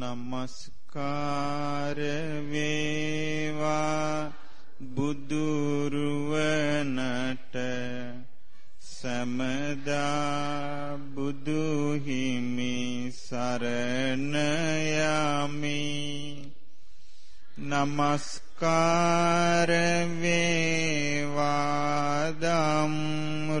නමස්කාර වේවා බුදුරුවනට සමදා බුදු හිමි සරණ යමි නමස්කාර වේවා දම්රුවනට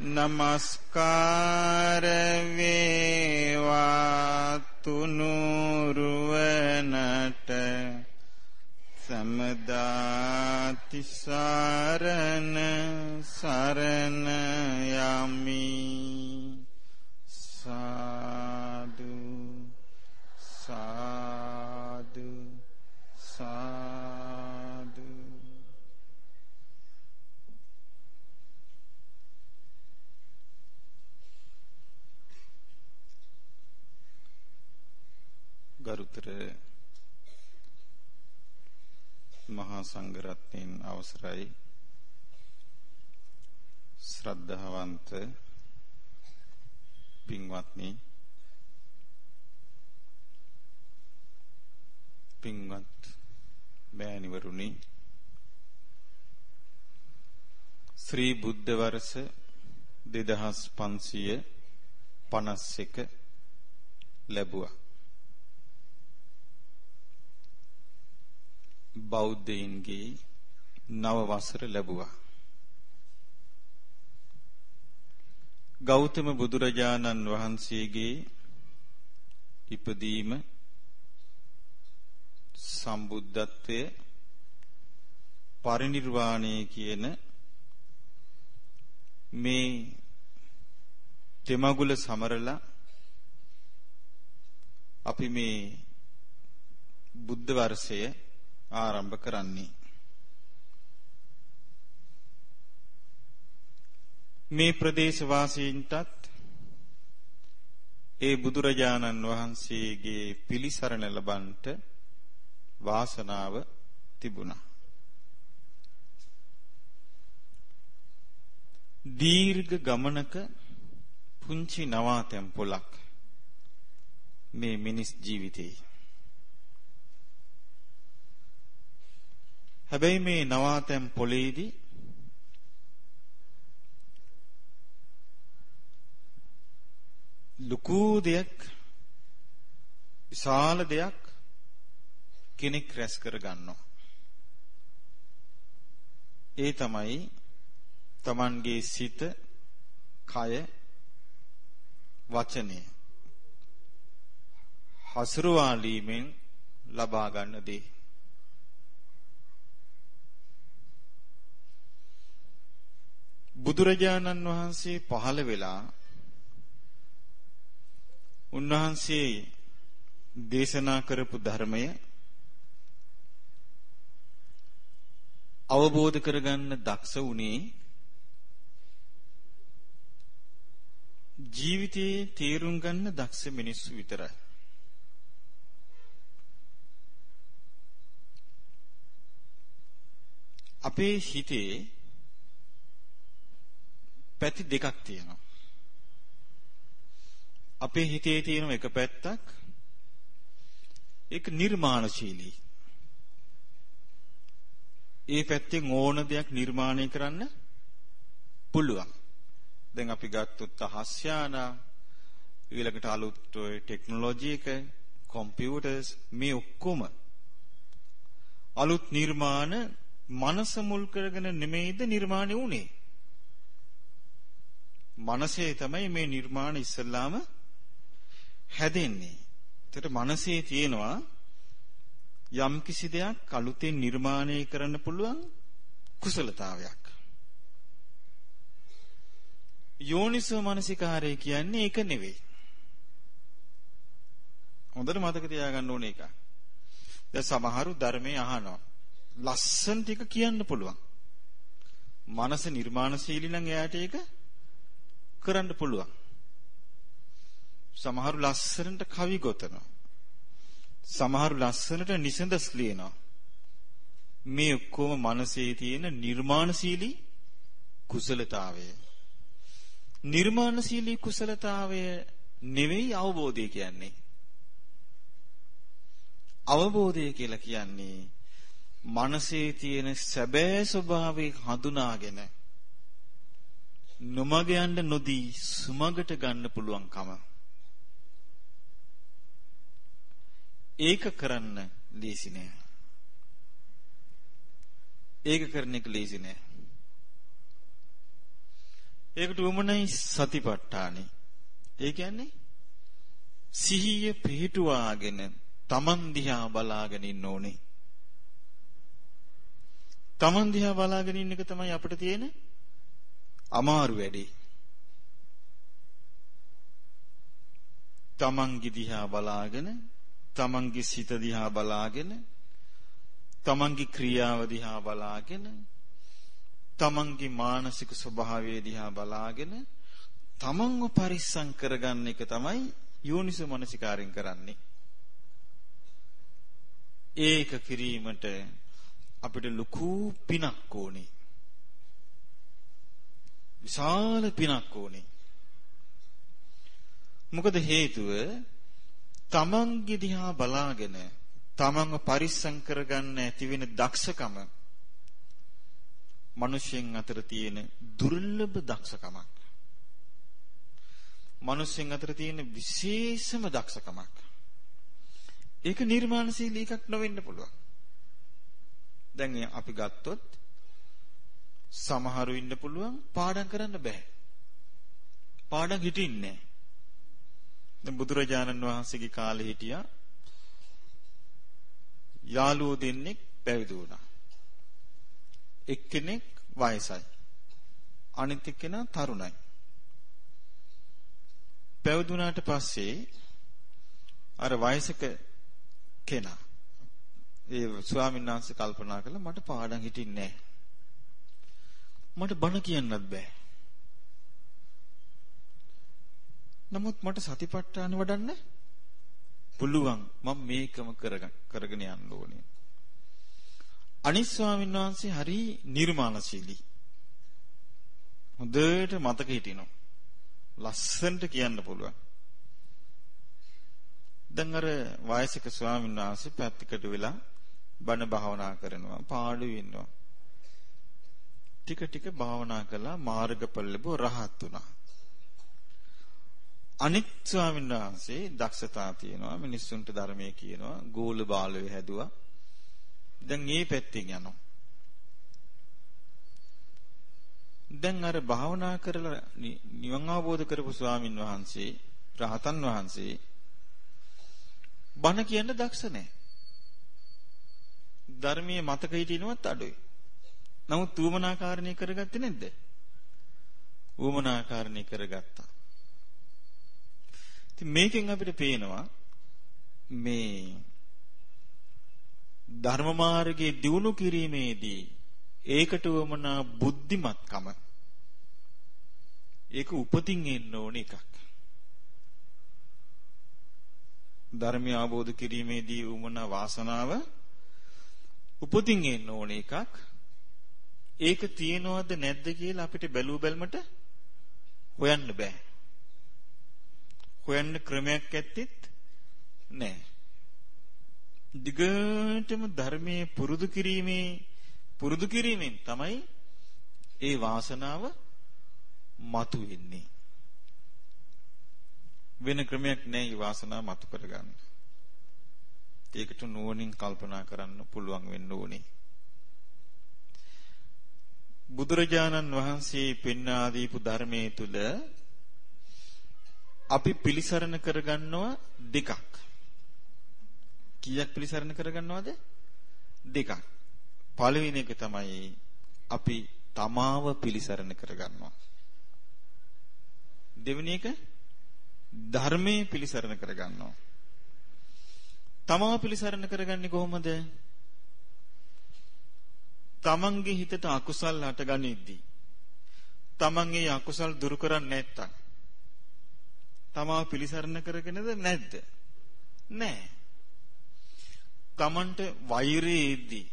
නමස්කාර වේවා තුනුරුවනට සමදාති සරණ සරණ යමි. සාදු සාදු සාදු ගරුතර මහා සංඝරත්නයන් අවසරයි. ශ්‍රද්ධාවන්ත පින්වත්නි පින්වත් මෑණිවරුනි ශ්‍රී බුද්ධ වර්ෂ 2551 ලැබුවා. බෞද්ධයින්ගේ නව වසර ලැබුවා. ගෞතම බුදුරජාණන් වහන්සේගේ ඉපදීම සම්බුද්ධත්වය පරිණිර්වාණය කියන මේ තෙමගුල සමරලා අපි මේ බුද්ධ වර්ෂය ආරම්භ කරන්නේ. මේ ප්‍රදේශ වාසීන්ටත් ඒ බුදුරජාණන් වහන්සේගේ පිළිසරණ ලබන්නට වාසනාව තිබුණා. දීර්ඝ ගමනක පුංචි නවාතැන් පොලක් මේ මිනිස් ජීවිතේ හැබැයි මේ නවාතැන් පොලේදී ලুকু දෙයක් විශාල දෙයක් කෙනෙක් රැස් කර ගන්නවා. ඒ තමයි Tamanගේ සිත, කය, වචනය හසුරුවාලීමෙන් ලබා ගන්න දේ. බුදුරජාණන් වහන්සේ පහළ වෙලා උන්වහන්සේ දේශනා කරපු ධර්මය අවබෝධ කරගන්න දක්ෂ වුණේ ජීවිතේ තේරුම් ගන්න දක්ෂ මිනිස්සු විතරයි. අපේ හිතේ පැති දෙකක් තියෙනවා. අපේ හිතේ තියෙන එක පැත්තක් ඒක නිර්මාණශීලී. ඒ පැත්තෙන් ඕන දෙයක් නිර්මාණය කරන්න පුළුවන්. දැන් අපි ගත්තොත් අහස්යානා ඊළඟට අලුත් ඔය ටෙක්නොලොජි එක කම්පියුටර්ස් මේ ඔක්කොම අලුත් නිර්මාණ මනස මුල් කරගෙන නෙමෙයිද නිර්මාණය වුනේ මනසේ තමයි මේ නිර්මාණ ඉස්සල්ලාම හැදෙන්නේ. ඒතට මනසේ තියෙනවා යම් කිසි දෙයක් අලුතෙන් නිර්මාණය කරන්න පුළුවන් කුසලතාවයක්. යෝනිසෝ මනසිකාරය කියන්නේ ඒක නෙවෙයි. හොඳට මතක තියාගන්න ඕනේ ඒක. දැන් සමහරු ධර්මයේ අහනවා. ලස්සන ටික කියන්න පුළුවන්. මනස නිර්මාණශීලී නම් එයාට ඒක කරන්න පුළුවන්. සමහරු ලස්සනට කවි ගොතනවා. සමහරු ලස්සනට නිසඳස් ලියනවා. මේ ඔක්කොම මනසේ තියෙන නිර්මාණශීලී කුසලතාවය. නිර්මාණශීලී කුසලතාවය නෙවෙයි අවබෝධය කියන්නේ. අවබෝධය කියලා කියන්නේ මනසේ තියෙන සැබෑ ස්වභාවය හඳුනාගෙන නොමග යන්න නොදී සුමගට ගන්න පුළුවන්කම. ඒක කරන්න ලේසි නෑ. ඒක කරන එක ලේසි නෑ. ඒකට උමනයි සතිපට්ඨානෙ. ඒ කියන්නේ සිහිය පිහිටුවාගෙන Taman දිහා බලාගෙන ඉන්න ඕනේ. Taman දිහා බලාගෙන ඉන්න එක තමයි අපිට තියෙන අමාරු වැඩේ. තමන්ගේ දිහා බලාගෙන තමන්ගේ සිත දිහා බලාගෙන තමන්ගේ ක්‍රියාව දිහා බලාගෙන තමන්ගේ මානසික ස්වභාවය දිහා බලාගෙන තමන්ව පරිස්සම් කරගන්න එක තමයි යෝනිසෝ මනසිකාරයෙන් කරන්නේ. ඒක කිරීමට අපිට ලොකු පිනක් ඕනේ. විශාල පිනක් ඕනේ. මොකද හේතුව තමන්ගේ දිහා බලාගෙන තමන්ව පරිස්සම් කරගන්න ඇති වෙන දක්ෂකම මිනිසෙන් අතර තියෙන දුර්ලභ දක්ෂකමක්. මිනිසෙන් අතර තියෙන විශේෂම දක්ෂකමක්. ඒක නිර්මාණශීලී එකක් නොවෙන්න පුළුවන්. දැන් අපි ගත්තොත් සමහරු ඉන්න පුළුවන් පාඩම් කරන්න බෑ. පාඩම් හිටින්නේ නැහැ. දැන් බුදුරජාණන් වහන්සේගේ කාලේ හිටියා යාළුවෝ දෙන්නෙක් පැවිදි වුණා. එක්කෙනෙක් වයසයි. අනිත් එක්කෙනා තරුණයි. පැවිදුණාට පස්සේ අර වයසක කෙනා ඒ ස්වාමීන් වහන්සේ කල්පනා කළා මට පාඩම් හිටින්නේ නැහැ. මට බණ කියන්නත් බෑ. නමුත් මට සතිපට්ඨාන වඩන්න පුළුවන්. මම මේකම කරගෙන යන්න ඕනේ. අනිත් ස්වාමීන් වහන්සේ හරි නිර්මාණශීලී. හොඳට මතක හිටිනවා. ලස්සනට කියන්න පුළුවන්. දැන් අර වයසක ස්වාමීන් වහන්සේ පැත්තකට වෙලා බණ භාවනා කරනවා පාඩු වෙනවා. ටික ටික භාවනා කළා මාර්ගඵල ලැබුව රහත් වුණා. අනිත් ස්වාමීන් වහන්සේ දක්ෂතා තියෙනවා මිනිස්සුන්ට ධර්මයේ කියනවා ගෝල බාලවේ හැදුවා. දැන් මේ පැත්තෙන් යනවා. දැන් අර භාවනා කරලා නිවන් අවබෝධ කරපු ස්වාමින් වහන්සේ රහතන් වහන්සේ බණ කියන්න දක්ෂ නැහැ. ධර්මයේ මතක හිටිනවත් අඩුයි. නමුත් ඌමනාකාරණේ කරගත්තේ නැද්ද? ඌමනාකාරණේ කරගත්තා. ඉතින් මේකෙන් අපිට පේනවා මේ ධර්ම මාර්ගයේ දියුණු කිරීමේදී ඒකට වමනා බුද්ධිමත්කම ඒක උපතින් එන්න ඕන එකක්. ධර්මය අවබෝධ කිරීමේදී වමනා වාසනාව උපතින් එන්න ඕන එකක්. ඒක තියෙනවද නැද්ද කියලා අපිට බැලූ බැලමට හොයන්න බෑ. හොයන්න ක්‍රමයක් ඇත්තෙත් නෑ. දිගටම ධර්මයේ පුරුදු කිරීමේ පුරුදු කිරීමෙන් තමයි ඒ වාසනාව මතු වෙන්නේ. වෙන ක්‍රමයක් නෑ ඒ වාසනාව මතු කරගන්න. ඒකට නුවණින් කල්පනා කරන්න පුළුවන් වෙන්න ඕනේ. බුදුරජාණන් වහන්සේ පෙන්වා දීපු ධර්මයේ තුල අපි පිළිසරණ කරගන්නවා දෙකක්. කීයක් පිළිසරණ කරගන්නවද? දෙකක්. පළවෙනි එක තමයි අපි තමාව පිළිසරණ කරගන්නවා. දෙවෙනි එක ධර්මයේ පිළිසරණ කරගන්නවා. තමව පිළිසරණ කරගන්නේ කොහොමද? තමන්ගේ හිතට අකුසල් හටගනිද්දී තමන් ඒ අකුසල් දුරු කරන්නේ නැත්තම් තමව පිළිසරණ කරගෙනද නැද්ද? නැහැ. තමන්ට වෛරයේදී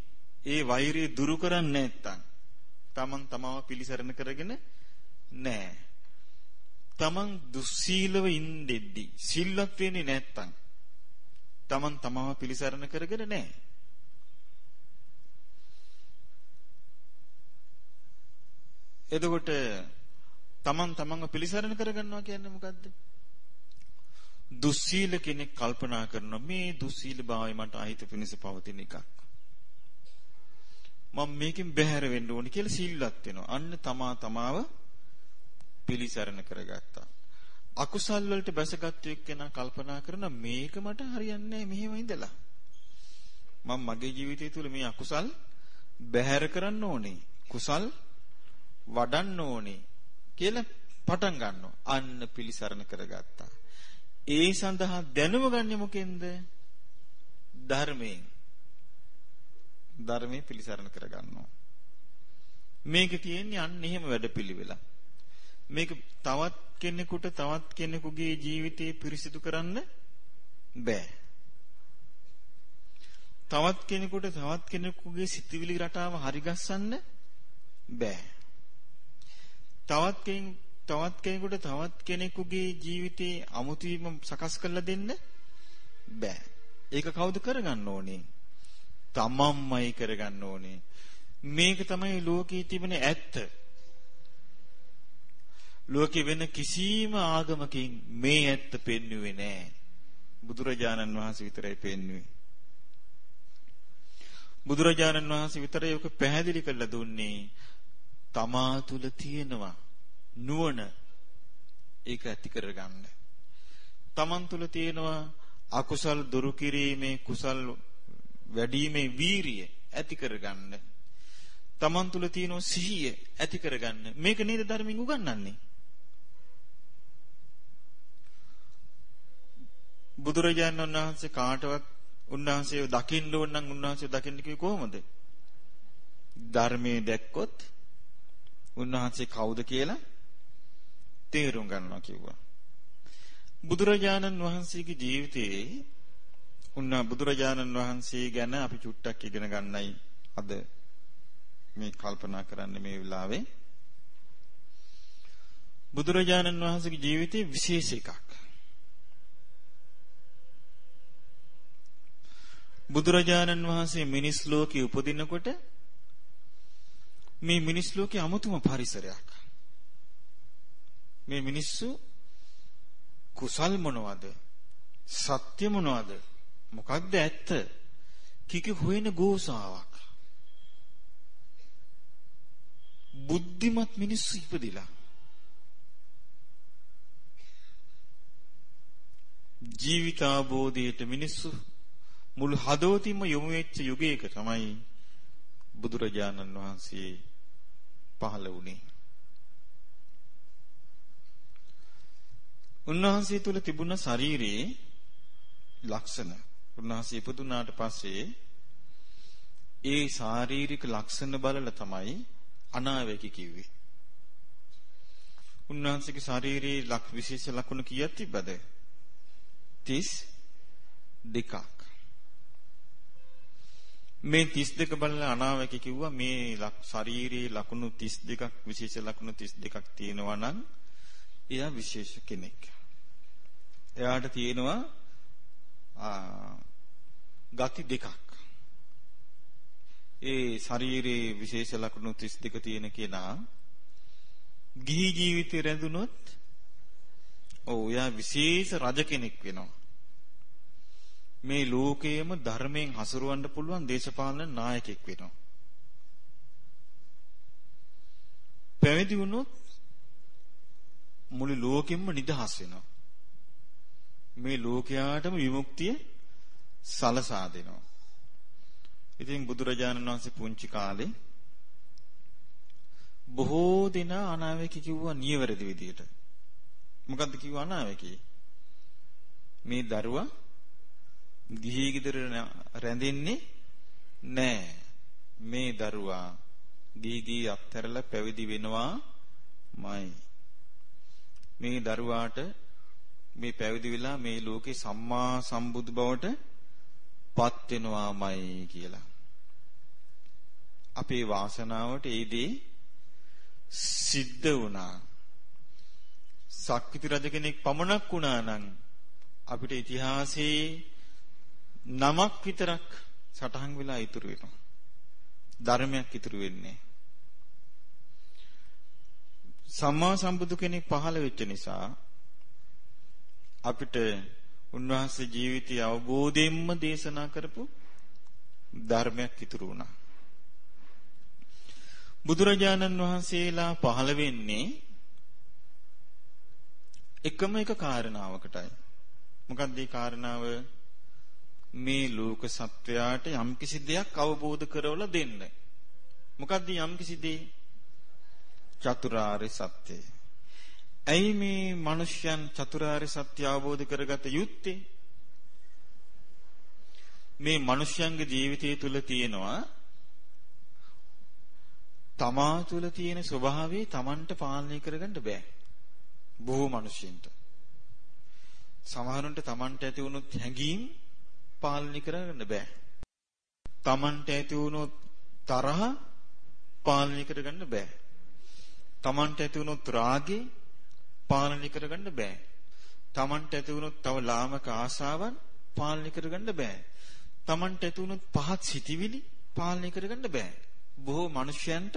ඒ වෛරය දුරු කරන්නේ නැත්තම් තමන් තමව පිළිසරණ කරගෙන නැහැ. තමන් දුස්සීලව ඉඳෙද්දී සිල්වත් වෙන්නේ නැත්තම් තමන් තමව පිළිසරණ කරගෙන නැහැ. එතකොට තමන් තමන්ව පිළිසරණ කරගන්නවා කියන්නේ මොකද්ද? දුස්සීල කෙනෙක් කල්පනා කරනවා මේ දුස්සීල භාවය මට අහිත පිණිස පවතින එකක්. මම මේකෙන් බැහැර වෙන්න ඕනේ කියලා සිල්වත් වෙනවා. අන්න තමා තමාව පිළිසරණ කරගත්තා. අකුසල් වලට බැසගත්තු එක්කෙනා කල්පනා කරන මේක මට හරියන්නේ නැහැ මෙහෙම ඉඳලා. මම මගේ ජීවිතය තුළ මේ අකුසල් බැහැර කරන්න ඕනේ. කුසල් වඩන්න ඕනේ කියලා පටන් ගන්නවා. අන්න පිළිසරණ කරගත්තා. ඒ සඳහා දැනුම ගන්නෙ මොකෙන්ද? ධර්මයෙන්. ධර්මයේ පිළිසරණ කරගන්නවා. මේක තියෙන්නේ අන්න එහෙම වැඩපිළිවෙලක්. මේක තවත් කෙනෙකුට තවත් කෙනෙකුගේ ජීවිතේ පිරිසිදු කරන්න බෑ. තවත් කෙනෙකුට තවත් කෙනෙකුගේ සිතිවිලි රටාව හරිගස්සන්න බෑ. තවත් කෙනෙක් තවත් කෙනෙකුට තවත් කෙනෙකුගේ ජීවිතේ අමුතුවීම සකස් කරලා දෙන්න බෑ. ඒක කවුද කරගන්න ඕනේ? තමන්මයි කරගන්න ඕනේ. මේක තමයි ලෝකයේ තිබෙන ඇත්ත. ලෝකෙ වෙන කිසිම ආගමකින් මේ ඇත්ත පෙන්වුවේ නෑ. බුදුරජාණන් වහන්සේ විතරයි පෙන්වුවේ. බුදුරජාණන් වහන්සේ විතරයි ඔක පැහැදිලි කරලා දුන්නේ. තමා තුල තියෙනවා නුවණ ඒක ඇති කරගන්න. තමන් තුල තියෙනවා අකුසල් දුරු කිරීමේ කුසල් වැඩිීමේ වීරිය ඇති කරගන්න. තමන් තුල තියෙන සිහිය ඇති කරගන්න. මේක නේද ධර්මින් උගන්වන්නේ. බුදුරජාණන් වහන්සේ කාටවත් උන්වහන්සේ දකින්න ඕන නම් උන්වහන්සේ දකින්න කිව්වේ කොහොමද? ධර්මයේ දැක්කොත් උන්වහන්සේ කවුද කියලා තේරුම් ගන්නවා කිව්වා. බුදුරජාණන් වහන්සේගේ ජීවිතයේ උන්නා බුදුරජාණන් වහන්සේ ගැන අපි චුට්ටක් ඉගෙන ගන්නයි අද මේ කල්පනා කරන්නේ මේ වෙලාවේ. බුදුරජාණන් වහන්සේගේ ජීවිතේ විශේෂ එකක්. බුදුරජාණන් වහන්සේ මිනිස් ලෝකේ උපදිනකොට මේ මිනිස් ලෝකේ අමුතුම පරිසරයක්. මේ මිනිස්සු කුසල් මොනවද? සත්‍ය මොනවද? මොකක්ද ඇත්ත? කිකි හොයන ගෝසාවක්. බුද්ධිමත් මිනිස්සු ඉපදිලා ජීවිතාබෝධයට මිනිස්සු මුළු හදවතින්ම යොමු වෙච්ච යුගයක තමයි බුදුරජාණන් වහන්සේ පහළ වුණේ. උන්වහන්සේ තුල තිබුණ ශරීරයේ ලක්ෂණ උන්වහන්සේ ඉපදුනාට පස්සේ ඒ ශාරීරික ලක්ෂණ බලලා තමයි අනාවැකි කිව්වේ. උන්වහන්සේගේ ශාරීරියේ ලක් විශේෂ ලක්ෂණ කීයක් තිබ්බද? 32ක්. මේ 32 බලලා අනාවැකි කිව්වා මේ ශාරීරියේ ලක්ෂණ 32ක් විශේෂ ලක්ෂණ 32ක් තියෙනවා නම් එයා විශේෂ කෙනෙක්. එයාට තියෙනවා ගති දෙකක්. ඒ ශරීරයේ විශේෂ ලක්ෂණ 32 තියෙන කෙනා ගිහි ජීවිතේ රැඳුනොත් ඔව් එයා විශේෂ රජ කෙනෙක් වෙනවා. මේ ලෝකයේම ධර්මයෙන් හසුරවන්න පුළුවන් දේශපාලන නායකයෙක් වෙනවා. පැවිදි වුණොත් මුළු ලෝකෙම නිදහස් වෙනවා. මේ ලෝකයාටම විමුක්තිය සලසා දෙනවා. ඉතින් බුදුරජාණන් වහන්සේ පුංචි කාලේ බොහෝ දෙනා අනාවැකි කිව්වා නියවැරදි විදියට. මොකද්ද කිව්වා අනාවැකි? මේ දරුවා ගිහි ගෙදර රැඳෙන්නේ නෑ. මේ දරුවා ගිහි ගිහි අත්හැරලා පැවිදි වෙනවාමයි. මේ දරුවාට මේ පැවිදි වෙලා මේ ලෝකේ සම්මා සම්බුදු බවට පත් වෙනවාමයි කියලා. අපේ වාසනාවට ඒ දේ සිද්ධ වුණා. සක්විති රජ කෙනෙක් පමණක් වුණා නම් අපිට ඉතිහාසයේ නමක් විතරක් සටහන් වෙලා ඉතුරු වෙනවා. ධර්මයක් ඉතුරු වෙන්නේ. සම්මා සම්බුදු කෙනෙක් පහළ වෙච්ච නිසා අපිට උන්වහන්සේ ජීවිතය අවබෝධයෙන්ම දේශනා කරපු ධර්මයක් ඉතුරු වුණා. බුදුරජාණන් වහන්සේලා පහළ වෙන්නේ එකම එක කාරණාවකටයි. මොකක්ද මේ කාරණාව? මේ ලෝක සත්වයාට යම්කිසි දෙයක් අවබෝධ කරවලා දෙන්න. මොකක්ද යම්කිසි දෙයක්? චතුරාර්ය සත්‍යය. ඇයි මේ මිනිස්යන් චතුරාර්ය සත්‍ය අවබෝධ කරගත යුත්තේ? මේ මිනිස්යන්ගේ ජීවිතය තුළ තියෙනවා තමා තුළ තියෙන ස්වභාවය Tamanට පාලනය කරගන්න බෑ. බොහෝ මිනිස්සුන්ට. සමහරුන්ට Tamanට ඇති වුණොත් හැඟීම් පාලනය කරගන්න බෑ. Tamanට ඇති වුණොත් තරහ පාලනය කරගන්න බෑ. Tamanට ඇති වුණොත් රාගේ පාලනය කරගන්න බෑ. Tamanට ඇති වුණොත් තව ලාමක ආශාවන් පාලනය කරගන්න බෑ. Tamanට ඇති වුණොත් පහත් සිටිවිලි පාලනය කරගන්න බෑ. බොහෝ මිනිසයන්ට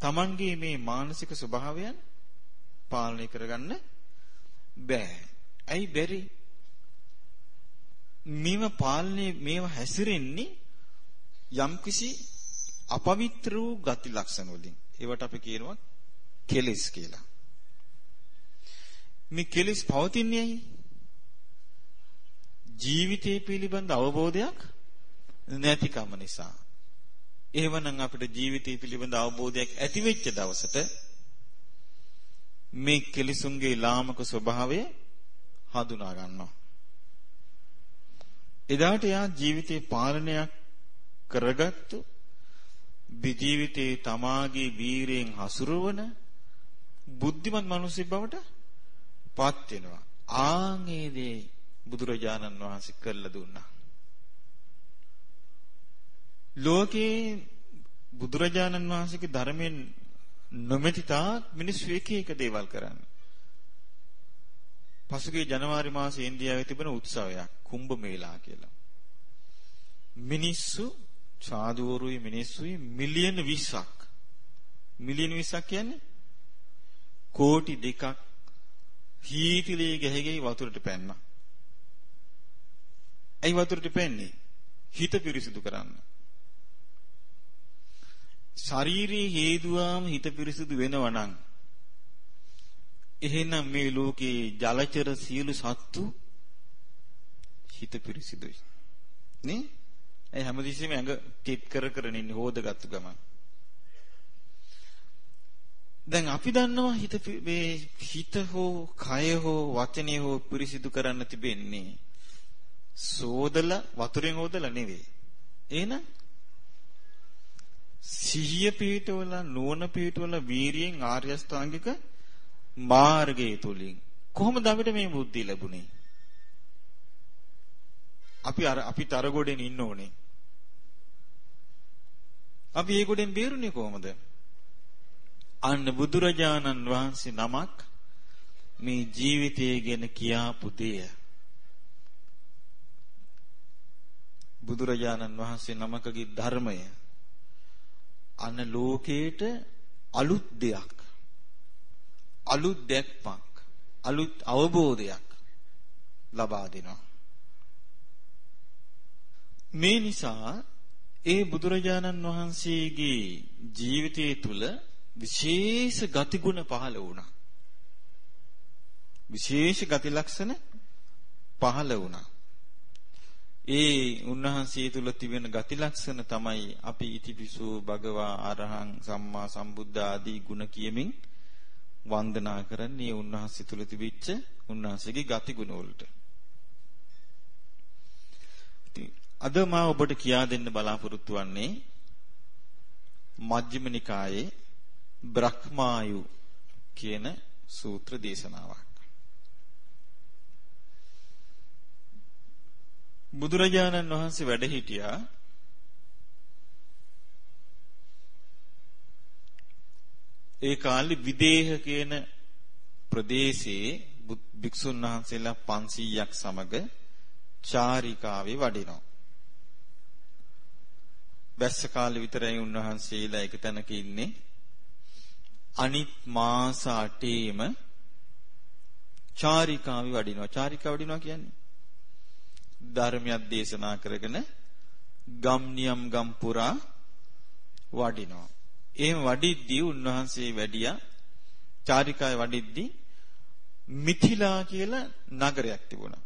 Tamanගේ මේ මානසික ස්වභාවයන් පාලනය කරගන්න බෑ. ඇයි බැරි? මේව පාලනය මේව හැසිරෙන්නේ යම්කිසි අපවිත්‍ර වූ ගති ලක්ෂණ වලින්. ඒවට අපි කියනවා කෙලෙස් කියලා. මේ කෙලෙස් පවතින්නේ ඇයි? ජීවිතය පිළිබඳ අවබෝධයක් නැතිකම නිසා. එහෙමනම් අපිට ජීවිතය පිළිබඳ අවබෝධයක් ඇති වෙච්ච දවසට මේ කෙලිසුන්ගේ ලාමක ස්වභාවය හඳුනා ගන්නවා. එදාට යා ජීවිතේ පාලනයක් කරගත්තු ජීවිතේ තමාගේ වීරයෙන් හසුරවන බුද්ධිමත් මිනිසෙක් බවට පත් වෙනවා. ආන්ගේ දේ බුදුරජාණන් වහන්සේ කළා දුන්නා. ලෝකේ බුදුරජාණන් වහන්සේගේ ධර්මයෙන් නොමැති තාක් මිනිස්සු එක එක දේවල් කරන්නේ. පසුගිය ජනවාරි මාසයේ ඉන්දියාවේ තිබෙන උත්සවයක් කුම්භ මේලා කියලා. මිනිස්සු සාදුවරුයි මිනිස්සුයි මිලියන 20ක් මිලියන 20ක් කියන්නේ කෝටි දෙකක් හීතිලේ ගැහගෙයි වතුරට පැන්නා. ඇයි වතුරට පැන්නේ? හිත පිරිසිදු කරන්න. ශාරීරික හේතුවාම හිත පිරිසිදු වෙනවා නම් එහෙනම් මේ ලෝකේ ජලචර සියලු සත්තු හිත පිරිසිදුයි. නේ? ඒ හැමදෙස්සෙම ඇඟ ටිප් කර කර ඉන්නේ හොදගත්තු ගමන්. දැන් අපි දන්නවා හිත මේ හිත හෝ කය හෝ වචනේ හෝ පිරිසිදු කරන්න තිබෙන්නේ සෝදලා වතුරෙන් හොදලා නෙවෙයි. එහෙනම් සිහිය පිටවල නුවණ පිටවල වීරියෙන් ආර්ය අෂ්ටාංගික මාර්ගයේ තුලින් කොහොමද අපිට මේ බුද්ධිය ලැබුණේ? අපි අර අපි තරගොඩෙන් ඉන්න ඕනේ. අපි ඒ ගොඩෙන් බේරුනේ කොහොමද? අන්න බුදුරජාණන් වහන්සේ නමක් මේ ජීවිතය ගැන කියාපු දෙය බුදුරජාණන් වහන්සේ නමකගේ ධර්මය අන්න ලෝකේට අලුත් දෙයක් අලුත් දැක්මක් අලුත් අවබෝධයක් ලබා දෙනවා මේ නිසා ඒ බුදුරජාණන් වහන්සේගේ ජීවිතය තුළ විශේෂ ගතිගුණ පහළ වුණා. විශේෂ ගති ලක්ෂණ පහළ වුණා. ඒ උන්වහන්සේ තුල තිබෙන ගති ලක්ෂණ තමයි අපි ඉතිපිසු භගවා අරහං සම්මා සම්බුද්ධ ආදී ගුණ කියමින් වන්දනා කරන්නේ උන්වහන්සේ තුල තිබිච්ච උන්වහන්සේගේ ගති ගුණ වලට. අද මා ඔබට කියා දෙන්න බලාපොරොත්තු වෙන්නේ මජ්ක්‍ධිම නිකායේ බ්‍රහ්මායු කියන සූත්‍ර දේශනාවක්. බුදුරජාණන් වහන්සේ වැඩ සිටියා ඒ කාලේ විදේහ කියන ප්‍රදේශයේ භික්ෂුන් වහන්සේලා 500ක් සමග චාරිකාවේ වඩිනවා. වැස්ස කාලේ විතරයි උන්වහන්සේලා එක තැනක ඉන්නේ. අනිත් මාස 8ේම චාරිකාවේ වඩිනවා. චාරිකාව වඩිනවා කියන්නේ ධර්මයක් දේශනා කරගෙන ගම් නියම් ගම් පුරා වඩිනවා. එහෙම වඩිද්දී උන්වහන්සේ වැඩියා චාරිකාවේ වඩිද්දී මිථිලා කියලා නගරයක් තිබුණා.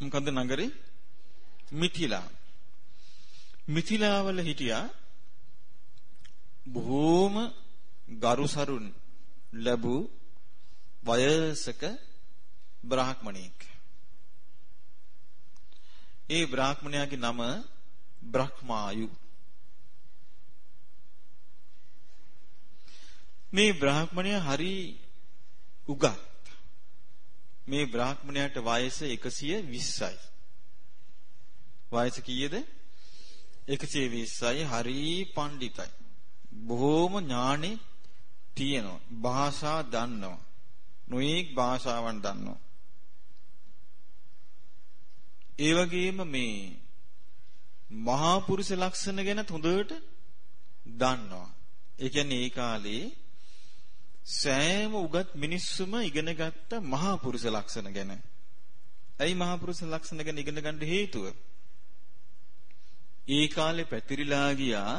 මොකද්ද නගරේ? මිථිලා. මිථිලාවල හිටියා බොහෝම ගරුසරුන් ලැබූ වයසක බ්‍රාහ්මණෙක්. ඒ බ්‍රාහ්මණයාගේ නම බ්‍රහ්මායු. මේ බ්‍රාහ්මණයා හරි උගත්. මේ බ්‍රාහ්මණයාට වයස 120යි. වයස කීයද? 120යි හරි පඬිතයි. බොහෝම ඥානෙ තියෙනවා. භාෂා දන්නවා. නොඑක් භාෂාවන් දන්නවා. ඒ වගේම මේ මහා පුරුෂ ලක්ෂණ ගැන හොඳට දන්නවා. ඒ කියන්නේ ඒ කාලේ සෑම උගත් මිනිස්සුම ඉගෙන ගත්ත මහා පුරුෂ ලක්ෂණ ගැන. ඇයි මහා පුරුෂ ලක්ෂණ ගැන ඉගෙන ගන්න හේතුව? ඒ කාලේ පැතිරිලා ගියා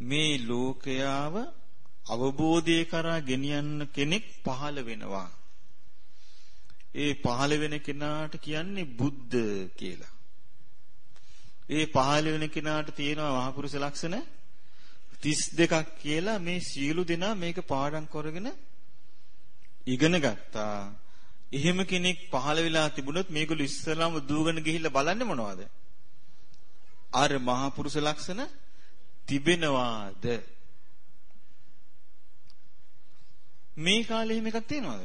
මේ ලෝකයාව අවබෝධය කරා ගෙනියන්න කෙනෙක් පහළ වෙනවා. ඒ පහළ වෙන කෙනාට කියන්නේ බුද්ධ කියලා. ඒ පහළ වෙන කෙනාට තියෙනවා මහපුරුෂ ලක්ෂණ 32ක් කියලා මේ සියලු දෙනා මේක පාඩම් කරගෙන ඉගෙන ගත්තා. එහෙම කෙනෙක් පහළ වෙලා තිබුණොත් මේගොල්ලෝ ඉස්සලාම දූගෙන ගිහිල්ලා බලන්නේ මොනවද? අර මහපුරුෂ ලක්ෂණ තිබෙනවාද? මේ කාලේ එහෙම එකක් තියෙනවද?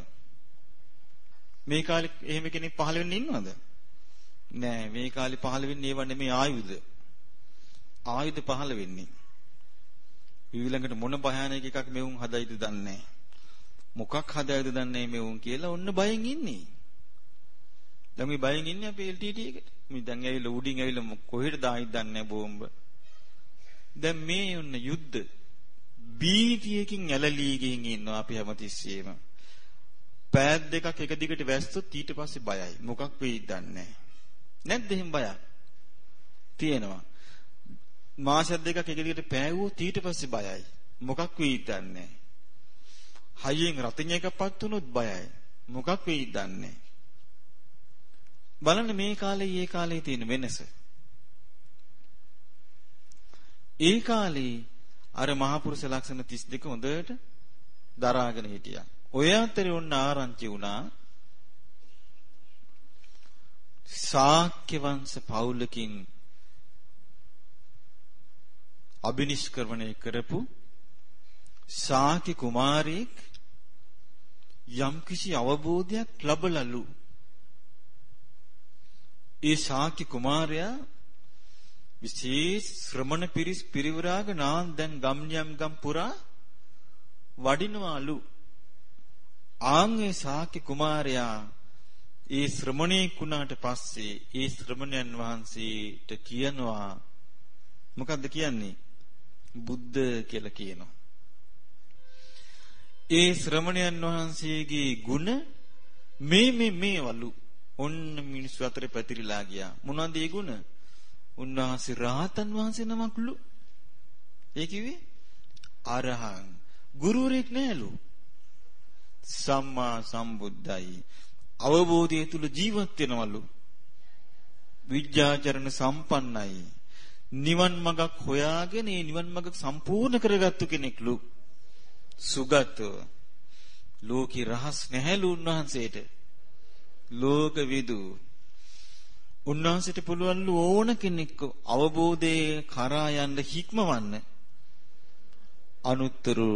මේ කාලේ එහෙම කෙනෙක් පහළ වෙන්න ඉන්නවද? නෑ මේ කාලේ පහළ වෙන්නේ ඒව නෙමේ ආයුධ. ආයුධ පහළ වෙන්නේ. ඊළඟට මොන භයානක එකක් මෙවුන් හදයිද දන්නේ මොකක් හදයිද දන්නේ මෙවුන් කියලා ඔන්න බයෙන් ඉන්නේ. දැන් මේ බයෙන් ඉන්නේ අපේ LTT එකට. මේ දැන් ඇවිල්ලා උඩින් ඇවිල්ලා කොහෙට දායිද දන්නේ බෝම්බ. දැන් මේ ඔන්න යුද්ධ බීතියකින් ඇලලී ගිහින් ඉන්නවා අපි හැමතිස්සෙම. පෑත් දෙකක් එක දිගට වැස්සොත් ඊට පස්සේ බයයි. මොකක් වෙයිද දන්නේ නැද්ද එහෙම බයක්? තියෙනවා. මාස දෙකක් එක දිගට පෑවුවොත් ඊට පස්සේ බයයි. මොකක් වෙයිද දන්නේ හයියෙන් රතිඤ්ඤයකපත් වුණොත් බයයි. මොකක් වෙයිද දන්නේ බලන්න මේ කාලේ ඊයේ කාලේ තියෙන වෙනස. ඒ කාලේ අර මහපුරුෂ ලක්ෂණ 32 හොඳට දරාගෙන හිටියා. ඔය අතරේ ඔන්න ආරංචි වුණා ශාක්‍ය වංශ පවුලකින් අබිනිෂ්ක්‍රමණය කරපු ශාක්‍ය කුමාරයෙක් යම්කිසි අවබෝධයක් ලැබලලු. ඒ ශාක්‍ය කුමාරයා විශේෂ ශ්‍රමණ පිරිස් පිරිවරාග නාන් දැන් ගම්නියම් ගම් පුරා වඩිනවලු. ආන්ගේ ශාක්‍ය කුමාරයා ඒ ශ්‍රමණේක් වුණාට පස්සේ ඒ ශ්‍රමණයන් වහන්සේට කියනවා මොකද්ද කියන්නේ? බුද්ධ කියලා කියනවා. ඒ ශ්‍රමණයන් වහන්සේගේ ගුණ මේ මේ මේවලු. ඔන්න මිනිස්සු අතරේ පැතිරිලා ගියා. මොනවද ඒ ගුණ? උන්වහන්සේ රාහතන් වහන්සේ නමක්ලු. ඒ කිව්වේ අරහං. ගුරුවරයෙක් නෑලු සම්මා සම්බුද්ධයි අවබෝධය තුල ජීවත් වෙනවලු. විද්‍යාචරණ සම්පන්නයි. නිවන් මඟක් හොයාගෙන ඒ නිවන් මඟ සම්පූර්ණ කරගත්තු කෙනෙක්ලු සුගතෝ. ලෝකේ රහස් නැහැලු උන්වහන්සේට. ලෝක විදු. උන්වහන්සේට පුළුවන්ලු ඕන කෙනෙක් අවබෝධයේ කරා යන්න හික්මවන්න. අනුත්තරු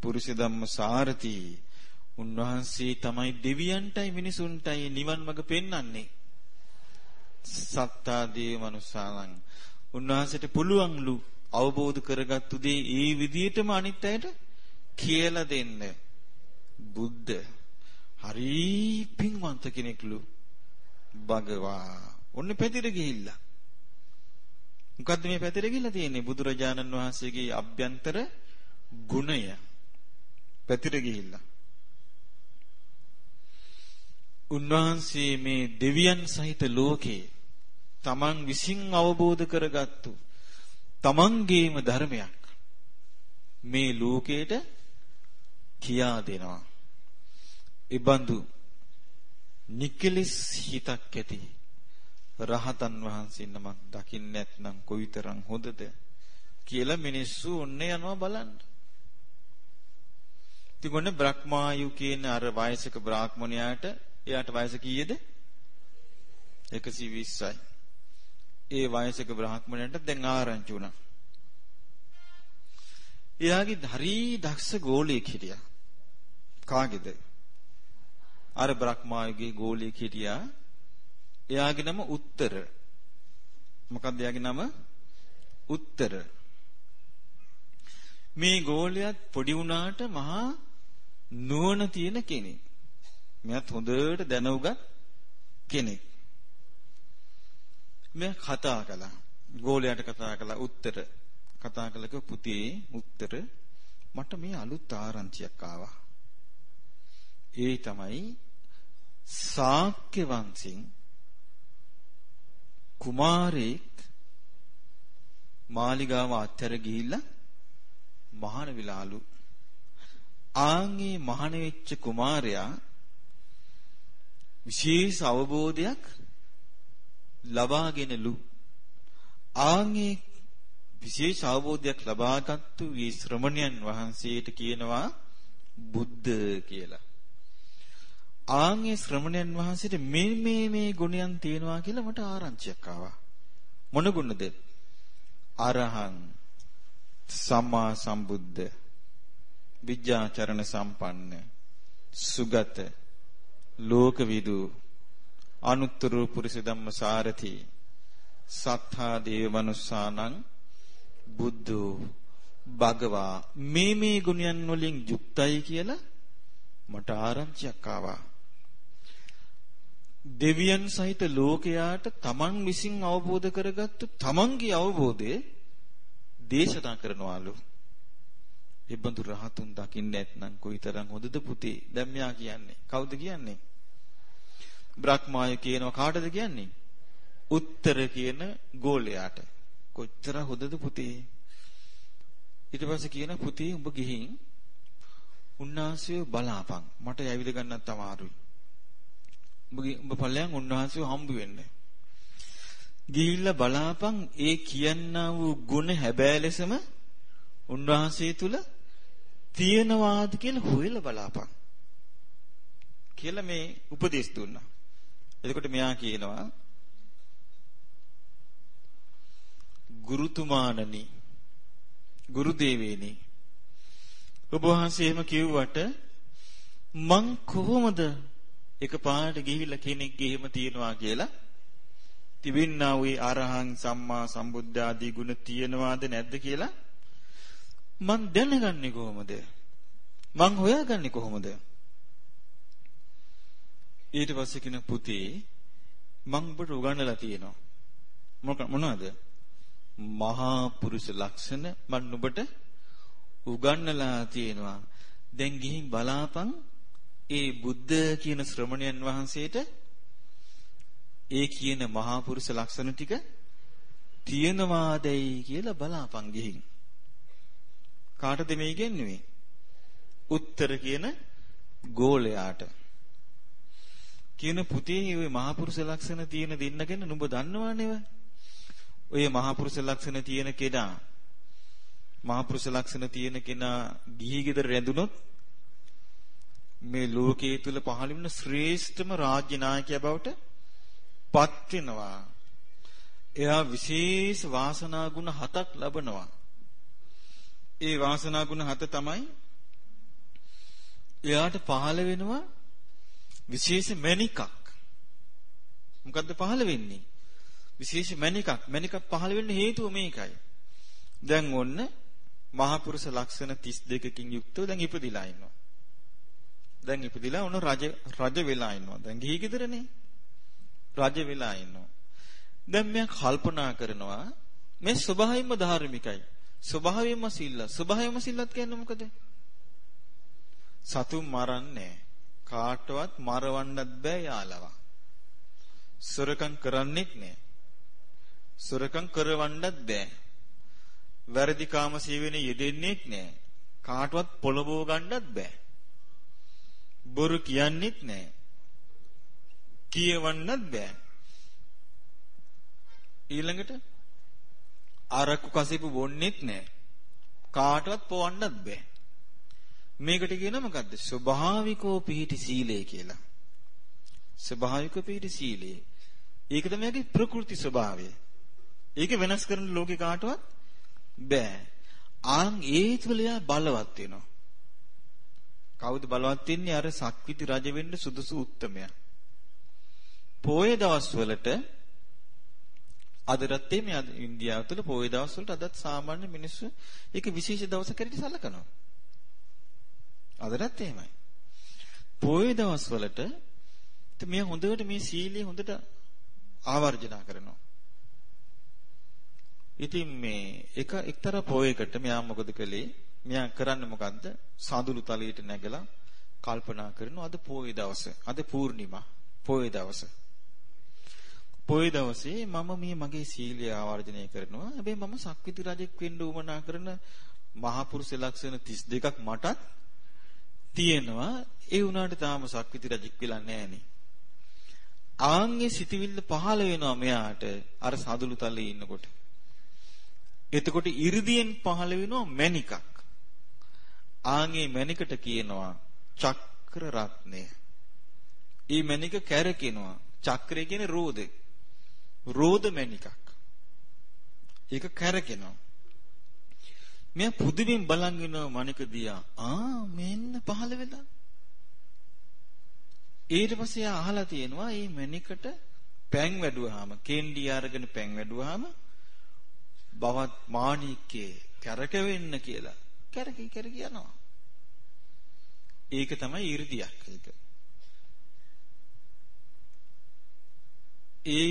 පුරුෂ ධම්ම සාරති. උන්වහන්සේ තමයි දෙවියන්ටයි මිනිසුන්ටයි නිවන් මඟ පෙන්වන්නේ. සත්තා දේව මනුස්සානං උන්වහන්සේට පුළුවන්ලු අවබෝධ කරගත්තු දේ ඒ විදිහටම අනිත් අයට කියලා දෙන්න. බුද්ධ හරි පින්වන්ත කෙනෙක්ලු භගවා. ඔන්න පැතිර ගිහිල්ලා. මොකද්ද මේ පැතිර ගිහිල්ලා තියෙන්නේ? බුදුරජාණන් වහන්සේගේ අභ්‍යන්තර ගුණය. පැතිර ගිහිල්ලා. උන්වහන්සේ මේ දෙවියන් සහිත ලෝකේ තමන් විසින් අවබෝධ කරගත්තු තමන්ගේම ධර්මයක් මේ ලෝකේට කියා දෙනවා. ඉබඳු නිකලස් හිතක් ඇති රහතන් වහන්සේ නමක් දකින්න නැත්නම් කොයිතරම් හොඳද කියලා මිනිස්සු ඔන්නේ යනවා බලන්න. ඉතින් ඔන්න බ්‍රහ්මායු කියන අර වයසක බ්‍රාහ්මණයාට එයාට වයස කීයද? 120යි. ඒ වයසක බ්‍රාහ්මණයට දැන් ආරංචි වුණා. එයාගේ හරි දක්ෂ ගෝලියෙක් හිටියා. කාගේද? අර බ්‍රහ්මායගේ ගෝලියෙක් හිටියා. එයාගේ නම උත්තර. මොකක්ද එයාගේ නම? උත්තර. මේ ගෝලියත් පොඩි වුණාට මහා නුවණ තියෙන කෙනෙක්. මෙයාත් හොඳට දැනුගත් කෙනෙක්. මෙයා කතා කළා. ගෝලයාට කතා කළා උත්තර. කතා කළක පුතේ උත්තර මට මේ අලුත් ආරංචියක් ආවා. ඒ තමයි ශාක්‍ය වංශින් කුමාරෙක් මාලිගාව අත්තර ගිහිල්ලා මහාන විලාලු ආන්ගේ මහාන වෙච්ච කුමාරයා විශේෂ අවබෝධයක් ලබාගෙනලු ආන්ගේ විශේෂ අවබෝධයක් ලබාගත්තු මේ ශ්‍රමණයන් වහන්සේට කියනවා බුද්ධ කියලා. ආන්ගේ ශ්‍රමණයන් වහන්සේට මේ මේ මේ ගුණයන් තියෙනවා කියලා මට ආරංචියක් ආවා. මොන ගුණද? අරහං සම්මා සම්බුද්ධ විද්‍යාචරණ සම්පන්න සුගත ලෝකවිදු අනුත්තර පුරිස ධම්ම සාරති සත්තා දේව මනුස්සානං බුද්ධෝ භගවා මේ මේ ගුණයන් වලින් යුක්තයි කියලා මට ආරංචියක් ආවා දෙවියන් සහිත ලෝකයාට තමන් විසින් අවබෝධ කරගත්තු තමන්ගේ අවබෝධය දේශනා කරනවාලු. ඉබ්බඳු රහතුන් දකින්න නැත්නම් කොයිතරම් හොඳද පුතේ. දැන් මෙයා කියන්නේ. කවුද කියන්නේ? බ්‍රහ්මාය කියනවා කාටද කියන්නේ? උත්තර කියන ගෝලයාට. කොච්චර හොඳද පුතේ? ඊට පස්සේ කියන පුතේ උඹ ගිහින් උන්වහන්සේව බලාපන්. මට ඇවිද ගන්නත් අමාරුයි. උඹ ඵලයන් උන්වහන්සේව හම්බ වෙන්න. ගිහිල්ලා බලාපන් ඒ කියන්නා වූ ගුණ හැබෑ ලෙසම උන්වහන්සේ තුල තියෙනවාද කියලා හොයලා බලාපන්. කියලා මේ උපදේශ දුන්නා. එතකොට මෙයා කියනවා ගුරුතුමාණනි ගුරු දේවේනි ඔබ වහන්සේ එහෙම කිව්වට මං කොහොමද එකපාරට ගිහිල්ලා කෙනෙක්ගේ එහෙම තියනවා කියලා? තිබෙන්නා වූ අරහං සම්මා සම්බුද්ධ ආදී ගුණ තියනවාද නැද්ද කියලා? මං දැනගන්නේ කොහොමද? මං හොයාගන්නේ කොහොමද? ඊට පස්සේ කියන පුතේ මං ඔබට උගන්වලා තියෙනවා. මොක මොනවද? මහා පුරුෂ ලක්ෂණ මං ඔබට උගන්වලා තියෙනවා. දැන් ගිහින් බලාපන් ඒ බුද්ධ කියන ශ්‍රමණයන් වහන්සේට ඒ කියන මහා පුරුෂ ලක්ෂණ ටික තියෙනවාදයි කියලා බලාපන් ගිහින්. කාටද මේ ඉගෙනුවේ උත්තර කියන ගෝලයාට. කියන පුතේ ওই මහා පුරුෂ ලක්ෂණ තියෙන දෙන්න ගැන නුඹ දන්නවනේව ඔය මහා පුරුෂ ලක්ෂණ තියෙන කෙනා මහා පුරුෂ ලක්ෂණ තියෙන කෙනා ගිහි ගෙදර රැඳුනොත් මේ ලෝකයේ තුල පහළ වෙන ශ්‍රේෂ්ඨම රාජ්‍ය නායකයා බවට පත් වෙනවා. එයා විශේෂ වාසනා ගුණ හතක් ලබනවා. ඒ වාසනා ගුණ හත තමයි එයාට පහළ වෙනවා විශේෂ මණිකක්. මොකද්ද පහළ වෙන්නේ? විශේෂ මණිකක්. මණිකක් පහළ වෙන්න හේතුව මේකයි. දැන් ඔන්න මහා පුරුෂ ලක්ෂණ 32කින් යුක්තව දැන් ඉපදිලා ඉන්නවා. දැන් ඉපදිලා ඔන්න රජ රජ වෙලා ඉන්නවා. දැන් ගිහි ගෙදරනේ. රජ වෙලා ඉන්නවා. දැන් මෙයා කල්පනා කරනවා මේ ස්වභාවයෙන්ම ධාර්මිකයි. ස්වභාවයෙන්ම සිල්ල. ස්වභාවයෙන්ම සිල්ලත් කියන්නේ මොකද? සතුන් මරන්නේ කාටවත් මරවන්නත් බෑ යාලවා. සොරකම් කරන්නෙත් නෑ. සොරකම් කරවන්නත් බෑ. වැරදි කාම සීවෙනේ යෙදෙන්නේත් නෑ. කාටවත් පොළඹව ගන්නත් බෑ. බොරු කියන්නෙත් නෑ. කියවන්නත් බෑ. ඊළඟට අරක්කු කසිපු බොන්නෙත් නෑ. කාටවත් පොවන්නත් බෑ. මේකට කියන මොකද්ද? ස්වභාවිකෝ පිහිටි සීලය කියලා. ස්වභාවික පිහිටි සීලය. ඒක තමයි ප්‍රകൃති ස්වභාවය. ඒක වෙනස් කරන්න ලෝකේ කාටවත් බෑ. ආන් ඒ තුල යා බලවත් වෙනවා. කවුද බලවත් වෙන්නේ? අර සක්විති රජ වෙන්න සුදුසු උත්තමයා. පොයේ දවස්වලට අදටත් මේ ඉන්දියාව තුළ පොයේ දවස්වලට අදත් සාමාන්‍ය මිනිස්සු ඒක විශේෂ දවසක් හැටියට සලකනවා. අදටත් එහෙමයි. පොයේ දවස්වලට මේ හොඳට මේ සීලය හොඳට ආවර්ජනා කරනවා. ඉතින් මේ එක එක්තරා පොයකට මෙයා මොකද කළේ? මෙයා කරන්නේ මොකද්ද? සාදුළු තලයට නැගලා කල්පනා කරනවා අද පොයේ දවස. අද පූර්ණිමා පොයේ දවස. පොයේ දවසේ මම මේ මගේ සීලය ආවර්ජනය කරනවා. හැබැයි මම සක්විති රජෙක් වෙන්න උවමනා කරන මහා පුරුෂ ලක්ෂණ 32ක් මටත් තියෙනවා. ඒ වුණාට තාම සක්විති රජෙක් වෙලා නැහනේ. ආන්ගේ සිටිවිල්ල පහළ වෙනවා මෙයාට අර සාදුළු තලයේ ඉන්නකොට. එතකොට 이르දියෙන් පහළ වෙනවා මණිකක්. ආන්ගේ මණිකට කියනවා චක්‍ර රත්නය. ඊ මණික කැරකිනවා. චක්‍රය කියන්නේ රෝදේ. රෝද මණිකක්. ඒක කැරකෙනවා. මෙයා පුදුමින් බලන් ඉන්නවා මණික දිහා. ආ මෙන්න පහළ වෙලා. ඊට පස්සේ එයා අහලා තියෙනවා මේ මණිකට පැන් වැඩුවාම කේන්ඩි අරගෙන පැන් වැඩුවාම බවත් මාණික්කේ කැරකෙවෙන්න කියලා. කැරකි කැරකි යනවා. ඒක තමයි 이르දියක් ඒක. ඒ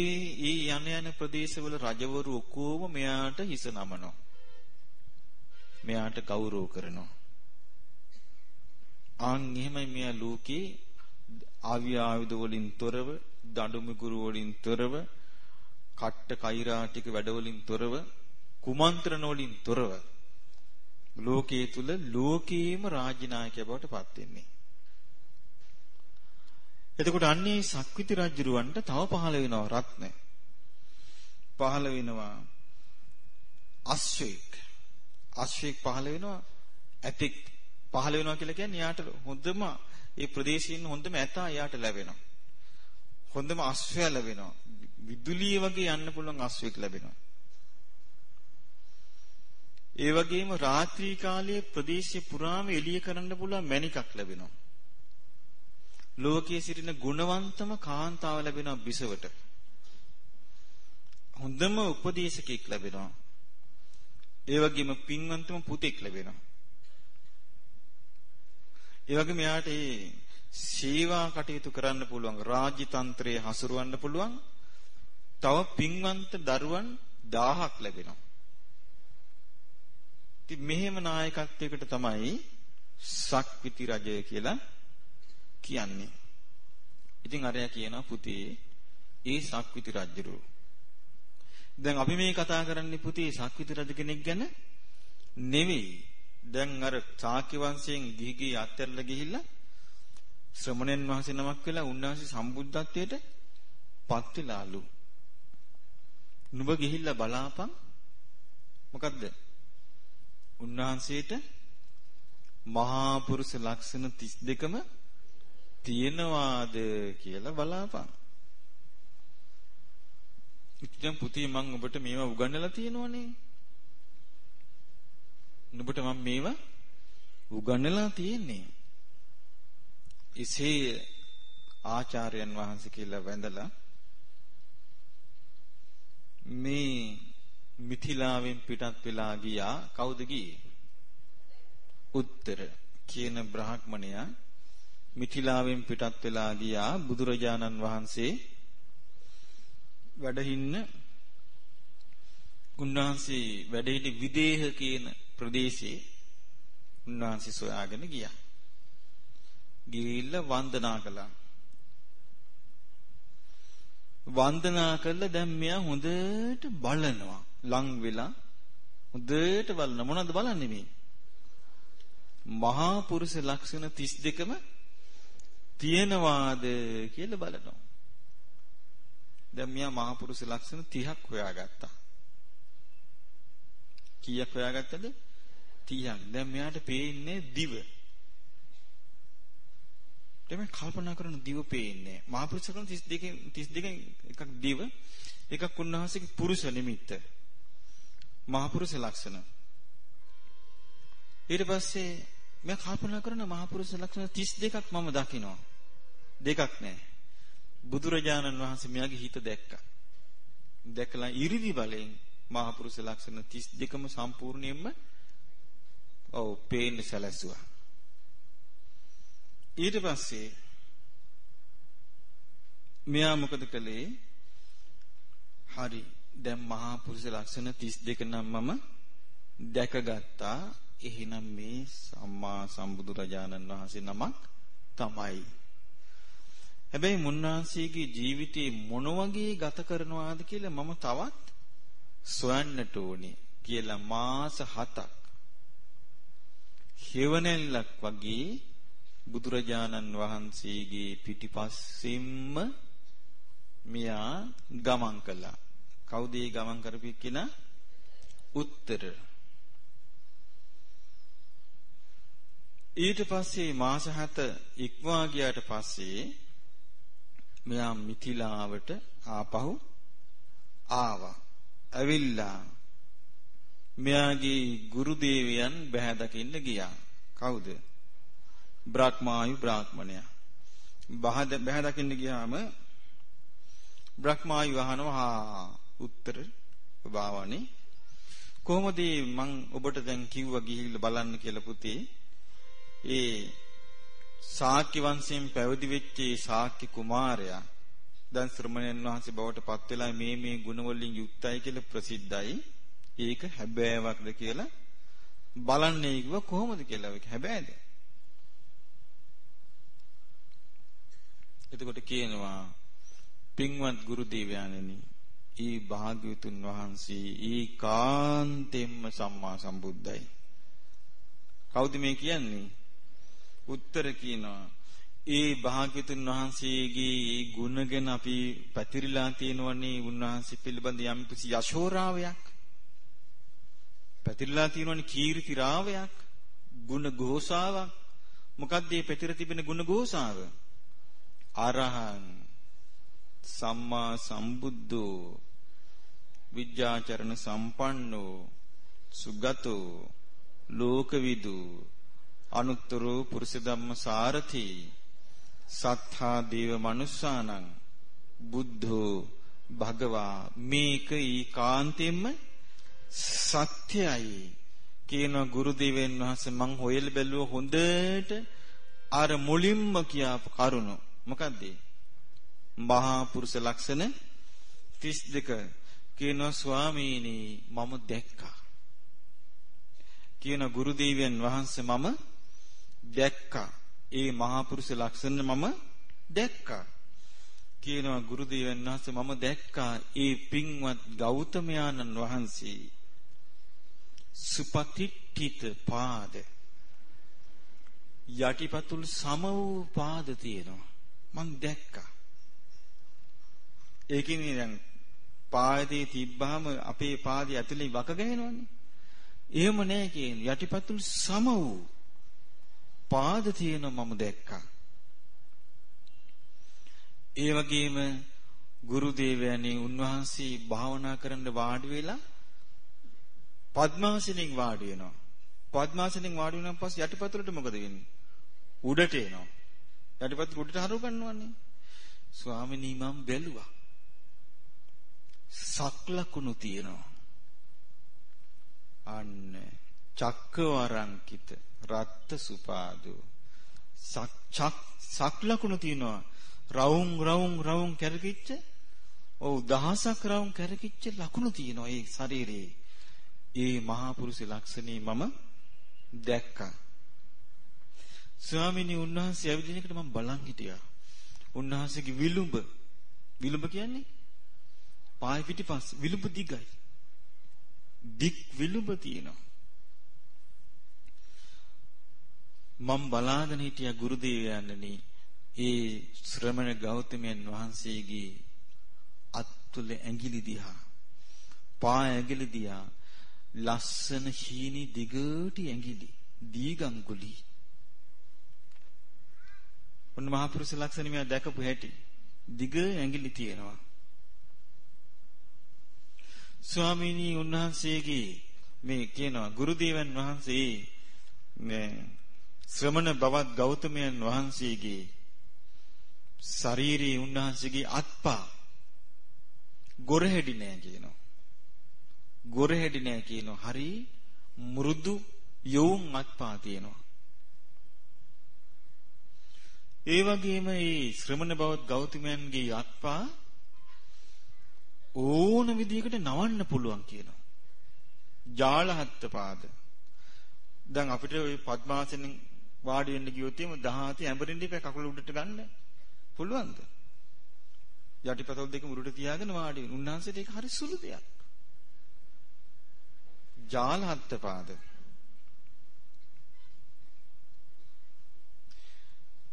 ඒ යන යන ප්‍රදේශවල රජවරු ඔක්කොම මෙයාට හිස නමනවා. මෙයාට ගෞරව කරනවා. ආන් එහෙමයි මෙයා ලෝකේ ආවි ආයුධ වලින් තොරව, දඬු මිගුරු වලින් තොරව, කට්ට කෛරාටික වැඩ වලින් තොරව, කුමන්ත්‍රණ වලින් තොරව ලෝකයේ තුල ලෝකයේම රාජ්‍යනායකය බවට පත් වෙන්නේ. එතකොට අන්නේ සක්විති රජුරවන්ට තව පහළ වෙනවා රත්න. පහළ වෙනවා අශ්වේක්. අශ්වේක් පහළ වෙනවා ඇතෙක් පහළ වෙනවා කියලා කියන්නේ යාට හොඳම ඒ ප්‍රදේශයේ ඉන්න හොඳම ඇතා යාට ලැබෙනවා. හොඳම අශ්වයා ලැබෙනවා. විදුලිය වගේ යන්න පුළුවන් අශ්වයෙක් ලැබෙනවා. ඒ වගේම රාත්‍රී කාලයේ ප්‍රදේශය පුරාම එළිය කරන්න පුළුවන් මණිකක් ලැබෙනවා. ලෝකයේ සිටින ගුණවන්තම කාන්තාව ලැබෙනවා බිසවට. හොඳම උපදේශකෙක් ලැබෙනවා. ඒ වගේම පින්වන්තම පුතෙක් ලැබෙනවා. ඒ වගේම එයාට මේ සේවා කටයුතු කරන්න පුළුවන් රාජ්‍ය තන්ත්‍රයේ හසුරවන්න පුළුවන් තව පින්වන්ත දරුවන් 1000ක් ලැබෙනවා. ඉතින් මෙහෙම නායකත්වයකට තමයි සක්විති රජය කියලා කියන්නේ. ඉතින් අරයා කියනවා පුතේ ඒ සක්විති රජුරු. දැන් අපි මේ කතා කරන්නේ පුතේ සක්විති රජ කෙනෙක් ගැන නෙවෙයි. දැන් අර ශාක්‍ය වංශයෙන් ගිහි ගිහි අත්හැරලා ගිහිල්ලා ශ්‍රමණයන් වහන්සේ නමක් වෙලා උන්වහන්සේ සම්බුද්ධත්වයට පත් වෙලාලු. නුඹ ගිහිල්ලා බලාපන් මොකද්ද? උන්වහන්සේට මහා පුරුෂ ලක්ෂණ 32ම තියෙනවාද කියලා බලාපන්. ඉතින් පුතේ මම ඔබට මේවා උගන්වලා තියෙනවනේ. නුඹට මම මේවා උගන්වලා තියෙන්නේ. එසේ ආචාර්යයන් වහන්සේ කියලා වැඳලා මේ මිථිලාවෙන් පිටත් වෙලා ගියා කවුද ගියේ? උත්තර කියන බ්‍රාහ්මණයා මිථිලාවෙන් පිටත් වෙලා ගියා බුදුරජාණන් වහන්සේ වැඩහින්න උන්වහන්සේ වැඩ සිටි විදේහ කියන ප්‍රදේශයේ උන්වහන්සේ සොයාගෙන ගියා. ගිහිල්ලා වන්දනා කළා. වන්දනා කළා දැන් මෙයා හොඳට බලනවා. ලං වෙලා හොඳට බලන මොනවද බලන්නේ මේ? මහා පුරුෂ ලක්ෂණ 32ම තියෙනවාද කියලා බලනවා. දැන් මෙයා මහා පුරුෂ ලක්ෂණ 30ක් හොයාගත්තා. කීයක් හොයාගත්තද? 30ක්. දැන් මෙයාට පේන්නේ දිව. දැන් කල්පනා කරන දිව පේන්නේ. මහා පුරුෂ ලක්ෂණ 32 32 එකක් දිව එකක් උන්වහන්සේගේ පුරුෂ නිමිත්ත. මහා පුරුෂ ලක්ෂණ. ඊට පස්සේ මම කල්පනා කරන මහා පුරුෂ ලක්ෂණ 32ක් මම දකිනවා. දෙකක් නෑ. බුදුරජාණන් වහන්සේ මෙයාගේ හිත දැක්කා. දැකලා ඉරිදි බලෙන් මහා පුරුෂ ලක්ෂණ 32ම සම්පූර්ණයෙන්ම ඔව් පේන්න සැලැස්සුවා. ඊට පස්සේ මෙයා මොකද කළේ? හරි දැන් මහා පුරුෂ ලක්ෂණ 32 නම් මම දැකගත්තා. එහෙනම් මේ සම්මා සම්බුදුරජාණන් වහන්සේ නමක් තමයි. හැබැයි මුන්නාන්සේගේ ජීවිතේ මොන වගේ ගත කරනවාද කියලා මම තවත් සොයන්නට ඕනේ කියලා මාස 7ක් හේවණල්ලක් වගේ බුදුරජාණන් වහන්සේගේ පිටිපස්සෙම්ම මියා ගමන් කළා. කවුද ඒ ගමන් කරපු කෙනා? උත්තර. ඊට පස්සේ මාස 7 ඉක්මවා ගියාට පස්සේ මෙයා මිථිලාවට ආපහු ආවා. ඇවිල්ලා මෙයාගේ ගුරු දේවයන් බහැ දකින්න ගියා. කවුද? බ්‍රහ්මායු බ්‍රාහ්මණයා. බහැ දකින්න ගියාම බ්‍රහ්මායු අහනවා උත්තර බාවනේ කොහොමද මං ඔබට දැන් කිව්වා ගිහිල්ලා බලන්න කියලා පුතේ ඒ ශාක්‍ය වංශයෙන් පැවිදි වෙච්ච ශාක්‍ය කුමාරයා දැන් ශ්‍රමණයන් වහන්සේ බවට පත් වෙලා මේ මේ ගුණ වලින් යුක්තයි කියලා ප්‍රසිද්ධයි ඒක හැබෑවක්ද කියලා බලන්නේ කිව්ව කොහොමද කියලා ඒක හැබෑද එතකොට කියනවා පින්වත් ගුරු දේවයාණෙනි ඒ භාග්‍යවතුන් වහන්සේ ඒකාන්තෙන්ම සම්මා සම්බුද්ධයි. කවුද මේ කියන්නේ? උත්තර කියනවා. ඒ භාග්‍යතුන් වහන්සේගේ ගුණ ගැන අපි පැතිරිලා තියෙනවනේ උන්වහන්සේ පිළිබඳ යම් කිසි යශෝරාවයක්. පැතිරිලා තියෙනවනේ කීර්ති රාවයක්, ගුණ ഘോഷාවක්. මොකද්ද මේ පැතිර තිබෙන ගුණ ഘോഷාව? අරහං සම්මා සම්බුද්ධෝ විද්‍යාචරණ සම්පන්නෝ සුගතෝ ලෝකවිදු අනුත්තරෝ පුරුෂ ධම්ම සාරති සත්තා දේව මනුස්සානං බුද්ධෝ භගවා මේක ඊකාන්තයෙන්ම සත්‍යයි කියන ගුරු දෙවියන් වහන්සේ මං හොයල බැලුව හොඳට අර මුලින්ම කියාපු කරුණ මොකද්ද මහා පුරුෂ ලක්ෂණ 32 කියනවා ස්වාමීනි මම දැක්කා. කියන ගුරු දේවයන් වහන්සේ මම දැක්කා. ඒ මහා පුරුෂ ලක්ෂණ මම දැක්කා. කියනවා ගුරු දේවයන් වහන්සේ මම දැක්කා ඒ පින්වත් ගෞතමයාණන් වහන්සේ සුපතිට්ඨිත පාද යටිපතුල් සම වූ පාද තියෙනවා මං දැක්කා ඒකිනේ දැන් පාදේ තිබ්බාම අපේ පාදේ ඇතුලේ වක ගහනවනේ. එහෙම නෑ කියන්නේ යටිපතුල් සම වූ පාද තියෙන මම දැක්කා. ඒ වගේම ගුරු දේවයන්ි උන්වහන්සේ භාවනා කරන්න වාඩි වෙලා පద్මාසනෙන් වාඩි වෙනවා. පద్මාසනෙන් වාඩි වුණාන් පස්සේ යටිපතුලට මොකද වෙන්නේ? උඩට එනවා. යටිපතුල උඩට හරව ගන්නවන්නේ. ස්වාමිනී මම බැලුවා. සක්ලකුණු තියෙනවා. අන්න චක්කවරංකිත රත්ත සුපාදු සක් චක් සක්ලකුණු තියෙනවා. රවුම් රවුම් රවුම් කැරකිච්ච ඔව් දහසක් රවුම් කැරකිච්ච ලකුණු තියෙනවා ඒ ශරීරයේ. ඒ මහා පුරුෂ ලක්ෂණේ මම දැක්කා. ස්වාමීනි උන්වහන්සේ ඇවිදින එකට මම බලන් හිටියා. උන්වහන්සේගේ විලුඹ විලුඹ කියන්නේ පාය පිටිපස්ස විලුඹ දිගයි. දික් විලුඹ තියෙනවා. මම බලාගෙන හිටියා ගුරු දේවයන්නි ඒ ශ්‍රමණ ගෞතමයන් වහන්සේගේ අත්තුල ඇඟිලි දිහා පා ඇඟිලි දිහා ලස්සන හීනි දිගට ඇඟිලි දීගංගුලි. ඔන්න මහපුරුෂ ලක්ෂණ මෙයා දැකපු හැටි. දිග ඇඟිලි තියෙනවා. ස්වාමීනි උන්වහන්සේගේ මේ කියනවා ගුරුදේවන් වහන්සේ මේ ශ්‍රමණ බවත් ගෞතමයන් වහන්සේගේ ශාරීරියේ උන්වහන්සේගේ අත්පා ගොරහැඩි නෑ කියනවා. ගොරහැඩි නෑ කියනවා. හරි මෘදු යොවුන් අත්පා තියෙනවා. ඒ වගේම මේ ශ්‍රමණ බවත් ගෞතමයන්ගේ අත්පා ඕන විදිහකට නවන්න පුළුවන් කියනවා. ජාලහත්ත පාද. දැන් අපිට ওই පద్මාසනෙන් වාඩි වෙන්න ගියොත් එimhe 17 ඇඹරෙන්න ඉපේ කකුල උඩට ගන්න පුළුවන්ද? යටිපතුල් දෙක මුරුට තියාගෙන වාඩි වෙන. උන්වහන්සේට ඒක හරි සුළු දෙයක්. ජාලහත්ත පාද.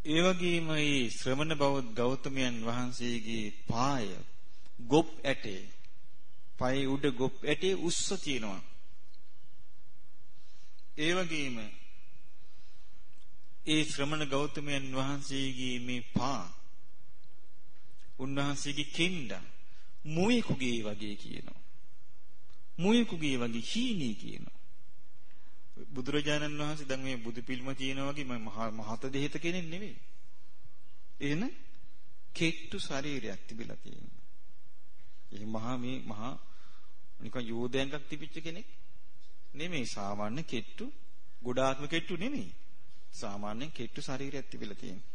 ඒ වගේම මේ ශ්‍රමණ බෞද්ධ ගෞතමයන් වහන්සේගේ පාය ගොප් ඇටේ පයි උඩ ගොප් ඇටේ උස්ස තියෙනවා. ඒ වගේම ඒ ශ්‍රමණ ගෞතමයන් වහන්සේගේ මේ පා උන්වහන්සේගේ කෙන්ඩ මුවෙකුගේ වගේ කියනවා. මුවෙකුගේ වගේ හීනී කියනවා. බුදුරජාණන් වහන්සේ දැන් මේ බුදු පිළිම තියෙනා වගේ මම මහත දෙහිත කෙනෙක් නෙවෙයි. එහෙන කෙට්ටු ශරීරයක් තිබිලා තියෙනවා. ඒ මහා මේ මහා නිකන් යෝධයන්ගක් තිබිච්ච කෙනෙක් නෙමෙයි සාමාන්‍ය කෙට්ටු ගොඩාක්ම කෙට්ටු නෙමෙයි. සාමාන්‍යයෙන් කෙට්ටු ශරීරයක් තිබිලා තියෙනවා.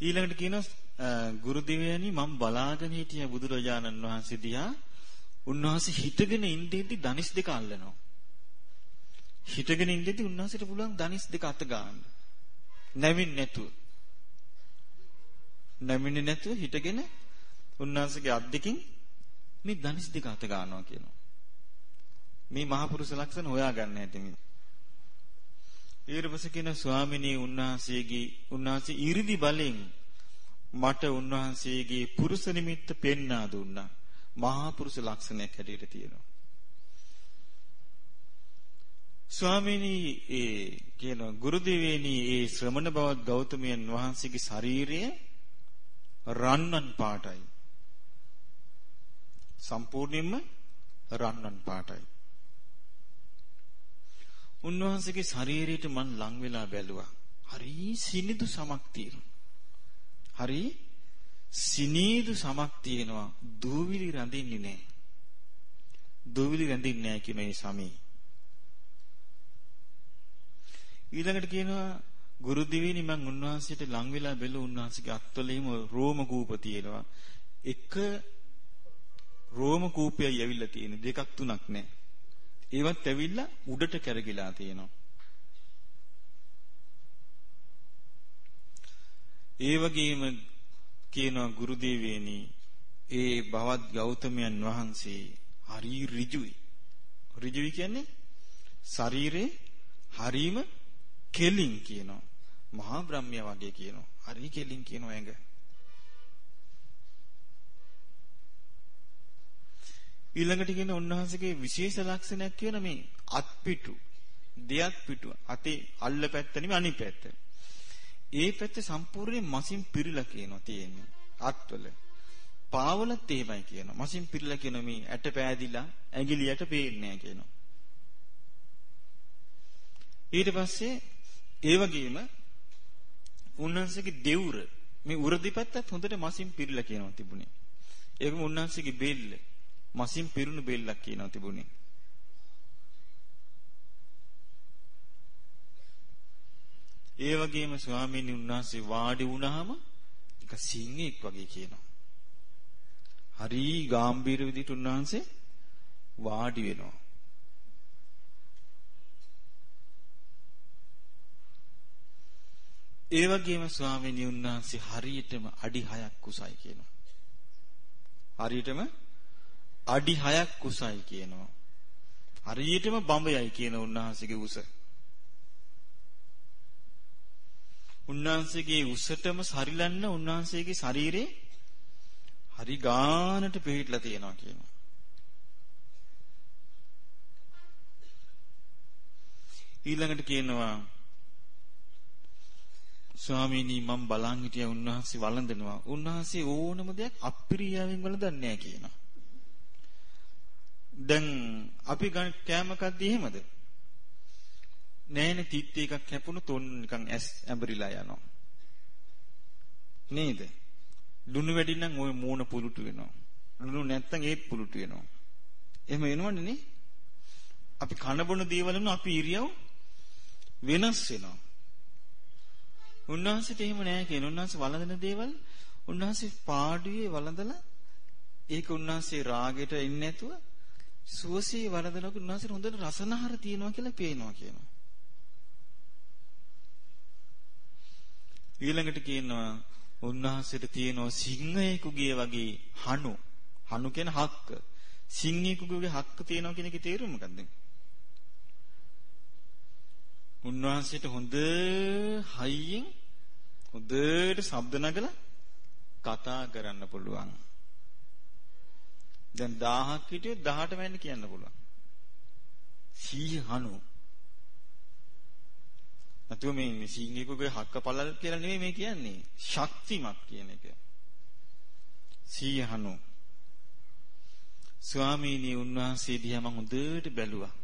ඊළඟට කියනවා ගුරු දිවයනි මම බලාගෙන හිටිය බුදුරජාණන් වහන්සේ දිහා උන්වහන්සේ හිටගෙන ඉඳිද්දි ධනිස් දෙක අල්ලනවා. හිටගෙන ඉඳිද්දි උන්වහන්සේට පුළුවන් ධනිස් දෙක අත ගන්න. නැමින් නැතුව. නැමින්නේ නැතුව හිටගෙන උන්වහන්සේගේ අත් දෙකින් මේ ධනිස් දෙක අත ගන්නවා කියනවා. මේ මහා පුරුෂ ලක්ෂණ හොයාගන්න හැටි මේ. ඊට පස්සේ කියන ස්වාමිනී උන්වහන්සේගේ උන්වහන්සේ 이르දි බලෙන් මට උන්වහන්සේගේ පුරුෂ නිමිත්ත පෙන්වා දුන්නා. මහා පුරුෂ ලක්ෂණයක් හැටියට තියෙනවා. ස්වාමීනි ඒ කියන ගුරු දෙවියනි ඒ ශ්‍රමණ බවත් ගෞතමයන් වහන්සේගේ ශරීරය රන්වන් පාටයි. සම්පූර්ණයෙන්ම රන්වන් පාටයි. උන්වහන්සේගේ ශරීරයට මං ලං වෙලා බැලුවා. හරි සිනිදු සමක් තියෙනවා. හරි සිනීදු සමක් තියෙනවා. දූවිලි රැඳින්නේ නැහැ. දූවිලි රැඳින්නේ නැහැ කියන මේ සමී. ඊළඟට කියනවා ගුරු දිවිනි මං උන්වහන්සේට ලං වෙලා බැලුව උන්වහන්සේගේ අත්වලේම රෝම කූප තියෙනවා. එක රෝම කූපයයි ඇවිල්ලා තියෙන්නේ දෙකක් තුනක් නෑ. ඒවත් ඇවිල්ලා උඩට කැරගිලා තියෙනවා. ඒ වගේම කියනවා ගුරු දේවේනි ඒ බවත් ගෞතමයන් වහන්සේ හරි ඍජුයි. ඍජුයි කියන්නේ ශරීරේ හරීම කෙලින් කියනවා. මහා බ්‍රහ්මයා වගේ කියනවා. හරි කෙලින් කියනවා ඇඟ. ඊළඟට කියන උන්වහන්සේගේ විශේෂ ලක්ෂණයක් කියන මේ අත්පිටු දෙයක් පිටු අතේ අල්ල පැත්ත නෙමෙයි අනිත් පැත්ත. ඒ පැත්තේ සම්පූර්ණයෙන් මසින් පිරීලා කියනවා තියෙන්නේ. අත්වල. පාවලත් එහෙමයි කියනවා. මසින් පිරීලා කියන මේ ඇට පෑදිලා ඇඟිලියට පේන්නේ නැහැ කියනවා. ඊට පස්සේ ඒ වගේම උන්වහන්සේගේ දෙවුර මේ උර දෙපැත්තත් හොඳට මසින් පිරීලා කියනවා තිබුණේ. ඒකම උන්වහන්සේගේ බෙල්ල මසින් පිරුණු බෙල්ලක් කියනවා තිබුණේ. ඒ වගේම ස්වාමීන් වහන්සේ වාඩි වුණාම එක සිංහෙක් වගේ කියනවා. හරි ගැඹීර විදිහට උන්වහන්සේ වාඩි වෙනවා. ඒ වගේම ස්වාමීන් වහන්සේ හරියටම අඩි 6ක් කුසයි කියනවා. හරියටම අඩි 6ක් කුසයි කියනවා. හරියටම බඹයයි කියන උන්වහන්සේගේ උස. උන්වහන්සේගේ උසටම සරිලන්න උන්වහන්සේගේ ශරීරේ හරි ගානට පිහිටලා තියෙනවා කියනවා. ඊළඟට කියනවා ස්වාමීනි මම බලන් හිටියා උන්වහන්සේ වළඳනවා. උන්වහන්සේ ඕනම දෙයක් අප්‍රියාවෙන් වළඳන්නේ නැහැ කියනවා. දැන් අපි කෑම කද්දී එහෙමද? නෑනේ තිත් එකක් කැපුණු තොන් නිකන් ඇස් ඇඹරිලා යනවා. නේද? ලුණු වැඩි නම් ওই මූණ පුරුටු වෙනවා. ලුණු නැත්තම් ඒත් පුරුටු වෙනවා. එහෙම වෙනවනේ නේ? අපි කන බොන දේවල් අපි ඉරියව් වෙනස් වෙනවා. උන්වහන්සේට එහෙම නෑ කියන උන්වහන්සේ වළඳන දේවල් උන්වහන්සේ පාඩුවේ වළඳලා ඒක උන්වහන්සේ රාගෙට ඉන්නේ නැතුව සුවසේ වළඳනකොට උන්වහන්සේ හොඳට රසනහර තියෙනවා කියලා පේනවා කියනවා. ඊළඟට කියනවා උන්වහන්සේට තියෙනවා සිංහයෙකුගේ වගේ හනු. හනු කියන හක්ක. සිංහයෙකුගේ හක්ක තියෙනවා කියන එකේ තේරුම මොකද්ද? උන්වහන්සේට හොඳ හයියෙන් හොඳට ශබ්ද නගලා කතා කරන්න පුළුවන්. දැන් 1000ක් හිටියොත් 18 වෙන්න කියන්න පුළුවන්. 190 නැතුව මේ සීංගිකුගේ හක්ක පළල් කියලා නෙමෙයි මේ කියන්නේ. ශක්තිමත් කියන එක. සීහනු. ස්වාමීනි උන්වහන්සේ දිහා මම හොඳට බැලුවා.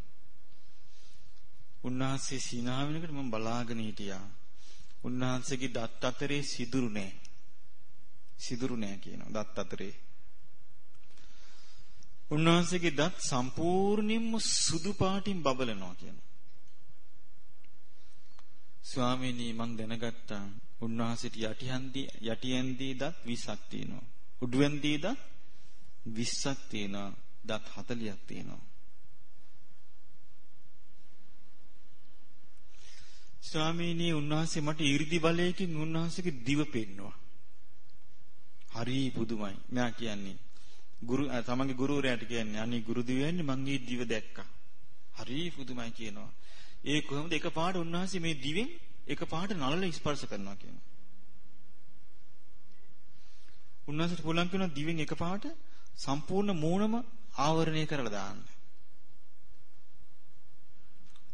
උන්වහන්සේ සීනා වෙනකොට මම බලාගෙන හිටියා. උන්වහන්සේගේ දත් අතරේ සිදුරු නෑ. සිදුරු නෑ කියනවා දත් අතරේ. උන්වහන්සේගේ දත් සම්පූර්ණයෙන්ම සුදු පාටින් බබලනවා කියනවා. ස්වාමීනි මං දැනගත්තා උන්වහන්සේට යටිහන්දී යටියන්දී දත් 20ක් තියෙනවා. උඩුවෙන්දී දත් 20ක් තියෙනවා. දත් 40ක් තියෙනවා. ස්වාමීනි උන්වහන්සේ මට 이르දි බලයකින් උන්වහන්සේගේ දිව පෙන්නවා. හරි පුදුමයි. මම කියන්නේ ගුරු තමන්ගේ ගුරුවරයාට කියන්නේ අනේ ගුරු දිවයන්නේ මං ඊ දිව දැක්කා. හරි පුදුමයි කියනවා. ඒ කොහොමද එකපාරට උන්වහන්සේ මේ දිවෙන් එකපාරට නළල ස්පර්ශ කරනවා කියනවා. උන්වහන්සේට පුළුවන් කියනවා දිවෙන් එකපාරට සම්පූර්ණ මූණම ආවරණය කරලා දාන්න.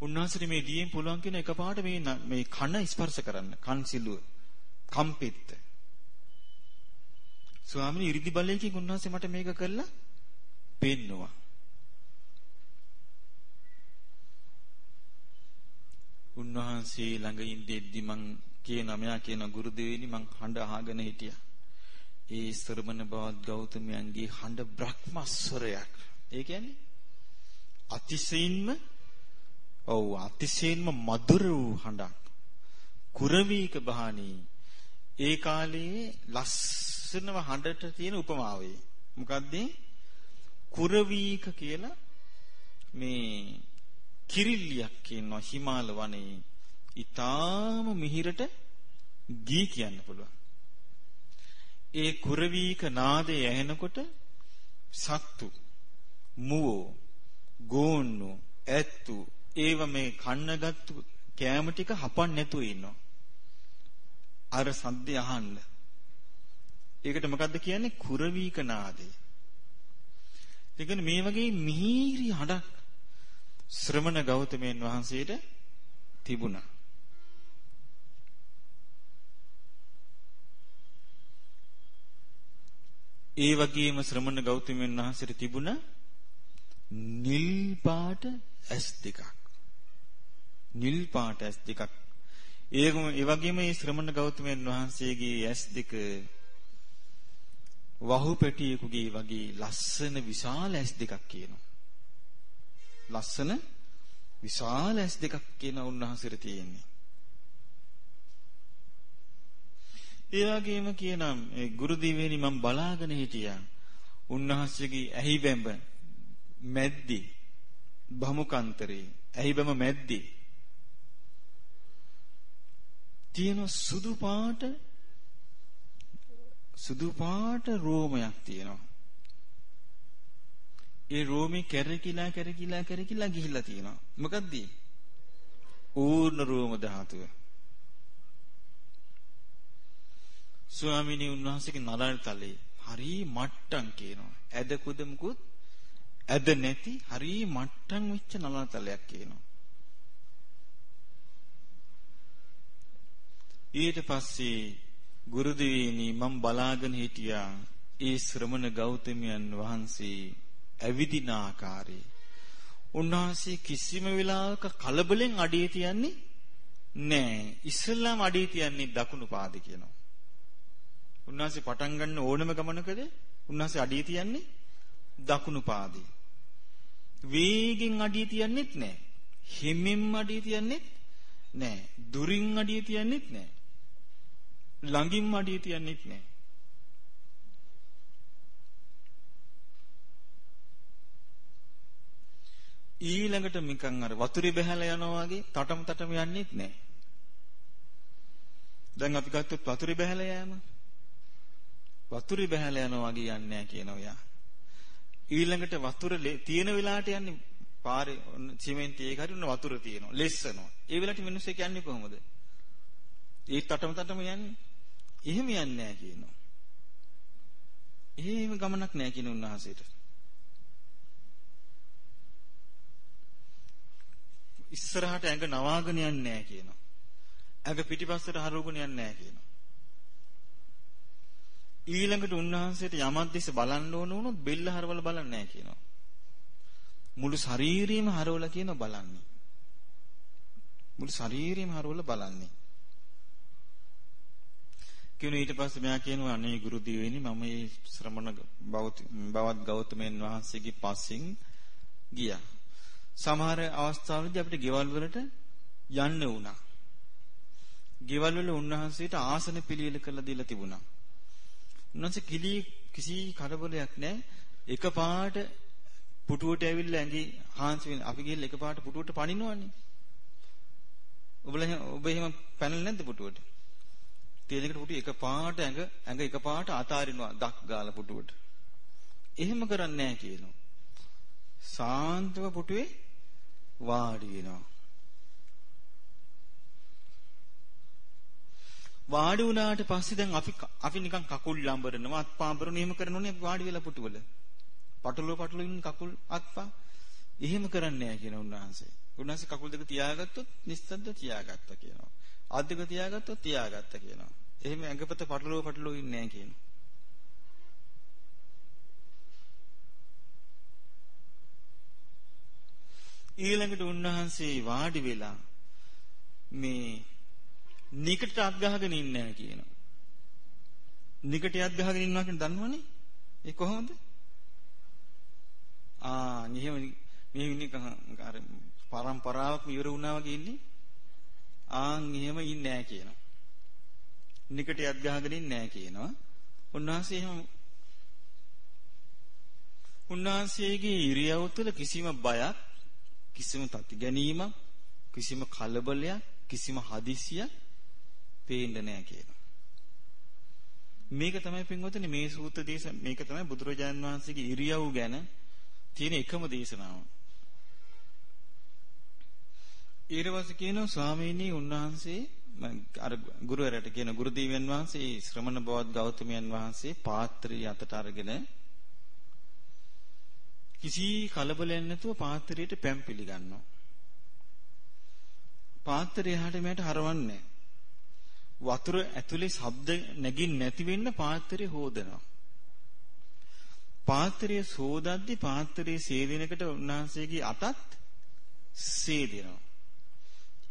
උන්වහන්සේට මේ දියෙන් පුළුවන් කියන එකපාරට මේ මේ කන ස්පර්ශ කරන්න. කන් සිලුව. කම්පිට. ස්වාමීනි ඉරිදි බලයකින් උන්වහන්සේ මට මේක කළා පෙන්නවා. උන්වහන්සේ ළඟ ඉඳෙද්දි මං කියන මෙයා කියන ගුරු දෙවියනි මං හඬ අහගෙන හිටියා. ඒ ශ්‍රමණ බවත් ගෞතමයන්ගේ හඬ බ්‍රහ්මස්වරයක්. ඒ කියන්නේ අතිශයින්ම ඔව් අතිශයින්ම මధుර වූ හඬක්. කුරවීක බහණී ඒ කාලේ ලස්සනම හඬට තියෙන උපමාවේ. මොකද්ද? කුරවීක කියලා මේ කිරිල්ලියක් කියනවා හිමාල වනයේ. ඊටාම මිහිරට ගී කියන්න පුළුවන්. ඒ කුරවීක නාදය ඇහෙනකොට සත්තු මුවෝ ගෝන්නු ඇත්තු ඒව මේ කන්නගත්තු කෑම ටික හපන්න නැතුව ඉන්නවා. අර සද්දය අහන්න. ඒකට මොකද්ද කියන්නේ කුරවීක නාදය. ඒ කියන්නේ මේ වගේ මිහිරි හඬක් ශ්‍රමණ ගෞතමයන් වහන්සේට තිබුණා. ඒ වගේම ශ්‍රමණ ගෞතමයන් වහන්සේට තිබුණ නිල් පාට ඇස් දෙකක්. නිල් පාට ඇස් දෙකක්. ඒගොම ඒ වගේම මේ ශ්‍රමණ ගෞතමයන් වහන්සේගේ ඇස් දෙක වහු පැටියෙකුගේ වගේ ලස්සන විශාල ඇස් දෙකක් කියනවා. ලස්සන විශාල ඇස් දෙකක් කියන උන්වහන්සේට තියෙන්නේ. ඒ වගේම කියනම් ඒ ගුරු දිවේනි මම බලාගෙන හිටියා. උන්වහන්සේගේ ඇහි බැඹ මැද්දි බමුකන්තරේ ඇහි බැඹ මැද්දි තියෙන සුදු පාට සුදු පාට රෝමයක් තියෙනවා. ඒ රෝමේ කැරකිලා කැරකිලා කැරකිලා ගිහිල්ලා තියෙනවා. මොකද්ද? ඌර්ණ රෝම ධාතුව. ස්වාමීනි උන්වහන්සේගේ නලල් තලේ හරි මට්ටම් කියනවා. ඇද කුදමුකුත් ඇද නැති හරි මට්ටම් වෙච්ච නලල් තලයක් කියනවා. ඊට පස්සේ ගුරු දෙවියනි මම බලාගෙන හිටියා ඒ ශ්‍රමණ ගෞතමයන් වහන්සේ ඇවිදින ආකාරය. උන්වහන්සේ කිසිම වෙලාවක කලබලෙන් අඩිය තියන්නේ නෑ. ඉස්සල්ලාම අඩිය තියන්නේ දකුණු පාදේ කියනවා. උන්වහන්සේ පටන් ගන්න ඕනම ගමනකද උන්වහන්සේ අඩිය තියන්නේ දකුණු පාදේ. වේගෙන් අඩිය තියන්නෙත් නෑ. හිමින් අඩිය තියන්නෙත් නෑ. දුරින් අඩිය තියන්නෙත් නෑ. ළඟින් අඩිය තියන්නෙත් නෑ. ඊළඟට නිකන් අර වතුරේ බහැලා යනවා වගේ තටම තටම යන්නෙත් නෑ. දැන් අපි ගත්තොත් වතුරේ බහැලා යෑම. වතුරේ බහැලා යනවා වගේ යන්නේ නෑ කියනවා යා. ඊළඟට වතුර තියෙන වෙලාවට යන්නේ පාරේ සිමෙන්ති ඒක හරි උන වතුර තියෙනවා. ලෙස්සනවා. ඒ වෙලාවට මිනිස්සු කියන්නේ කොහොමද? ඒ තටම තටම යන්නේ. එහෙම යන්නේ නෑ කියනවා. එහෙම ගමනක් නෑ කියන උන්වහන්සේට. ඉස්සරහට ඇඟ නවාගෙන යන්නේ නැහැ කියනවා. ඇඟ පිටිපස්සට හරවගෙන යන්නේ නැහැ කියනවා. ඊළඟට උන්වහන්සේට යමක් දිස් බලන්න ඕන වුණොත් බෙල්ල හරවල බලන්නේ නැහැ කියනවා. මුළු ශරීරයම හරවලා කියන බලන්නේ. මුළු ශරීරයම හරවල බලන්නේ. කියන ඊට පස්සේ මෙයා කියනවා අනේ ගුරු දිවෙනි මම මේ ශ්‍රමණ බවත් ගෞතමයන් වහන්සේගේ පස්සෙන් ගියා. සමහර අවස්ථාවලදී අපිට ගෙවල් වලට යන්න වුණා. ගෙවල් වල උන්වහන්සේට ආසන පිළියෙල කරලා දීලා තිබුණා. උන්වහන්සේ කිලි කිසි කලබලයක් නැහැ. එකපාරට පුටුවට ඇවිල්ලා ඇඟි හාන්සි වෙන අපි ගිහලා එකපාරට පුටුවට පනිනවනේ. ඔබලා ඔබ එහෙම පැනලා නැද්ද පුටුවට? තේලෙකට පුටු එකපාරට ඇඟ ඇඟ එකපාරට අතාරිනවා දක් ගාලා පුටුවට. එහෙම කරන්නේ නැහැ කියනවා. සාන්තව පුටුවේ වාඩි වෙනවා. වාඩි වුණාට පස්සේ දැන් අපි අපි නිකන් කකුල් ලම්බරනවා අත්පා අඹරන එහෙම කරනෝනේ වාඩි වෙලා පුටුවල. පටලුව පටලුව ඉන්න කකුල් අත්පා එහෙම කරන්නේ නැහැ කියන උන්වහන්සේ. උන්වහන්සේ කකුල් දෙක තියාගත්තොත් නිස්සද්ද තියාගත්තා කියනවා. අත් දෙක තියාගත්තොත් තියාගත්තා කියනවා. එහෙම ඇඟපත පටලුව පටලුව ඉන්නේ නැහැ කියනවා. ඊළඟට උන්වහන්සේ වාඩි වෙලා මේ නිකට අත් ගහගෙන ඉන්නේ කියනවා. නිකට අත් ගහගෙන ඉන්නවා කියන දන්නවනේ? ඒ කොහොමද? ආ නිහෙම මේ නිකන් අර පරම්පරාවක් ඉවර වුණා වගේ ඉන්නේ. ආන් එහෙම ඉන්නේ නැහැ කියනවා. නිකට අත් ගහගෙන ඉන්නේ නැහැ කියනවා. උන්වහන්සේ එහෙම උන්වහන්සේගේ ඉරියව් තුළ කිසිම බයක් කිසිම තති ගැනීමක් කිසිම කලබලයක් කිසිම හදිසියක් පේන්නේ නැහැ කියනවා. මේක තමයි පින්වතුනි මේ සූත්‍ර දේශ මේක තමයි බුදුරජාන් වහන්සේගේ ඉරියව් ගැන තියෙන එකම දේශනාව. ඊට කියනවා ස්වාමීනි උන්වහන්සේ අර ගුරුවරයාට කියන ගුරු දීවයන් වහන්සේ ශ්‍රමණ බවත් ගෞතමයන් වහන්සේ පාත්‍රය අතට අරගෙන කිසි කලබලයක් නැතුව පාත්‍රයට පැම් පිළිගන්නවා. පාත්‍රය එහාට මෙහාට හරවන්නේ වතුර ඇතුලේ ශබ්ද නැගින් නැති වෙන්න පාත්‍රය හොදනවා. පාත්‍රය සෝදද්දි පාත්‍රයේ සේදිනකට උන්වහන්සේගේ අතත් සේදිනවා.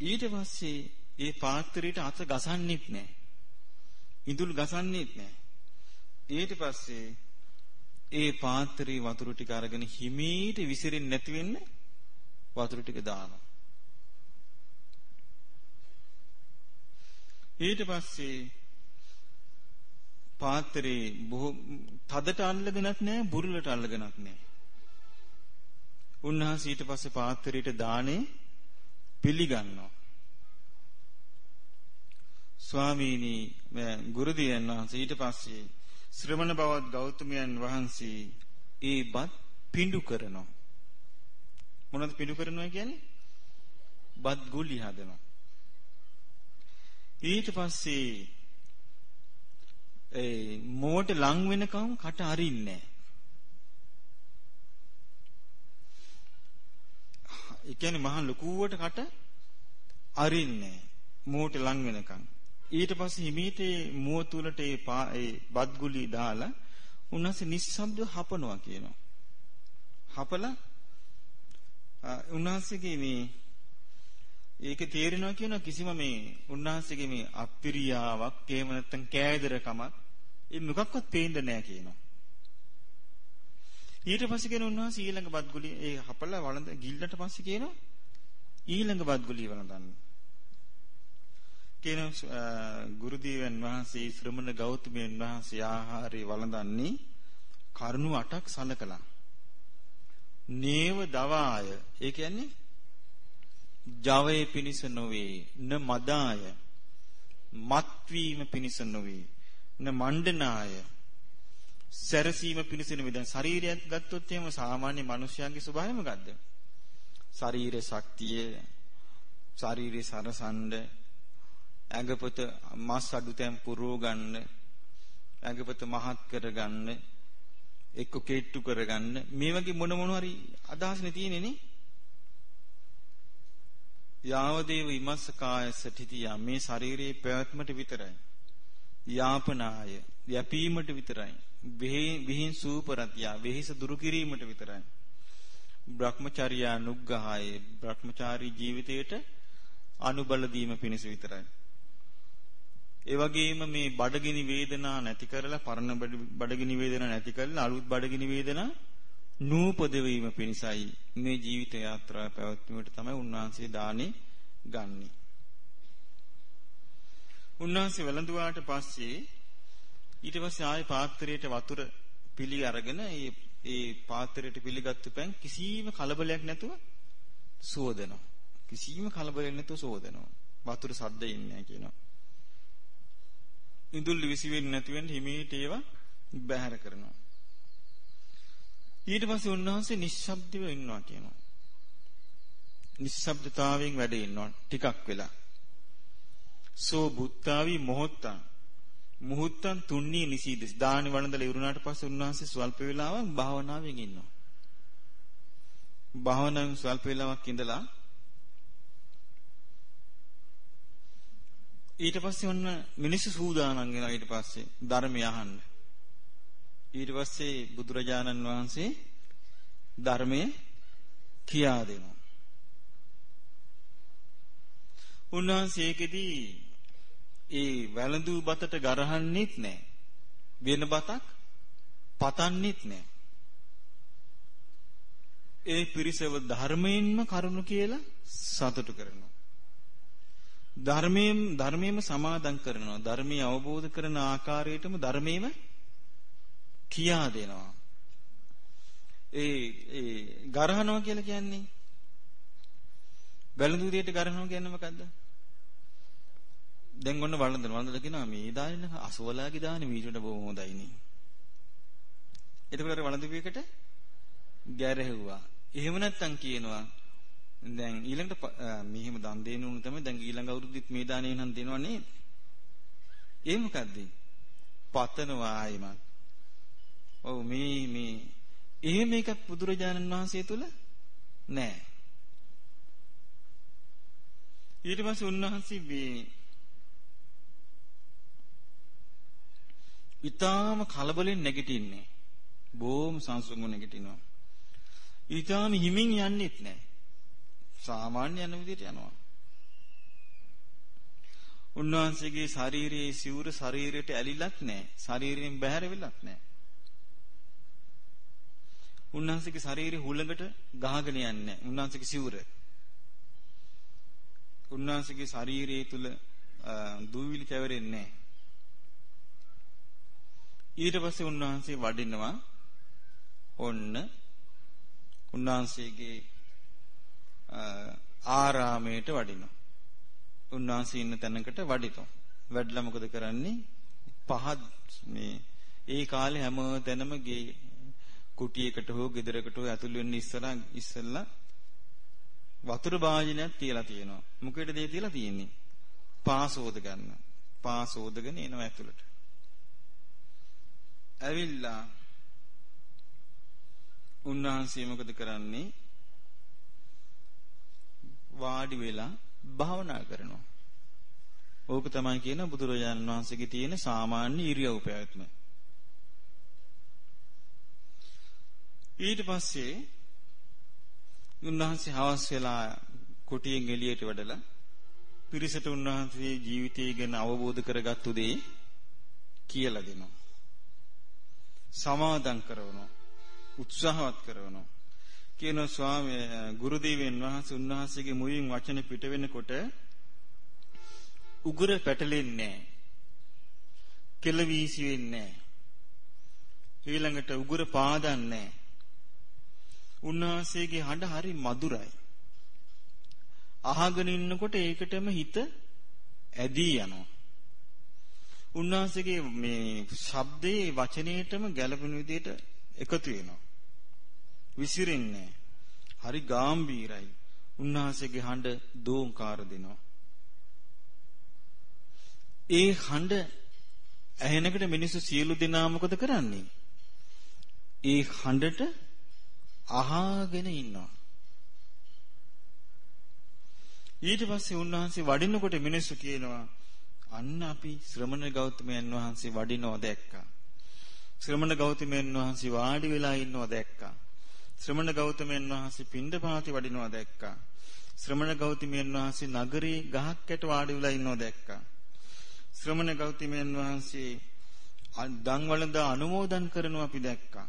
ඊට පස්සේ ඒ පාත්‍රයට අත ගසන්නෙත් නැහැ. ඉඳුල් ගසන්නෙත් නැහැ. ඊට පස්සේ ඒ පාත්‍රයේ වතුර ටික අරගෙන හිමීට විසිරෙන්නේ නැති වෙන්න වතුර ටික දානවා. ඊට පස්සේ පාත්‍රේ බොහෝ තදට අල්ලගෙනත් නැහැ බුරුලට අල්ලගෙනත් නැහැ. උන්වහන්සේ ඊට පස්සේ පාත්‍රයට දානේ පිළිගන්නවා. ස්වාමීනි ගුරුදියන් වහන්සේ ඊට පස්සේ ශ්‍රමණ බවත් ගෞතමයන් වහන්සේ ඒ බත් පිඬු කරනවා. මොනවද පිඬු කරනවා කියන්නේ? බත් ගුලි හදනවා. ඊට පස්සේ ඒ මොවට ලං වෙනකම් කට අරින්නේ ඒ කියන්නේ මහා ලකුවට කට අරින්නේ මොවට ලං වෙනකම් ඊට පස්සේ හිමීට මුව තුලට ඒ ඒ බත්ගුලි දාලා උන්වහන්සේ නිස්සබ්දව හපනවා කියනවා. හපලා උන්වහන්සේගේ මේ ඒක තේරෙනවා කියන කිසිම මේ උන්වහන්සේගේ මේ අප්‍රියාවක් එහෙම නැත්නම් කෑදරකමක් ඒ මොකක්වත් පේන්න නැහැ කියනවා. ඊට පස්සේ කියන උන්වහන්සේ ඊළඟ බත්ගුලි ඒ හපලා වළඳ ගිල්ලට පස්සේ කියනවා ඊළඟ බත්ගුලි වළඳන්න. කියන ගුරුදීවන් වහන්සේ ශ්‍රමණ ගෞතමයන් වහන්සේ ආහාරය වළඳන්නේ කරුණු 8ක් සලකලා. නේව දවාය ඒ කියන්නේ ජවයේ පිනිස නොවේ න මදාය මත්වීම පිනිස නොවේ න මණ්ඩනාය සැරසීම පිණිස නෙමෙයි දැන් ශරීරයක් ගත්තොත් එහෙම සාමාන්‍ය මිනිස්යාගේ ස්වභාවය මොකද්ද? ශරීර ශක්තිය ශරීරය සරසන්න ඇඟපත මස් අඩුතැන් පුරව ගන්න ඇඟපත මහත් කරගන්න එක්ක කෙට්ටු කරගන්න මේ වගේ මොන මොන හරි අදහස්නේ තියෙන්නේ නේ. යාවදේව ඉමස්ස කායස තිතියා මේ ශරීරයේ පැවැත්මට විතරයි. යාපනාය යැපීමට විතරයි. විහිං සූපරතියා වෙහිස දුරු කිරීමට විතරයි බ්‍රහ්මචර්යා නුග්ගහාය බ්‍රහ්මචාරී ජීවිතයට අනුබල දීම පිණිස විතරයි ඒ වගේම මේ බඩගිනි වේදනා නැති කරලා පරණ බඩගිනි වේදනා නැති කරලා අලුත් බඩගිනි වේදනා නූපද වීම පිණිසයි මේ ජීවිත යාත්‍රාව පැවැත්වීමට තමයි උන්වහන්සේ දානේ ගන්නේ. උන්වහන්සේ වැළඳුවාට පස්සේ ඊට පස්සේ ආයේ පාත්‍රයට වතුර පිළි අරගෙන ඒ ඒ පාත්‍රයට පිළිගත්තු පෑන් කිසිම කලබලයක් නැතුව සෝදනවා. කිසිම කලබලයක් නැතුව සෝදනවා. වතුර සද්ද ඉන්නේ නැහැ කියනවා. ඉඳුල් විසි වෙන්නේ නැති වෙන්න හිමීට ඒවා බැහැර කරනවා. ඊට පස්සේ උන්වහන්සේ නිශ්ශබ්දව ඉන්නවා කියනවා. නිශ්ශබ්දතාවයෙන් වැඩ ඉන්නවා ටිකක් වෙලා. සෝ බුත්තාවි මොහොත්තං මුහුත්තන් තුන්නී නිසීදස් දානි වළඳලා ඉවරුණාට පස්සේ උන්වහන්සේ ස්වල්ප වේලාවක් භාවනාවෙන් ඉන්නවා. භාවනාවෙන් ස්වල්ප වේලාවක් ඉඳලා ඊට පස්සේ ඔන්න මිනිස්සු සූදානම් වෙනවා ඊට පස්සේ ධර්මය අහන්න. ඊට පස්සේ බුදුරජාණන් වහන්සේ ධර්මය කියා දෙනවා. උන්වහන්සේකෙදී ඒ වැළඳු බතට ගරහන්නෙත් නැහැ. වෙන බතක් පතන්නෙත් නැහැ. ඒ පිරිසව ධර්මයෙන්ම කරුණු කියලා සතුටු කරනවා. ධර්මයෙන් ධර්මයෙන්ම සමාදම් කරනවා. ධර්මය අවබෝධ කරන ආකාරයටම ධර්මයෙන්ම කියා දෙනවා. ඒ ඒ ගරහනවා කියලා කියන්නේ වැළඳුරියට ගරහනවා කියන්නේ මොකද්ද? දැන් ඔන්න වළඳන වළඳලා කියනවා මේ දාන්නේ අසවලාගේ දාන්නේ මීටට බොහොම හොඳයිනේ. එතකොට අර වළඳුවියකට ගැරහෙව්වා. එහෙම නැත්තම් කියනවා දැන් ඊළඟට මෙහිම දන් දෙන්න උණු තමයි දැන් ඊළඟ අවුරුද්දෙත් මේ දානේ නම් දෙනවා නේද? ඒ මොකද්ද? පතනවා ආයිමත්. ඔව් මේ මේ එහෙම එකක් බුදුරජාණන් වහන්සේ තුල නැහැ. ඊට පස්සේ උන්වහන්සේ මේ ඊටාම කලබලෙන් නැගිටින්නේ. බොහොම සංසුන්ව නැගිටිනවා. ඊටාම හිමින් යන්නෙත් නැහැ. සාමාන්‍ය යන විදිහට යනවා. උන්වහන්සේගේ ශාරීරියේ සිවුර ශරීරයට ඇලිලත් නැහැ. ශරීරයෙන් බැහැර වෙලත් නැහැ. උන්වහන්සේගේ ශරීරය හුලඟට ගහගෙන යන්නේ උන්වහන්සේගේ සිවුර. උන්වහන්සේගේ ශරීරය තුල දූවිලි කැවරෙන්නේ ඊට පස්සේ උන්වහන්සේ වඩිනවා ඔන්න උන්වහන්සේගේ ආරාමයට වඩිනවා. උන්වහන්සේ ඉන්න තැනකට වඩිනවා. වැඩලා මොකද කරන්නේ? පහත් මේ ඒ කාලේ හැම තැනම ගේ කුටියකට හෝ ගෙදරකට හෝ ඇතුළු වෙන්න ඉස්සලා ඉස්සෙල්ලා වතුර භාජනයක් තියලා තියෙනවා. මොකේද ඒ තියලා තියෙන්නේ? පාසෝද ගන්න. පාසෝදගෙන එනවා ඇතුළට. ඇවිල්ලා උන්වහන්සේ මොකද කරන්නේ? වාඩි වෙලා භාවනා කරනවා. ඕක තමයි කියන බුදුරජාණන් වහන්සේගේ තියෙන සාමාන්‍ය ඉරියව් පැවැත්ම. ඊට පස්සේ උන්වහන්සේ හවස් වෙලා කුටියෙන් එළියට වැඩලා පිරිසට උන්වහන්සේ ජීවිතය ගැන අවබෝධ කරගත්තු දේ කියලා දෙනවා. සමාදම් කරනවා. උත්සාහවත් කරනවා. කියන ස්වාමී ගුරු දේවයන් වහන්සේ උන්වහන්සේගේ මුවින් වචන පිට වෙනකොට උගුර පැටලෙන්නේ නැහැ. කෙල වීසි වෙන්නේ නැහැ. ඊළඟට උගුර පාදන්නේ නැහැ. උන්වහන්සේගේ හඬ හරි මధుරයි. අහගෙන ඉන්නකොට ඒකටම හිත ඇදී යනවා. උන්වහන්සේගේ මේ ශබ්දේ වචනේටම ගැළපෙන විදිහට එකතු වෙනවා. විසිරෙන්නේ හරි ගැඹීරයි. උන්වහන්සේගේ හඬ දෝංකාර දෙනවා. ඒ හඬ ඇහෙනකොට මිනිස්සු සියලු දෙනා මොකද කරන්නේ? ඒ හඬට අහාගෙන ඉන්නවා. ඊට පස්සේ උන්වහන්සේ වඩිනකොට මිනිස්සු කියනවා අන්න අපි ශ්‍රමණ ගෞතමයන් වහන්සේ වඩිනව දැක්කා. ශ්‍රමණ ගෞතමයන් වහන්සේ වාඩි වෙලා ඉන්නව දැක්කා. ශ්‍රමණ ගෞතමයන් වහන්සේ පිණ්ඩපාති වඩිනවා දැක්කා. ශ්‍රමණ ගෞතමයන් වහන්සේ නගරේ ගහක් යට වාඩි වෙලා ඉන්නවා දැක්කා. ශ්‍රමණ ගෞතමයන් වහන්සේ දන් වළඳ අනුමෝදන් කරනවා අපි දැක්කා.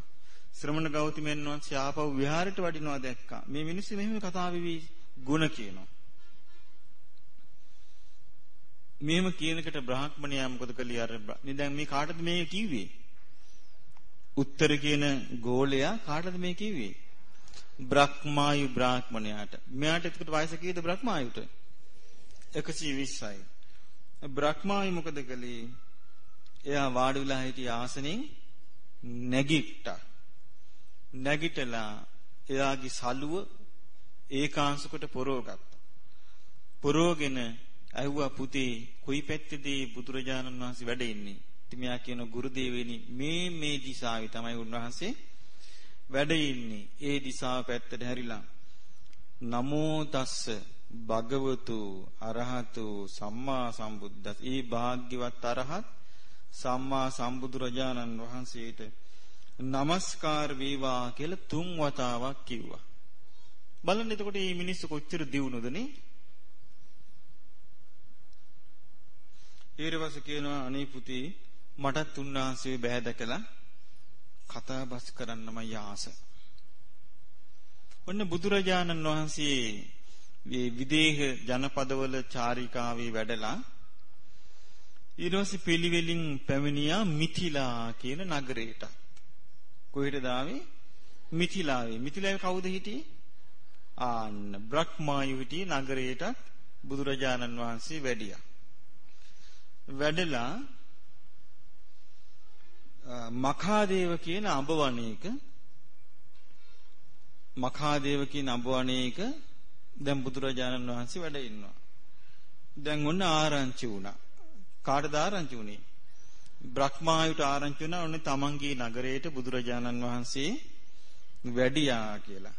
ශ්‍රමණ ගෞතමයන් වහන්සේ ආපහු විහාරයට වඩිනවා දැක්කා. මේ මිනිස්සු මෙහෙම කතා වෙවි ಗುಣ කියනවා. මෙහෙම කියනකට බ්‍රාහ්මණයා මොකද කළේ අර දැන් මේ කාටද මේ කිව්වේ? උත්තර කියන ගෝලයා කාටද මේ කිව්වේ? බ්‍රහ්මායු බ්‍රාහ්මණයාට. මෙයාට එතකොට වයස කීයද බ්‍රහ්මායුට? 120යි. බ්‍රහ්මායු මොකද කළේ? එයා වාඩි වෙලා හිටිය ආසනෙන් නැගිට්ටා. නැගිටලා එයාගේ සලුව ඒකාංශ කොට පොරවගත්තා. පොරවගෙන ඇහුවා පුතේ කොයි පැත්තේද බුදුරජාණන් වහන්සේ වැඩ ඉන්නේ? ඉතින් මෙයා කියන ගුරු දේවෙනි මේ මේ දිශාවේ තමයි උන්වහන්සේ වැඩ ඉන්නේ. ඒ දිශාව පැත්තට හැරිලා නමෝ තස්ස භගවතු අරහතු සම්මා සම්බුද්දස්. ඒ භාග්‍යවත් අරහත් සම්මා සම්බුදුරජාණන් වහන්සේට নমස්කාර වේවා කියලා තුන් වතාවක් කිව්වා. බලන්න එතකොට මේ මිනිස්සු කොච්චර දියුණුදනේ? ඊට පස්සේ කියනවා අනේ පුතේ මටත් උන්වහන්සේ බෑ දැකලා කතා බස් කරන්නම යාස. ඔන්න බුදුරජාණන් වහන්සේ මේ විදේහ ජනපදවල චාරිකාවේ වැඩලා ඊළඟට පිළිවෙලින් පැමිණියා මිථිලා කියන නගරයට. කොහෙටද ආවේ? මිථිලාවේ. මිථිලාවේ කවුද හිටියේ? ආන්න බ්‍රහ්මායු හිටියේ නගරයට බුදුරජාණන් වහන්සේ වැඩියා. වැඩලා මඛාදේව කියන අඹ වනයේක මඛාදේව කියන අඹ වනයේක දැන් බුදුරජාණන් වහන්සේ වැඩ ඉන්නවා. දැන් ඔන්න ආරංචි වුණා. කාටද ආරංචි වුණේ? බ්‍රහ්මායුට ආරංචි වුණා ඔන්න තමන්ගේ නගරයට බුදුරජාණන් වහන්සේ වැඩියා කියලා.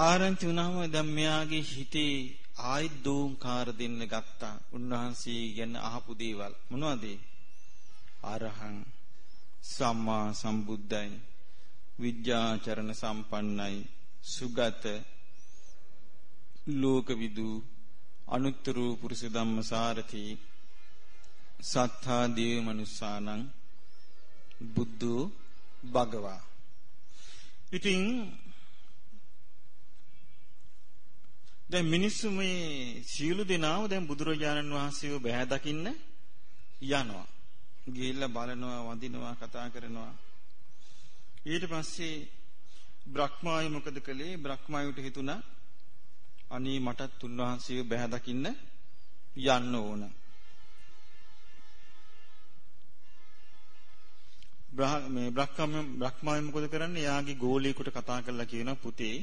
ආරංචි වුණාම දැන් මෙයාගේ හිතේ ආයෙත් දෝංකාර දෙන්න ගත්තා. උන්වහන්සේ ගැන අහපු දේවල් මොනවද? අරහං සම්මා සම්බුද්දයි විද්‍යාචරණ සම්පන්නයි සුගත ලෝකවිදු අනුත්තර පුරුෂ ධම්මසාරති සත්තා දේව මනුස්සානං බුද්ධෝ භගවා ඉතින් දැන් මිනිස්සු මේ සියලු දෙනාම දැන් බුදුරජාණන් වහන්සේව බෑ දකින්න යනවා. ගිහිල්ලා බලනවා, වඳිනවා, කතා කරනවා. ඊට පස්සේ බ්‍රහ්මායි මොකද කළේ? බ්‍රහ්මායිට හිතුණා අනේ මටත් උන්වහන්සේව බෑ දකින්න යන්න ඕන. මේ බ්‍රහ්ම බ්‍රහ්මායි මොකද කරන්නේ? යාගේ ගෝලියෙකුට කතා කරලා කියනවා පුතේ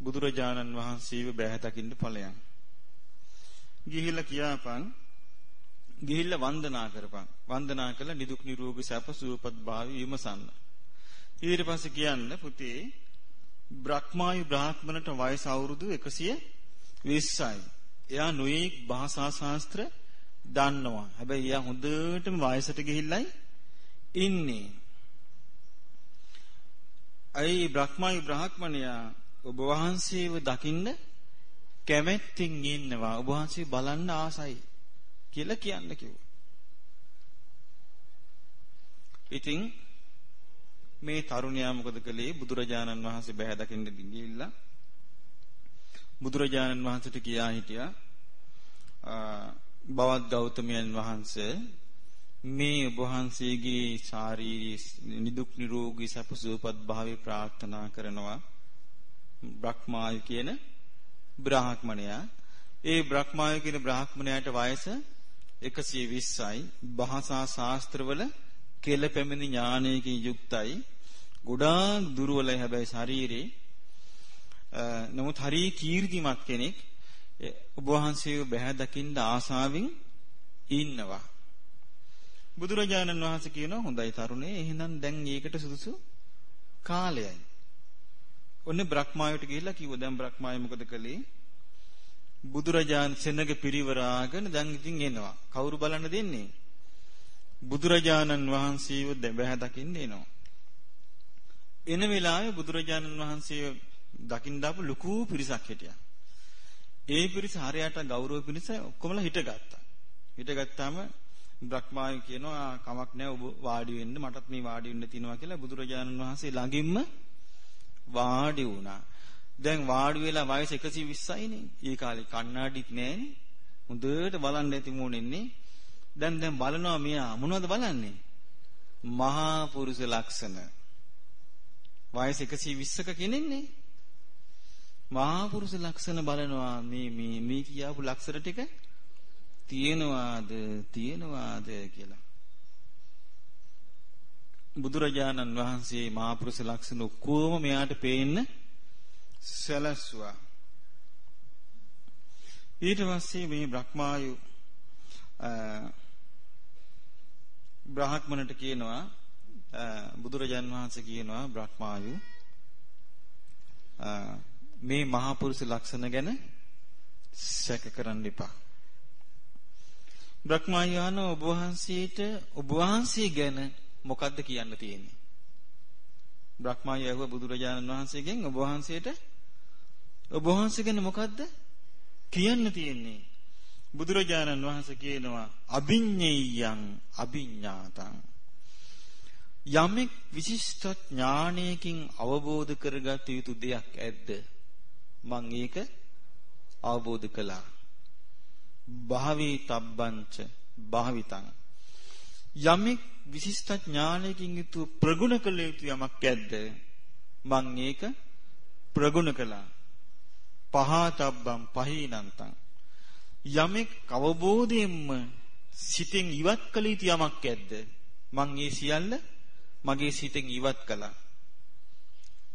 බුදුරජාණන් වහන්සේව බෑ දකින්න ඵලයන්. ගිහිල්ලා කියාපන් ගිහිල්ලා වන්දනා කරපන්. වන්දනා කළ නිදුක් නිරෝගී සැප සුවපත් භාවය විමසන්න. ඊට පස්සේ කියන්න පුතේ බ්‍රහ්මායු බ්‍රාහ්මණට වයස අවුරුදු 120යි. එයා නොයේක් භාෂා ශාස්ත්‍ර දන්නවා. හැබැයි එයා හොඳටම වයසට ගිහිල්ලයි ඉන්නේ. අයි බ්‍රහ්මායු බ්‍රාහ්මණයා ඔබ වහන්සේව දකින්න කැමැත්තෙන් ඉන්නවා. ඔබ වහන්සේ බලන්න ආසයි කියලා කියන්න කිව්වා. ඉතින් මේ තරුණයා මොකද කළේ බුදුරජාණන් වහන්සේ බහැ දකින්න ගිහිල්ලා බුදුරජාණන් වහන්සේට කියා හිටියා බවත් ගෞතමයන් වහන්සේ මේ ඔබ වහන්සේගේ ශාරීරික නිදුක් නිරෝගී සැප සුවපත් භාවය ප්‍රාර්ථනා කරනවා බ්‍රහ්මායු කියන බ්‍රාහ්මණයා. ඒ බ්‍රහ්මායු කියන බ්‍රාහ්මණයාට වයස 120යි භාෂා ශාස්ත්‍රවල කෙල පැමිණි ඥානයකින් යුක්තයි. ගොඩාක් දුර්වලයි හැබැයි ශරීරේ නමුත් හරි කීර්තිමත් කෙනෙක්. ඔබ වහන්සේව බහැ දකින්න ආසාවෙන් ඉන්නවා. බුදුරජාණන් වහන්සේ කියනවා හොඳයි තරුණේ එහෙනම් දැන් ඒකට සුදුසු කාලයයි. ඔන්න බ්‍රහ්මායට ගිහිල්ලා කිව්වා දැන් බ්‍රහ්මාය මොකද කළේ? බුදුරජාන් සෙනග පිරිවරාගෙන දැන් ඉතින් එනවා. කවුරු බලන්න දෙන්නේ? බුදුරජාණන් වහන්සේව බැහැ දකින්න එනවා. එන වෙලාවේ බුදුරජාණන් වහන්සේව දකින්න ආපු ලুকু පිරිසක් හිටියා. ඒ පිරිස හරියට ගෞරව පිරිස ඔක්කොමලා හිටගත්තා. හිටගත්තාම බ්‍රහ්මාය කියනවා කමක් නැහැ ඔබ වාඩි වෙන්න මටත් මේ වාඩි වෙන්න තියෙනවා කියලා බුදුරජාණන් වහන්සේ ළඟින්ම වාඩි වුණා. දැන් වාඩි වෙලා වයස 120යිනේ. ඒ කාලේ කණ්ණාඩිත් නැහනේ. හොඳට බලන්න ඇති මොනෙන්නේ. දැන් දැන් බලනවා මෙයා මොනවද බලන්නේ? මහා පුරුෂ ලක්ෂණ. වයස 120ක කෙනෙන්නේ. මහා පුරුෂ ලක්ෂණ බලනවා මේ මේ මේ කියාපු ලක්ෂණ ටික තියෙනවාද තියෙනවාද කියලා. බුදුරජාණන් වහන්සේ මහපුරුෂ ලක්ෂණ ඔක්කොම මෙයාට පේන්න සැලැස්සුවා. ඊට පස්සේ මේ බ්‍රහ්මායු බ්‍රාහ්මණට කියනවා බුදුරජාන් වහන්සේ කියනවා බ්‍රහ්මායු මේ මහපුරුෂ ලක්ෂණ ගැන සැක කරන්න එපා. බ්‍රහ්මායු ඔබ වහන්සේට ඔබ වහන්සේ ගැන මොකද්ද කියන්න තියෙන්නේ? බ්‍රහ්මයා ඇහුව බුදුරජාණන් වහන්සේගෙන් ඔබ වහන්සේට ඔබ වහන්සේ ගැන මොකද්ද කියන්න තියෙන්නේ? බුදුරජාණන් වහන්සේ කියනවා අභිඤ්ඤයං අභිඤ්ඤාතං යමෙක් විශිෂ්ට ඥානයකින් අවබෝධ කරගත යුතු දෙයක් ඇද්ද මං ඒක අවබෝධ කළා භාවී තබ්බංච භාවිතං යමෙක් විශිෂ්ට ඥානයකින් යුතු ප්‍රගුණ කළ යුතු යමක් ඇද්ද? මං ඒක ප්‍රගුණ කළා. පහතබ්බම් පහීනන්තං. යමෙක් අවබෝධයෙන්ම සිතෙන් ඉවත් කළ යුතු යමක් ඇද්ද? මං ඒ සියල්ල මගේ සිතෙන් ඉවත් කළා.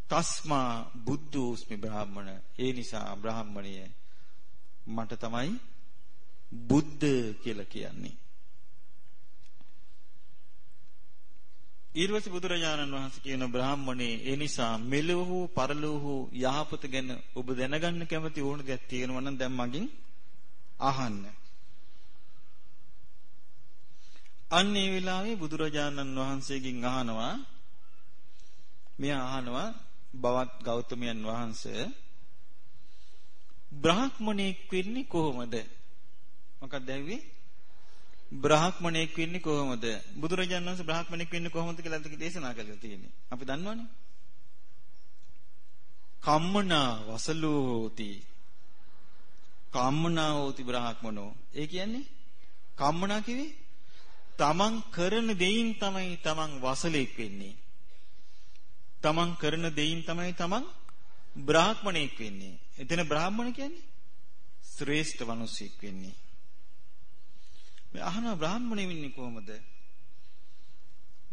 තස්මා බුද්ධෝස්මි බ්‍රාහ්මණ. ඒ නිසා බ්‍රාහ්මණය මට තමයි බුද්ධ කියලා කියන්නේ. ඊර්වසි බුදුරජාණන් වහන්සේ කියන බ්‍රාහ්මණේ ඒ නිසා මෙලොව පරලොව යහපත ගැන ඔබ දැනගන්න කැමති ඕන දෙයක් තියෙනවා නම් දැන් මගෙන් අහන්න. අන්න ඒ වෙලාවේ බුදුරජාණන් වහන්සේගෙන් අහනවා මෙයා අහනවා බවත් ගෞතමයන් වහන්සේ බ්‍රාහ්මණෙක් වෙන්නේ කොහොමද? මොකක්ද ඇහුවේ? බ්‍රාහ්මණෙක් වෙන්නේ කොහොමද? බුදුරජාණන් වහන්සේ බ්‍රාහ්මණෙක් වෙන්නේ කොහොමද කියලා දේශනා කළා තියෙන්නේ. අපි දන්නවනේ. කම්මනා වසලෝති. කම්මනා හෝති බ්‍රාහ්මනෝ. ඒ කියන්නේ කම්මනා කිවි තමන් කරන දෙයින් තමයි තමන් වසලෙක් වෙන්නේ. තමන් කරන දෙයින් තමයි තමන් බ්‍රාහ්මණෙක් වෙන්නේ. එතන බ්‍රාහ්මණ කියන්නේ ශ්‍රේෂ්ඨ මිනිසෙක් වෙන්නේ. මේ අහන බ්‍රාහ්මණෙ වෙන්නේ කොහොමද?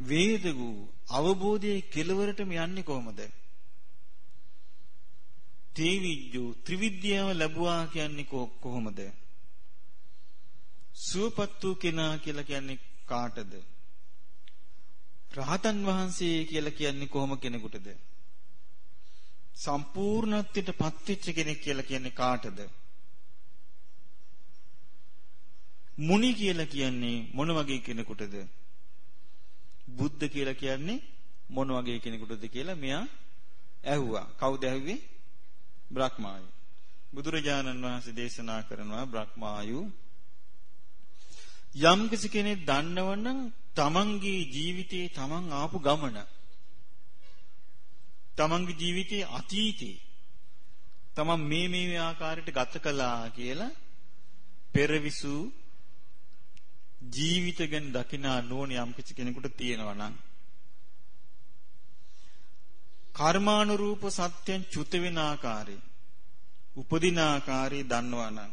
වේදගු අවබෝධයේ කෙලවරටම යන්නේ කොහොමද? තේවිජ්ජු ත්‍රිවිද්‍යාව ලැබුවා කියන්නේ කොහොමද? සුවපත් වූ කෙනා කියලා කියන්නේ කාටද? රහතන් වහන්සේ කියලා කියන්නේ කොහොම කෙනෙකුටද? සම්පූර්ණත්වයට පත්වෙච්ච කෙනෙක් කියලා කියන්නේ කාටද? මුනි කියලා කියන්නේ මොන වගේ කෙනෙකුටද? බුද්ධ කියලා කියන්නේ මොන වගේ කෙනෙකුටද කියලා මෙයා ඇහුවා. කවුද ඇහුවේ? බ්‍රහ්මායු. බුදුරජාණන් වහන්සේ දේශනා කරනවා බ්‍රහ්මායු යම් කෙනෙක් දන්නවනම් තමන්ගේ ජීවිතේ තමන් ආපු ගමන තමන්ගේ ජීවිතයේ අතීතේ තමන් මේ මේ ආකාරයට ගත කළා කියලා පෙරවිසු ජීවිත ගැන දකිනා නෝන යම් කිසි කෙනෙකුට තියෙනවා නම් කර්මානුරූප සත්‍යං චුත වෙන ආකාරය උපදින ආකාරය දන්නවා නම්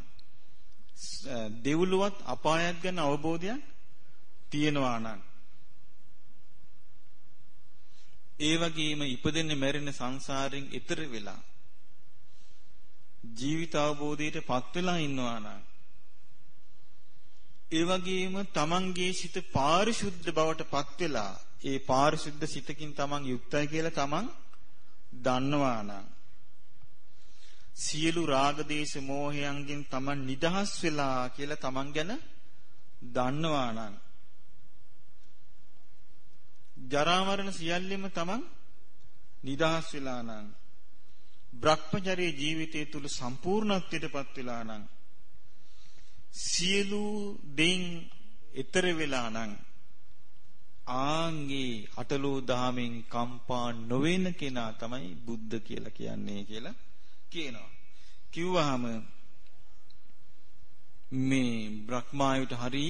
දෙව්ලුවත් අපායක් ගැන අවබෝධයක් තියෙනවා නම් ඒ වගේම ඉපදෙන්නේ මැරෙන සංසාරයෙන් ඈතර වෙලා ජීවිත අවබෝධයට පත් වෙලා ඉන්නවා නම් ඒ වගේම තමන්ගේ සිත පාරිශුද්ධ බවට පත් වෙලා ඒ පාරිශුද්ධ සිතකින් තමන් යුක්තයි කියලා තමන් දන්නවා නම් සියලු රාග දේශ මොහයන්ගෙන් තමන් නිදහස් වෙලා කියලා තමන් ගැන දන්නවා නම් ජරා මරණ සියල්ලෙම තමන් නිදහස් වෙලා නම් භ්‍රමචර්ය ජීවිතය තුල සම්පූර්ණත්වයටපත් වෙලා නම් සියලු දෙයින් ඈතර වෙලා නම් ආන්ගේ අටලෝ දහමෙන් කම්පා නොවෙන කෙනා තමයි බුද්ධ කියලා කියන්නේ කියලා කියනවා. කිව්වහම මේ බ්‍රහ්මායුට හරි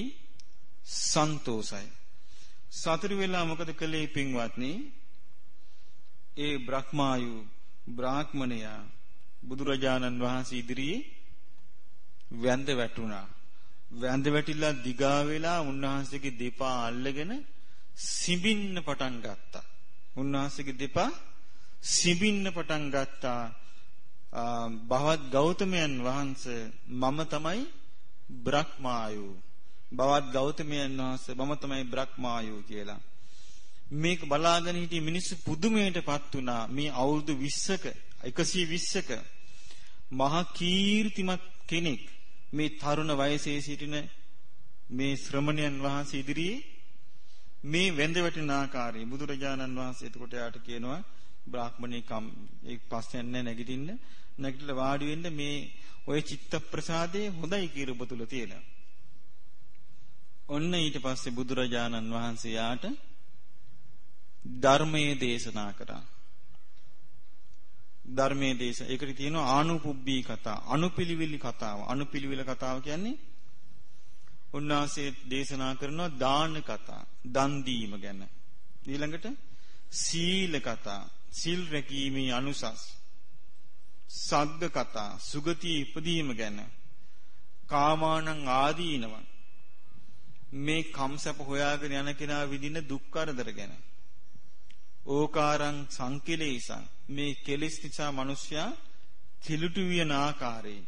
සන්තෝසයි. සතුරු වෙලා මොකද කළේ පින්වත්නි? ඒ බ්‍රහ්මායු බ්‍රාහ්මණයා බුදුරජාණන් වහන්සේ ඉදිරියේ වැඳ වැටුණා. වැඳ වැටිලා දිගා වෙලා උන්වහන්සේගේ දෙපා අල්ලගෙන සිඹින්න පටන් ගත්තා. උන්වහන්සේගේ දෙපා සිඹින්න පටන් ගත්තා. බවත් ගෞතමයන් වහන්සේ මම තමයි බ්‍රහ්මායු බවත් ගෞතමයන් වහන්සේ මම තමයි බ්‍රහ්මායෝ කියලා. මේක බලාගෙන හිටිය මිනිස්සු පුදුමයටපත් වුණා. මේ අවුරුදු 20ක 120ක මහා කීර්තිමත් කෙනෙක් මේ තරුණ වයසේ සිටින මේ ශ්‍රමණයන් වහන්සේ ඉදිරියේ මේ වැඳ වැටෙන ආකාරය බුදුරජාණන් වහන්සේ එතකොට යාට කියනවා බ්‍රාහ්මණේ කම් ඒ පස්සෙන් නැගිටින්න නැගිටලා වාඩි වෙන්න මේ ඔය චිත්ත ප්‍රසාදේ හොඳයි කියලා ඔබ තුල තියෙනවා ඔන්න ඊට පස්සේ බුදුරජාණන් වහන්සේ යාට ධර්මයේ දේශනා කරා. ධර්මයේ දේශ ඒකට කියනවා ආනුපුබ්බී කතා අනුපිළිවිලි කතාව. අනුපිළිවිල කතාව කියන්නේ උන්වහන්සේ දේශනා කරනවා දාන කතා දන් දීම ගැන. ඊළඟට සීල කතා සිල් රැකීමේ අනුසස් සග්ග කතා සුගතිය ඉපදීම ගැන. කාමානං ආදීනවන් මේ කම්සප හොයාගෙන යන කෙනා විඳින දුක් කරදර ගැන. ඕකාරං සංකිලේසං මේ කෙලිස් නිසා මිනිසයා කිලුටු වියන ආකාරයෙන්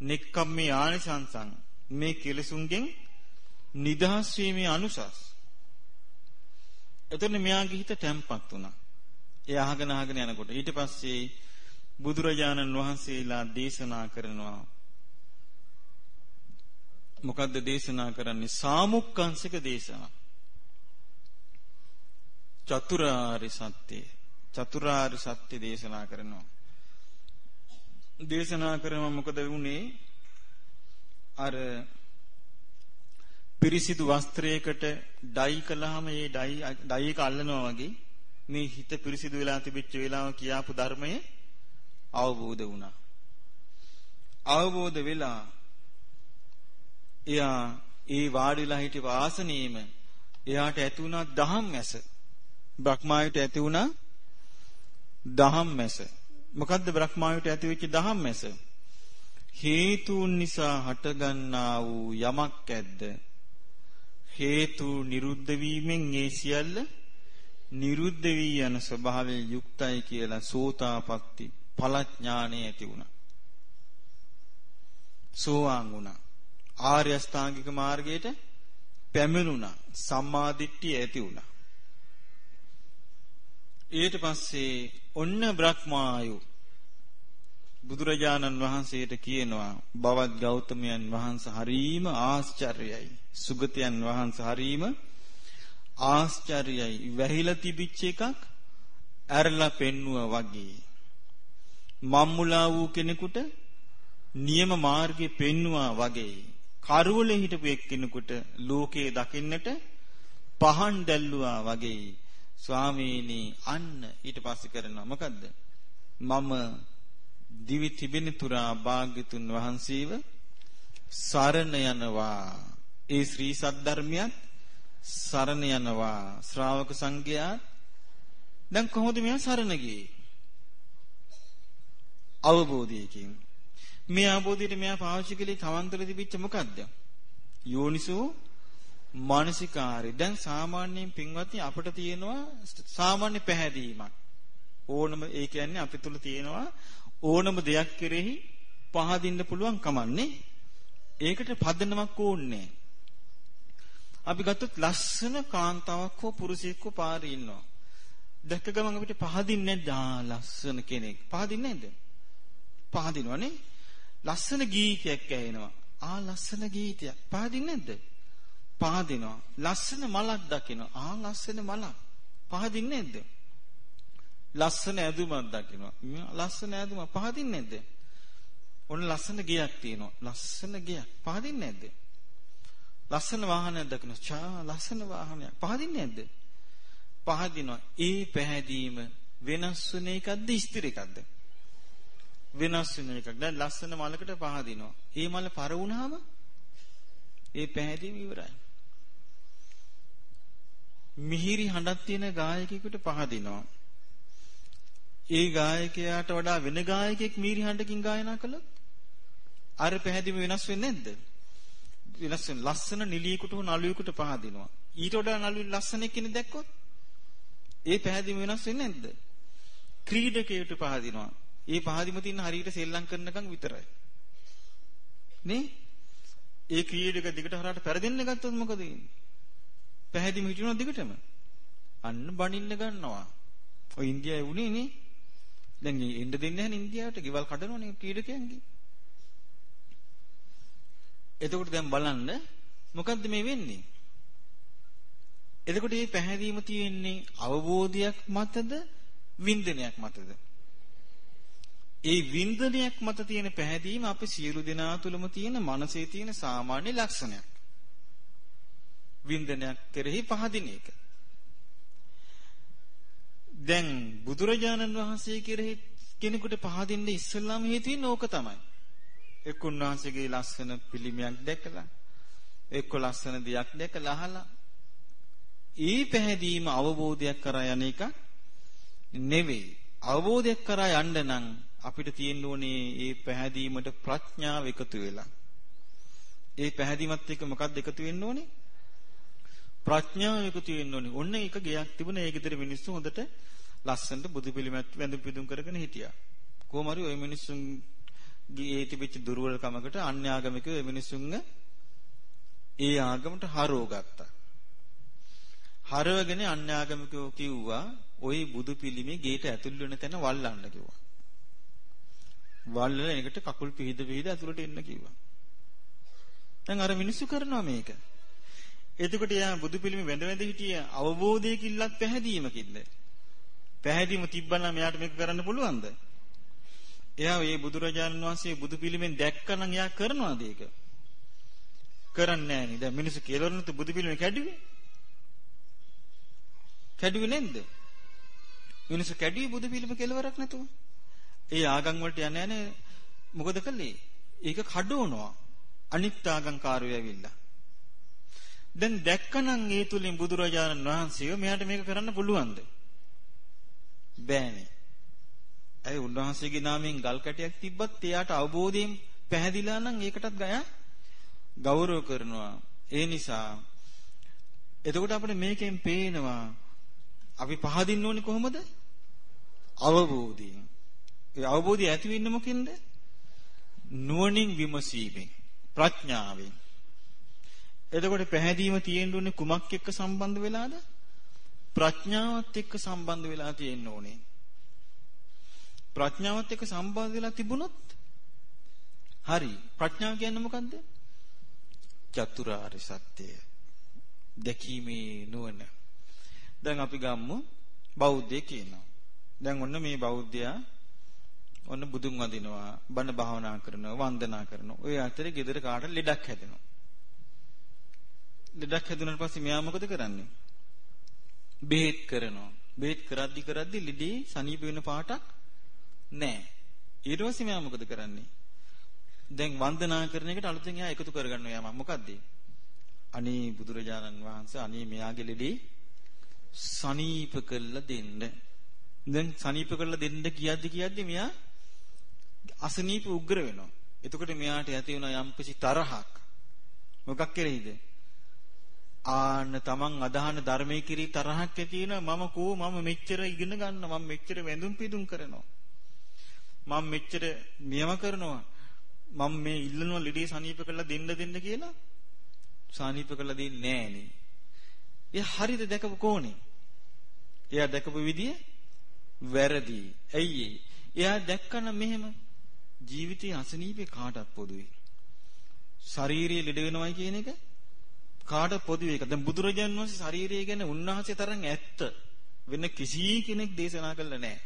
නෙක්කම්මේ ආනිසංසං මේ කෙලසුන්ගෙන් නිදහස් වීමේ අනුසස්. එතන මෙයාගේ හිත තැම්පත් වුණා. ඒ අහගෙන අහගෙන යනකොට ඊට පස්සේ බුදුරජාණන් වහන්සේලා දේශනා කරනවා මොකද්ද දේශනා කරන්නේ සාමුක්කංශික දේශනා චතුරාර්ය සත්‍ය චතුරාර්ය සත්‍ය දේශනා කරනවා. දේශනා කරම මොකද වුනේ? අර පිරිසිදු වස්ත්‍රයකට ඩයි කළාම ඒ ඩයි ඩයි එක අල්ලනවා වගේ මේ හිත පිරිසිදු වෙලා තිබිච්ච වෙලාව කියාපු ධර්මයේ අවබෝධ වුණා. අවබෝධ වෙලා එයා ඒ වාඩිලා හිටපු ආසනයේම එයාට ඇති වුණා දහම් ඇස. බ්‍රහ්මායට ඇති වුණා දහම් ඇස. මොකද්ද බ්‍රහ්මායට ඇති වෙච්ච දහම් ඇස? හේතුන් නිසා හටගන්නා වූ යමක් ඇද්ද? හේතු නිරුද්ධ වීමෙන් ඒ සියල්ල නිරුද්ධ වී යන ස්වභාවයෙන් යුක්තයි කියලා සෝතාපට්ටි ඵලඥානෙ ඇති වුණා. සෝවාන් වුණා. ආර්ය අෂ්ටාංගික මාර්ගයට පැමිණුණා. සම්මාදිට්ඨිය ඇති වුණා. ඊට පස්සේ ඔන්න බ්‍රහ්මායු බුදුරජාණන් වහන්සේට කියනවා බවත් ගෞතමයන් වහන්සේ හරීම ආශ්චර්යයි. සුගතයන් වහන්සේ හරීම ආශ්චර්යයි. වැහිලා තිබිච්ච එකක් ඇරලා පෙන්නුවා වගේ. මම්මුලා වූ කෙනෙකුට නියම මාර්ගය පෙන්නවා වගේ කරවලේ හිටපු එක්කෙනෙකුට ලෝකේ දකින්නට පහන් දැල්ලුවා වගේ ස්වාමීනි අන්න ඊට පස්සේ කරනවා. මොකද්ද? මම දිවි තිබෙන තුරා භාග්‍යතුන් වහන්සේව සරණ යනවා. ඒ ශ්‍රී සද්ධර්මියත් සරණ යනවා. ශ්‍රාවක සංඝයා දැන් කොහොමද මෙයා සරණ ගියේ? අවබෝධයකින්. මේ අවබෝධයට මෙයා පාවිච්චි කළේ තවන්තර තිබිච්ච මොකද්ද? යෝනිසෝ මානසිකාරය. දැන් සාමාන්‍යයෙන් පින්වත්නි අපිට තියෙනවා සාමාන්‍ය පැහැදීමක්. ඕනම ඒ කියන්නේ අපි තුල තියෙනවා ඕනම දෙයක් කෙරෙහි පහදින්න පුළුවන් කමන්නේ ඒකට පදනමක් ඕනේ අපි ගත්තොත් ලස්සන කාන්තාවක් හෝ පුරුෂයෙක් හෝ පාරේ ඉන්නවා. දැක්ක ගමන් අපිට පහදින්නේ නැද්ද? ආ ලස්සන කෙනෙක්. පහදින්නේ නැද්ද? පහදිනවනේ ලස්සන ගීතයක් ඇහෙනවා. ආ ලස්සන ගීතයක්. පහදින්නේ නැද්ද? පහදිනවා. ලස්සන මලක් දකිනවා. ආ ලස්සන මලක්. පහදින්නේ නැද්ද ලස්සන ඇඳුමක් දකිනවා. ලස්සන ඇඳුම පහදින්නේ නැද්ද ඔන්න ලස්සන ගෙයක් තියෙනවා. ලස්සන ගෙයක්. පහදින්නේ නැද්ද ලස්සන වාහනයක් දකිනවා. චා ලස්සන වාහනයක්. පහදින්නේ නැද්ද පහදිනවා. ඒ පැහැදීම වෙනස් වෙන එකක්ද ස්ථිර එකක්ද? වෙනස් වෙන එකක්. දැන් ලස්සන මලකට පහදිනවා. ඒ මල පර වුණාම ඒ පැහැදීම ඉවරයි. මිහිරි හඬක් තියෙන ගායකයෙකුට පහදිනවා ඒ ගායකයාට වඩා වෙන ගායකයෙක් මිහිරි හඬකින් ගායනා කළොත් අර පැහැදිලිම වෙනස් වෙන්නේ නැද්ද? වෙනස් වෙන ලස්සන නිලියෙකුට හෝ නළුවෙකුට පහදිනවා. ඊට වඩා නළුවෙක් ලස්සන කෙනෙක් දැක්කොත් ඒ පැහැදිලිම වෙනස් වෙන්නේ නැද්ද? ක්‍රීඩකයෙකුට පහදිනවා. ඒ පහදිම තියෙන හරියට සෙල්ලම් කරනකම් විතරයි. නේ? ඒ ක්‍රීඩක දිගට හරහට පෙරදෙන්න ගත්තොත් මොකද වෙන්නේ? පැහැදිලිම හිටිනවා දිගටම. අන්න බනින්න ගන්නවා. ඔය ඉන්දියාවේ වුණේ නේ දැන් එන්න දෙන්නේ නැහැ ඉන්දියාවට. ගෙවල් කඩනවනේ ක්‍රීඩකයන්ගේ. එතකොට දැන් බලන්න මොකද්ද මේ වෙන්නේ? එතකොට මේ පැහැදීම තියෙන්නේ අවබෝධයක් මතද වින්දනයක් මතද? ඒ වින්දනයක් මත තියෙන පැහැදීම අපි සියලු දෙනා තුළම තියෙන මනසේ තියෙන සාමාන්‍ය ලක්ෂණයක්. වින්දනයක් කෙරෙහි පහදින එක. දැන් බුදුරජාණන් වහන්සේ කෙරෙහි කෙනෙකුට පහදින්න ඉස්සෙල්ලාම හේතු වෙන්නේ ඕක තමයි. එක්ක උන්වහන්සේගේ ලස්සන පිළිමයක් දැකලා එක්ක ලස්සන දෙයක් දැකලා අහලා ඊ පැහැදීම අවබෝධයක් කරා යන එක නෙවෙයි. අවබෝධයක් කරා යන්න නම් අපිට තියෙන්න ඕනේ මේ පැහැදීමට ප්‍රඥාව එකතු වෙලා. ඒ පැහැදීමත් එක්ක මොකක්ද එකතු වෙන්න ඕනේ? ප්‍රඥාව එකතු වෙන්න ඕනේ. ඔන්න එක ගයක් තිබුණා. ඒ ගෙදර මිනිස්සු හොඳට ලස්සනට බුදු පිළිමයක් වැඳ පිදුම් කරගෙන හිටියා. කොහොම හරි ওই මිනිස්සුන් ගේ තිබිච්ච දුර්වලකමකට අන්‍යාගමිකව ওই මිනිස්සුන්ව ඒ ආගමට හරව ගත්තා. හරවගෙන අන්‍යාගමිකව කිව්වා ওই බුදු පිළිමේ ගේට ඇතුල් වෙන තැන වල්ලන්න කිව්වා. වල්ලලා එකට කකුල් පිහිද පිහිද ඇතුළට එන්න කිව්වා. දැන් අර මිනිස්සු කරනවා මේක. එතකොට එයා බුදු පිළිමේ වැඳ වැඳ හිටිය අවබෝධයකින්ලත් පැහැදීමකින්ද? පැහැදීම තිබ්බනම් එයාට මේක කරන්න පුළුවන්ද? එයා මේ බුදුරජාණන් වහන්සේ බුදු පිළිමෙන් දැක්කනම් එයා කරනවාද ඒක? කරන්නේ නැහැ නේ. දැන් මිනිස්සු කෙලවරුනුත් බුදු පිළිමේ කැඩුවේ. කැඩුවේ නැද්ද? මිනිස්සු කැඩුවේ බුදු පිළිම කෙලවරක් නැතුව. ඒ ආගම් වලට යන්නේ නැහැ මොකද කළේ? ඒක කඩවනවා. අනිත් ආගම්කාරයෝ ඇවිල්ලා. දැන් දැක්කනම් ඒ තුලින් බුදුරජාණන් වහන්සේව මෙයාට මේක කරන්න පුළුවන්ද? බෑනේ. ඇයි උන්වහන්සේගේ නාමයෙන් ගල් කැටයක් තිබ්බත් එයාට අවබෝධයෙන් පැහැදිලා නම් ඒකටත් ගයා ගෞරව කරනවා. ඒ නිසා එතකොට අපිට මේකෙන් පේනවා අපි පහදින්න ඕනේ කොහොමද? අවබෝධයෙන්. ඒ අවබෝධය ඇති වෙන්නේ මොකෙන්ද? නුවණින් විමසීමෙන්, ප්‍රඥාවෙන්. එතකොට පැහැදීම තියෙන්න ඕනේ කුමක් එක්ක සම්බන්ධ වෙලාද? ප්‍රඥාවත් එක්ක සම්බන්ධ වෙලා තියෙන්න ඕනේ. ප්‍රඥාවත් එක්ක සම්බන්ධ වෙලා තිබුණොත් හරි. ප්‍රඥාව කියන්නේ මොකද්ද? චතුරාර්ය සත්‍යය. දැකීමේ නුවණ. දැන් අපි ගම්මු බෞද්ධය කියනවා. දැන් ඔන්න මේ බෞද්ධයා ඔන්න බුදුන් වඳිනවා, බණ භාවනා කරනවා, වන්දනා කරනවා. ඔය අතරේ ගෙදර කාට ලෙඩක් හැදෙනවා. ලෙඩක් හැදුනට පස්සේ මෙයා මොකද කරන්නේ? බෙහෙත් කරනවා. බෙහෙත් කරද්දි කරද්දි ලෙඩේ සනීප වෙන පාටක් නැහැ. ඊට පස්සේ මෙයා මොකද කරන්නේ? දැන් වන්දනා කරන එකට අලුතෙන් එයා එකතු කරගන්නවා යා මොකද්ද? අනේ බුදුරජාණන් වහන්සේ අනේ මෙයාගේ ලෙඩේ සනීප කළා දෙන්න. දැන් සනීප කළා දෙන්න කියද්දි කියද්දි මෙයා අසනීප උග්‍ර වෙනවා. එතකොට මෙයාට ඇති වෙන යම්කිසි තරහක්. මොකක් කෙරෙහිද? ආන්න තමන් අදහන ධර්මයේ කිරි තරහක් ඇති වෙනවා මම කෝ මම මෙච්චර ඉගෙන ගන්න මම මෙච්චර වැඳුම් පිදුම් කරනවා. මම මෙච්චර නියම කරනවා. මම මේ ඉල්ලනවා ලෙඩේ සනීප කරලා දෙන්න දෙන්න කියලා. සනීප කරලා දෙන්නේ නෑනේ එයා හරියට දැකපු කෝණේ එයා දැකපු විදිය වැරදි. ඇයි එයා දැක්කම මෙහෙම ජීවිතයේ අසනීපේ කාටත් පොදුයි ශාරීරිය ලෙඩ වෙනවයි කියන එක කාට පොදු එක. දැන් බුදුරජාණන් වහන්සේ ශරීරය ගැන උන්වහන්සේ තරම් ඇත්ත වෙන කිසි කෙනෙක් දේශනා කළා නැහැ.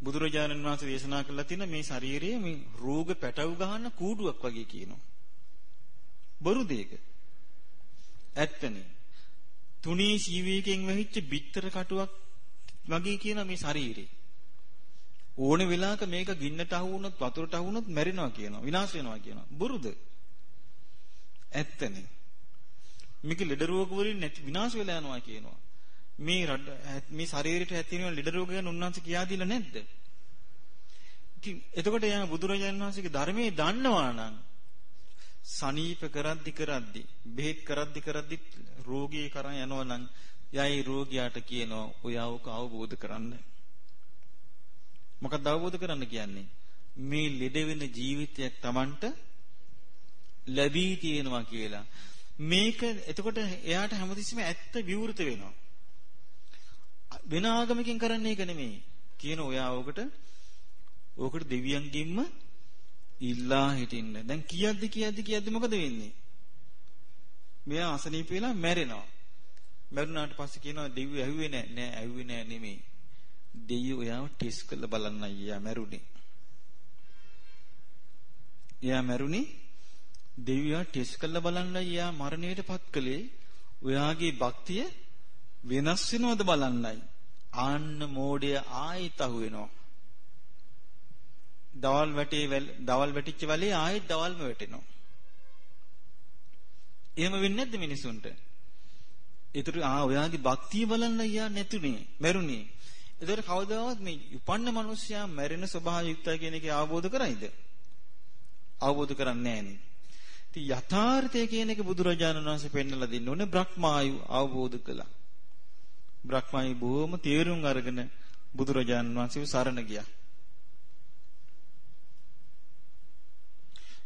බුදුරජාණන් වහන්සේ දේශනා කළා තියෙන මේ ශරීරය මේ රෝග පැටව ගහන කූඩුවක් වගේ කියනවා. බොරු දෙයක. ඇත්තනේ. තුනී ජීවීකෙන් වෙහිච්ච බිත්තර කටුවක් වගේ කියන මේ ශරීරය. ඕන වෙලාවක මේක ගින්නට අහු වුණොත් වතුරට අහු වුණොත් මැරෙනවා කියනවා විනාශ වෙනවා කියනවා. බොරුද? ඇත්තනේ. මේක ලෙඩ රෝග වලින් නැති විනාශ වෙලා යනවා කියනවා. මේ මේ ශරීරයට ඇති වෙන ලෙඩ රෝග ගැන උන්වහන්සේ කියා දීලා නැද්ද? ඉතින් එතකොට යා බුදුරජාණන් වහන්සේගේ ධර්මයේ දන්නවා නම් සනීප කරද්දි කරද්දි බෙහෙත් කරද්දි කරද්දි රෝගී කරන් යනවා නම් යයි රෝගියාට කියනවා ඔයාවක අවබෝධ කරන්න. මොකක්ද අවබෝධ කරන්න කියන්නේ? මේ ලෙඩ වෙන ජීවිතයක් Tamanට ලැබී තියෙනවා කියලා. මේක එතකොට එයාට හැමතිස්සෙම ඇත්ත විවෘත වෙනවා. වෙන ආගමකින් කරන්නේ ඒක නෙමෙයි. කියන ඔයා ඕකට ඕකට දෙවියන්ගින්ම ඉල්ලා හිටින්න. දැන් කියද්දි කියද්දි කියද්දි මොකද වෙන්නේ? මෙයා අසනීප වෙලා මැරෙනවා. මැරුණාට පස්සේ කියනවා දෙවියෝ ඇහුවේ නෑ. නෑ ඇහුවේ නෑ නෙමෙයි. දෙවියෝ එයාව ටෙස්ට් කරලා බලන්න අයියා මැරුණේ. එයා මැරුණේ දෙවියා ටෙස්ට් කරලා බලන්න යා මරණයටපත් කළේ ඔයාගේ භක්තිය වෙනස් වෙනවද බලන්නයි. ආන්න මෝඩය ආයෙත් අහු වෙනවා. දවල් වැටේ දවල් වැටිච්ච වෙලේ ආයෙත් දවල්ම වැටෙනවා. එහෙම වෙන්නේ නැද්ද මිනිසුන්ට? ඒතර ආ ඔයාගේ භක්තිය බලන්න යා නැතුනේ, මැරුණේ. ඒතර කවදාවත් මේ උපන්න මිනිස්සයා මැරෙන ස්වභාවය යුක්තයි කියන එක අවබෝධ කරයිද? අවබෝධ කරන්නේ නැහැ ඉතින් යථාර්ථය කියන එක බුදුරජාණන් වහන්සේ පෙන්වලා දෙන්න ඕනේ බ්‍රහ්මායු අවබෝධ කළා. බ්‍රහ්මායු බොහොම තේරුම් අරගෙන බුදුරජාණන් වහන්සේව සරණ ගියා.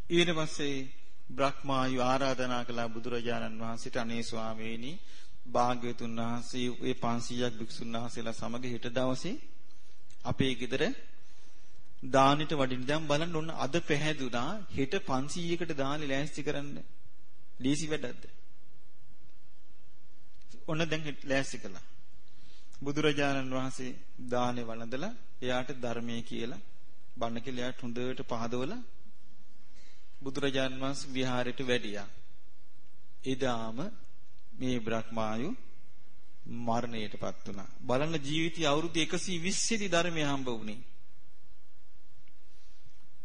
ඊට පස්සේ බ්‍රහ්මායු ආරාධනා කළා බුදුරජාණන් වහන්සේට අනේ ස්වාමීනි භාග්‍යතුන් වහන්සේ ඒ 500ක් භික්ෂුන් වහන්සේලා සමග හෙට දවසේ අපේ ගෙදර දානෙට වඩින්න දැන් බලන්න ඕන අද පැහැදුනා හෙට 500කට දානි ලෑස්ති කරන්න. ලීසි වැඩක්ද? ඔන්න දැන් ලෑස්ති කළා. බුදුරජාණන් වහන්සේ දානේ වළඳලා එයාට ධර්මයේ කියලා බණ කියලා එයාට හොඳට පහදවලා බුදුරජාණන් වහන්සේ විහාරයට වැඩියා. එදාම මේ බ්‍රහ්මායු මරණයටපත් වුණා. බලන්න ජීවිතය අවුරුදු 120 දී ධර්මය හම්බ වුණේ.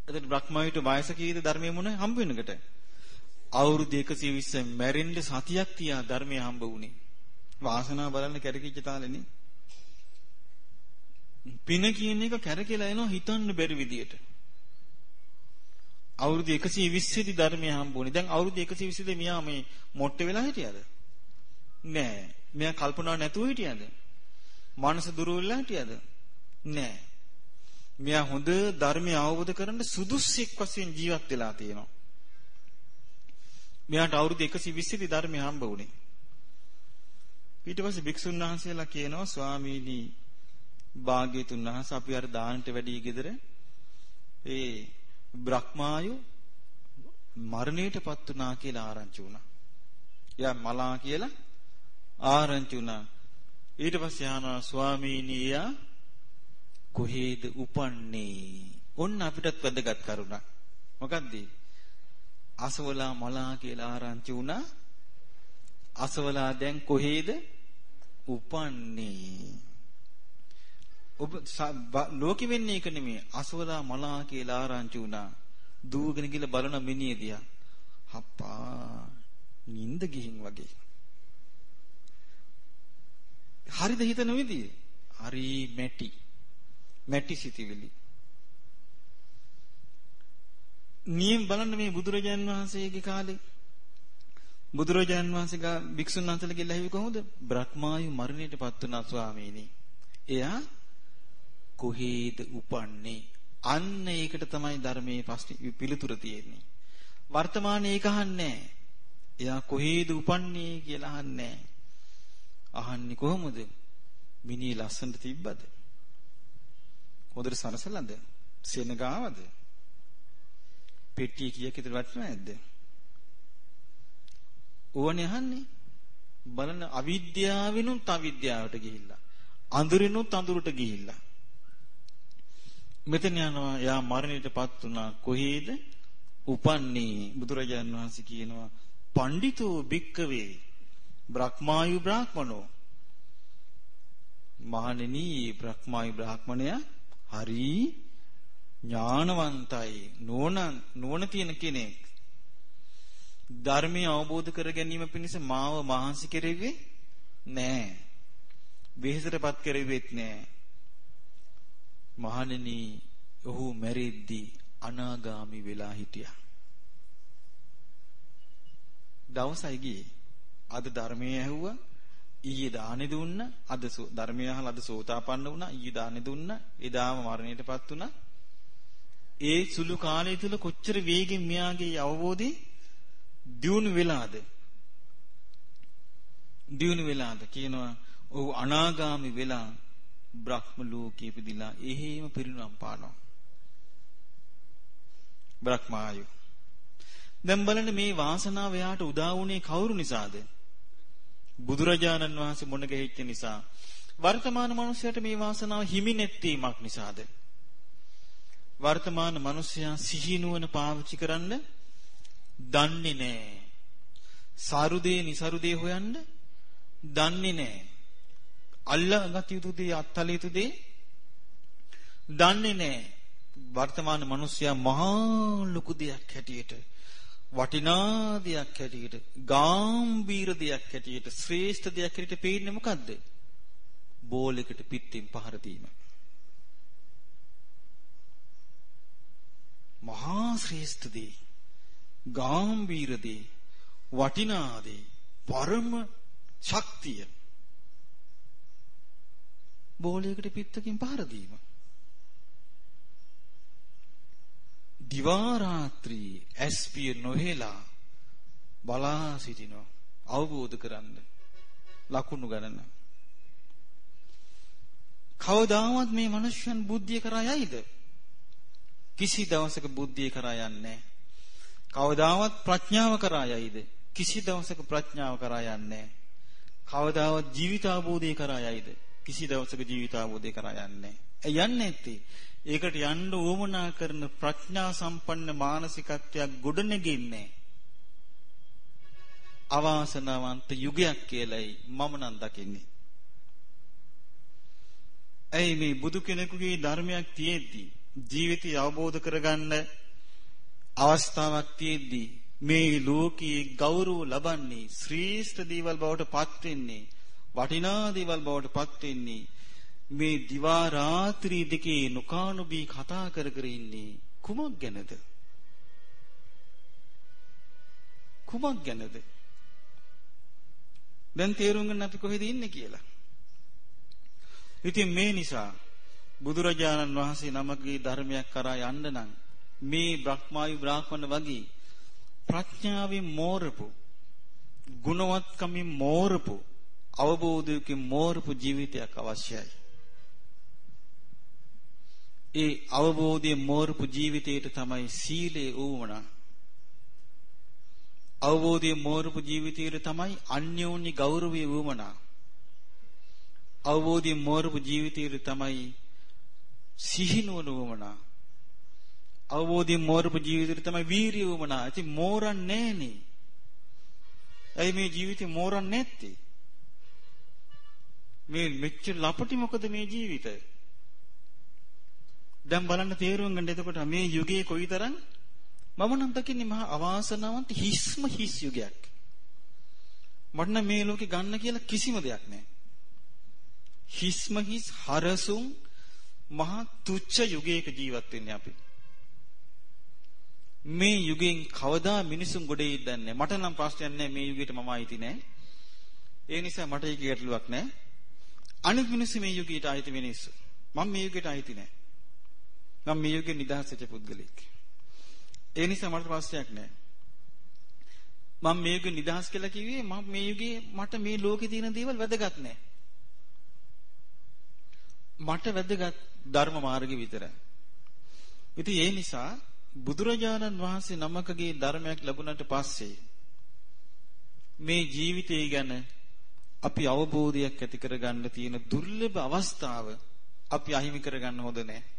එතකොට බ්‍රහ්මායුට වයස කීයද ධර්මයේ මොන හම්බ වෙනකට? අවුරුදු 120 මැරෙන්න සතියක් තියා ධර්මය හම්බ වුණේ. වාසනාව බලන්න කැරකිච්ච තාලෙනේ. පින කියන එක කැරකෙලා එනවා හිතන්න බැරි විදියට. අවුරුදු 120 දී ධර්මය හම්බුනේ. දැන් අවුරුදු 120 දී මියා මේ මොට්ටේ වෙලා හිටියද? නෑ. මෙයා කල්පනා නැතුව හිටියද? මනස දුර්වලලා හිටියද? නෑ. මෙයා හොඳ ධර්මය අවබෝධ කරගන්න සුදුස්සෙක් වශයෙන් ජීවත් වෙලා තියෙනවා. මෙයාට අවුරුදු 120 දී ධර්මය හම්බ වුණේ. ඊට පස්සේ භික්ෂුන් වහන්සේලා කියනවා ස්වාමීනි භාග්‍යතුන් වහන්සේ අපි අර දානට වැඩි ගෙදර ඒ බ්‍රහ්මායු මරණයටපත් වුණා කියලා ආරංචි වුණා. එයා මලා කියලා ආරංචි වුණා. ඊට පස්සේ ආනවා ස්වාමීනි යා කොහේද උපන්නේ? ඔන්න අපිටත් වැදගත් කරුණක්. මොකද්ද? අසවලා මලා කියලා ආරංචි වුණා. අසවලා දැන් කොහේද උපන්නේ? ඔබ ලෝකෙ වෙන්නේ ඒක නෙමෙයි. අසවලා මලා කියලා ආරංචි වුණා. දූගෙන ගිහලා බලන මිනිහ දිහා. හප්පා නිින්ද ගිහින් වගේ. හරිද හිතන විදිය? හරි මැටි. මැටි සිටිවිලි. නියම බලන්න මේ බුදුරජාන් වහන්සේගේ කාලේ බුදුරජාන් වහන්සේගේ භික්ෂුන් වහන්සේලා කියලා හිවි කොහොමද? බ්‍රහ්මායු මරණයටපත් වුණා ස්වාමීනි. එයා කොහේද උපන්නේ? අන්න ඒකට තමයි ධර්මයේ ප්‍රශ්න පිළිතුර තියෙන්නේ. වර්තමානයේ ඒක අහන්නේ එයා කොහේද උපන්නේ කියලා අහන්නේ අහන්නේ කොහොමද? මිනිහ ලස්සනට තිබ්බද? හොඳට සරසලද? සෙනගාවද? පෙට්ටිය කීයක් විතර වටිනවද නැද්ද? ඕනේ අහන්නේ. බලන අවිද්‍යාවෙනුත් අවිද්‍යාවට ගිහිල්ලා. අඳුරිනුත් අඳුරට ගිහිල්ලා. මෙතන යනවා යා මරණයටපත් වුණා කොහේද? උපන්නේ බුදුරජාන් වහන්සේ කියනවා පඬිතෝ භික්කවේ බ්‍රහ්මායු බ්‍රාහ්මනෝ මහණෙනි බ්‍රහ්මායු බ්‍රාහ්මණයා හරි ඥානවන්තයි නෝන නෝන තියෙන කෙනෙක්. ධර්මය අවබෝධ කර ගැනීම පිණිස මාව මහන්සි කෙරෙව්වේ නෑ වෙහෙසටපත් කෙරෙව්වෙත් නෑ මහණෙනි ඔහු මැරෙද්දී අනාගාමි වෙලා හිටියා. දවසයි ගියේ. අද ධර්මයේ ඇහුවා ඊයේ දානෙ දුන්න අද ධර්මය අහලා අද සෝතාපන්න වුණා ඊයේ දානෙ දුන්න එදාම මරණයටපත් වුණා. ඒ සුළු කාලය තුල කොච්චර වේගෙන් මෙයාගේ අවබෝධي දියුණු වෙලාද? දියුණු වෙලාද? කියනවා ඔහු අනාගාමි වෙලා බ්‍රහ්ම ලෝකයේ ඉපදිලා එහෙම පිරිනම් පානවා. බ්‍රහ්මායු. දැන් බලන්න මේ වාසනාව එයාට උදා වුණේ කවුරු නිසාද? බුදුරජාණන් වහන්සේ මුණ ගැහිච්ච නිසා වර්තමාන මිනිසයාට මේ වාසනාව හිමි නැත්වීමක් නිසාද? වර්තමාන මිනිසයා සිහිනුවන පාවිච්චි කරන්න දන්නේ නැහැ සාරුදේ નિසරුදේ හොයන්න දන්නේ නැහැ අල්ලගත යුතු දේ අත්හල යුතු දේ දන්නේ නැහැ වර්තමාන මිනිසයා මහා ලොකු දෙයක් හැටියට වටිනා දෙයක් හැටියට ගාම්භීර දෙයක් හැටියට ශ්‍රේෂ්ඨ දෙයක් හැටියට පේන්නේ මොකද්ද? බෝලයකට පිටින් පහර දීම. මහා ශ්‍රේෂ්ඨ දේ, ගාම්භීර දේ, වටිනා දේ, පරම ශක්තිය. බෝලයකට පිටකින් පහර දීම. දිවා රාත්‍රී ඇස්පිය නොහෙලා බලා සිටිනවා. අවබෝධ කරන්න. ලකුණු ගණන කවදාවත් මේ මනුෂ්‍යයන් බුද්ධිය කරා යයිද? කිසි දවසක බුද්ධිය කරා යන්නේ කවදාවත් ප්‍රඥාව කරා යයිද? කිසි දවසක ප්‍රඥාව කරා යන්නේ කවදාවත් ජීවිත අවබෝධය කරා යයිද? කිසි දවසක ජීවිත අවබෝධය කරා යන්නේ නැහැ. යන්නේ නැත්තේ. ඒකට යන්න උවමනා කරන ප්‍රඥා සම්පන්න මානසිකත්වයක් ගොඩනගෙන්නේ අවාසනාවන්ත යුගයක් කියලයි මම නම් දකින්නේ. ඇයි මේ බුදු කෙනෙකුගේ ධර්මයක් තියෙද්දි ජීවිතය අවබෝධ කරගන්න අවස්ථාවක් තියෙද්දි මේ ලෝකයේ ගෞරව ලබන්නේ ශ්‍රේෂ්ඨ දේවල් බවට පත් වෙන්නේ වටිනා දේවල් බවට පත් වෙන්නේ මේ දිවා රාත්‍රී දෙකේ නොකානුබී කතා කර කර ඉන්නේ කුමක් ගැනද? කුමක් ගැනද? දැන් තේරුම් ගන්න අපි කොහෙද ඉන්නේ කියලා. ඉතින් මේ නිසා බුදුරජාණන් වහන්සේ නමකගේ ධර්මයක් කරා යන්න නම් මේ බ්‍රහ්මායු බ්‍රාහ්මණ වගේ ප්‍රඥාවෙන් මෝරපු ගුණවත්කමින් මෝරපු අවබෝධයකින් මෝරපු ජීවිතයක් අවශ්‍යයි. ඒ අවබෝධයෙන් මෝරපු ජීවිතයට තමයි සීලය ඌවණා. අවබෝධයෙන් මෝරපු ජීවිතයට තමයි අන්‍යෝන්‍ය ගෞරවය ඌවණා. අවබෝධයෙන් මෝරපු ජීවිතයට තමයි සිහිනුවන ඌවණා. අවබෝධයෙන් මෝරපු ජීවිතයට තමයි වීරිය ඌවණා. ඉතින් මෝරන්නේ නෑනේ. ඇයි මේ ජීවිතේ මෝරන්නේ නැත්තේ? මේ මෙච්චර ලපටි මොකද මේ ජීවිතය? දැන් බලන්න තේරුම් ගන්න එතකොට මේ යුගයේ කොයිතරම් මම නම් දකින්නේ මහා අවාසනාවන්ත හිස්ම හිස් යුගයක්. මට නම් මේ ලෝකේ ගන්න කියලා කිසිම දෙයක් නැහැ. හිස්ම හිස් හරසුම් මහා තුච්ච යුගයක ජීවත් වෙන්නේ අපි. මේ යුගයෙන් කවදා මිනිසුන් ගොඩේ ඉඳන්නේ මට නම් ප්‍රශ්නයක් නැහැ මේ යුගයට මම ආйти නැහැ. ඒ නිසා මට ඒක ගැටලුවක් නැහැ. අනිත් මිනිස්සු මේ යුගයට ආйти මිනිස්සු. මම මේ යුගයට ආйти නැහැ. මම මේ යුගයේ නිදහස් වෙච්ච පුද්ගලෙක්. ඒ නිසා මට ප්‍රශ්නයක් නැහැ. මම මේ යුගයේ නිදහස් කියලා කිව්වේ මම මේ යුගයේ මට මේ ලෝකේ තියෙන දේවල් වැදගත් නැහැ. මට වැදගත් ධර්ම මාර්ගය විතරයි. ඉතින් ඒ නිසා බුදුරජාණන් වහන්සේ නමකගේ ධර්මයක් ලැබුණට පස්සේ මේ ජීවිතය ගැන අපි අවබෝධයක් ඇති කරගන්න තියෙන දුර්ලභ අවස්ථාව අපි අහිමි කරගන්න හොඳ නැහැ.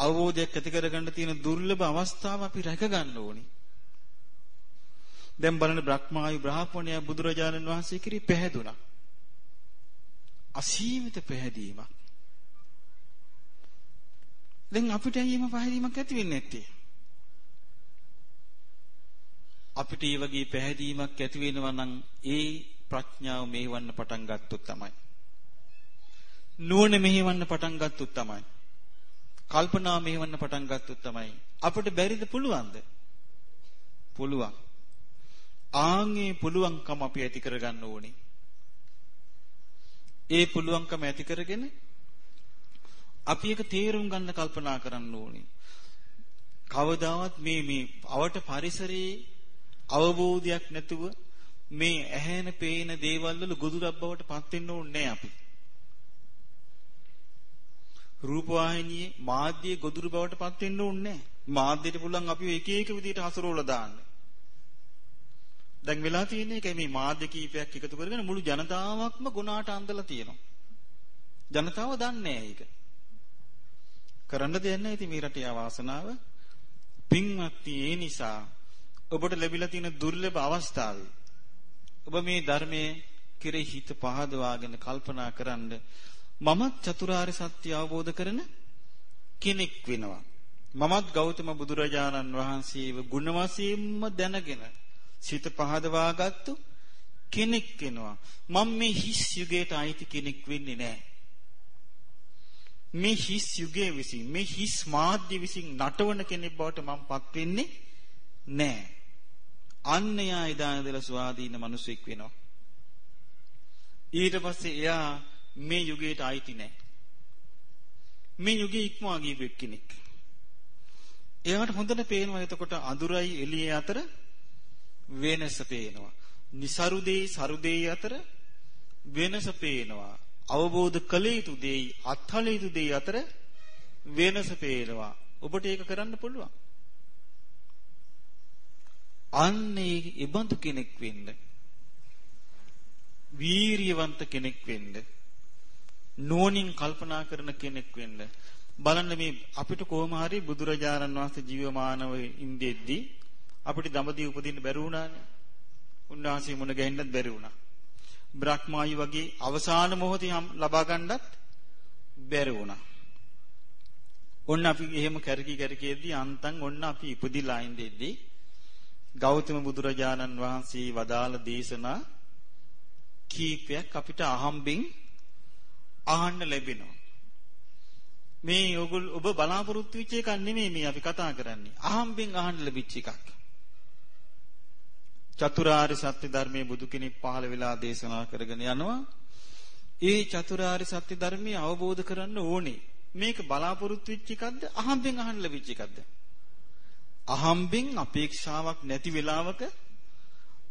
අවබෝධයක් ඇති කරගන්න තියෙන දුර්ලභ අවස්ථාව අපි රැක ගන්න ඕනි. දැන් බලන්න බ්‍රහ්මායු බ්‍රහ්මණයා බුදුරජාණන් වහන්සේ කිරි පැහැදුනා. අසීමිත පැහැදීමක්. දැන් අපිට ඇයිම පැහැදීමක් ඇති වෙන්නේ නැත්තේ? අපිට මේ වගේ පැහැදීමක් ඇති වෙනවා නම් ඒ ප්‍රඥාව මෙහෙවන්න පටන් ගත්තොත් තමයි. නුවණ මෙහෙවන්න පටන් ගත්තොත් තමයි. කල්පනා මෙහෙවන්න පටන් ගත්තොත් තමයි. අපිට බැරිද පුළුවන්ද? පුළුවන්. ආන්ගේ පුළුවන්කම අපි ඇති කරගන්න ඕනේ. ඒ පුළුවන්කම ඇති කරගෙන අපි එක තේරුම් ගන්න කල්පනා කරන්න ඕනේ. කවදාවත් මේ මේ අවට පරිසරයේ අවබෝධයක් නැතුව මේ ඇහෙන පේන දේවල් වල ගොදුරක් බවට පත් වෙන්න ඕනේ අපි. රූපවාහිනියේ මාධ්‍යයේ ගොදුරු බවට පත් වෙන්න ඕනේ මාධ්‍යයට පුළුවන් අපි එක එක විදිහට හසුරවලා දාන්න. දැන් වෙලා තියෙන එක මේ මාධ්‍ය කීපයක් එකතු කරගෙන මුළු ජනතාවක්ම ගුණාට අඳලා තියෙනවා. ජනතාව දන්නේ ඒක. කරන්න දෙයක් නැහැ ඉතින් මේ රටේ අවාසනාව. පින්වත්නි ඒ නිසා ඔබට ලැබිලා තියෙන දුර්ලභ අවස්ථාවේ ඔබ මේ ධර්මයේ කෙරෙහි හිත පහදවාගෙන කල්පනා කරන්න මමත් චතුරාර්ය සත්‍ය අවබෝධ කරන කෙනෙක් වෙනවා. මමත් ගෞතම බුදුරජාණන් වහන්සේව ගුණ වශයෙන්ම දැනගෙන සිත පහදවාගත්තු කෙනෙක් වෙනවා. මම මේ හිස් යුගයට අයිති කෙනෙක් වෙන්නේ නැහැ. මේ හිස් යුගයේ විසින් මේ හිස් මාධ්‍ය විසින් නටවන කෙනෙක් බවට මම පත් වෙන්නේ නැහැ. අන්න එයා එදා ඉඳලා ස්වාධීන මිනිසෙක් වෙනවා. ඊට පස්සේ එයා මේ යුගයට ආйти නැහැ. මේ යුගයේ ඉක්මවා ගියපු එක්කෙනෙක්. එයාට හොඳට පේනවා එතකොට අඳුරයි එළිය අතර වෙනස පේනවා. નિસරු දෙයි සරු දෙයි අතර වෙනස පේනවා. අවබෝධ කළ යුතු දෙයි අත්හළ යුතු දෙයි අතර වෙනස පේනවා. ඔබට ඒක කරන්න පුළුවන්. අන්නේ ඉබඳු කෙනෙක් වෙන්න. වීරියවන්ත කෙනෙක් වෙන්න. නෝනින් කල්පනා කරන කෙනෙක් වෙන්න. බලන්න මේ අපිට කොහොම හරි බුදුරජාණන් වහන්සේ ජීවමානව ඉඳෙද්දී අපිට දඹදිව උපදින්න බැරි වුණානේ. උන්වහන්සේ මුණ ගැහෙන්නත් බැරි වුණා. බ්‍රහ්මායි වගේ අවසාන මොහොතේ ලබා ගන්නත් බැරි වුණා. ඔන්න අපි එහෙම කරකි කරකේදී අන්තන් ඔන්න අපි ඉපදිලා ඉඳෙද්දී ගෞතම බුදුරජාණන් වහන්සේ වදාළ දේශනා කීපයක් අපිට අහම්බෙන් අහන්න ලැබෙනවා. මේ ඔගොල් ඔබ බලාපොරොත්තු වෙච්ච එකක් නෙමෙයි මේ අපි කතා කරන්නේ. අහම්බෙන් අහන්න ලැබිච්ච එකක්. චතුරාර්ය සත්‍ය ධර්මයේ බුදු කෙනෙක් පහළ වෙලා දේශනා කරගෙන යනවා. ඒ චතුරාර්ය සත්‍ය ධර්මය අවබෝධ කරන්න ඕනේ. මේක බලාපොරොත්තු වෙච්ච එකක්ද අහම්බෙන් අහන්න ලැබිච්ච එකක්ද? අහම්බෙන් අපේක්ෂාවක් නැති වෙලාවක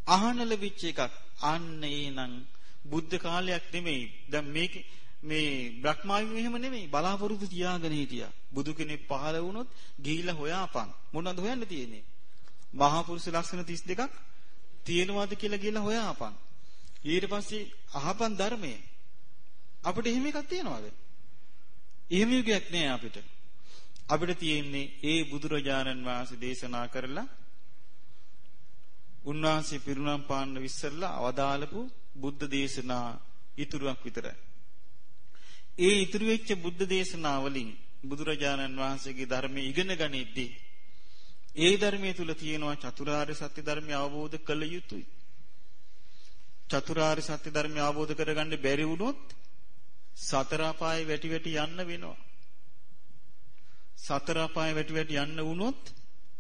අහන්න ලැබිච්ච එකක්. අන්න ඒනම් බුද්ධ කාලයක් නෙමෙයි. දැන් මේක මේ බ්‍රහ්මාවිම එහෙම නෙමෙයි බලාපොරොත්තු තියාගෙන හිටියා. බුදු කෙනෙක් පහළ වුණොත් ගිහිල්ලා හොයාපන්. මොනවද හොයන්න තියෙන්නේ? මහා පුරුෂ ලක්ෂණ 32ක් තියෙනවද කියලා ගිහලා හොයාපන්. ඊට පස්සේ අහපන් ධර්මය. අපිට එහෙම එකක් තියෙනවද? එහෙම යුගයක් නෑ අපිට. අපිට තියෙන්නේ ඒ බුදුරජාණන් වහන්සේ දේශනා කරලා උන්වහන්සේ පිරුණම් පාන්න විශ්සරලා අවදාලපු බුද්ධ දේශනා ඉතුරුක් විතරයි. ඒ ඉතුරු වෙච්ච බුද්ධ දේශනා වලින් බුදුරජාණන් වහන්සේගේ ධර්මයේ ඉගෙන ගනිද්දී ඒ ධර්මයේ තුල තියෙනවා චතුරාර්ය සත්‍ය ධර්මය අවබෝධ කළ යුතුයි. චතුරාර්ය සත්‍ය ධර්මය අවබෝධ කරගන්න බැරි වුණොත් සතර අපායේ වැටි වැටි යන්න වෙනවා. සතර අපායේ වැටි වැටි යන්න වුණොත්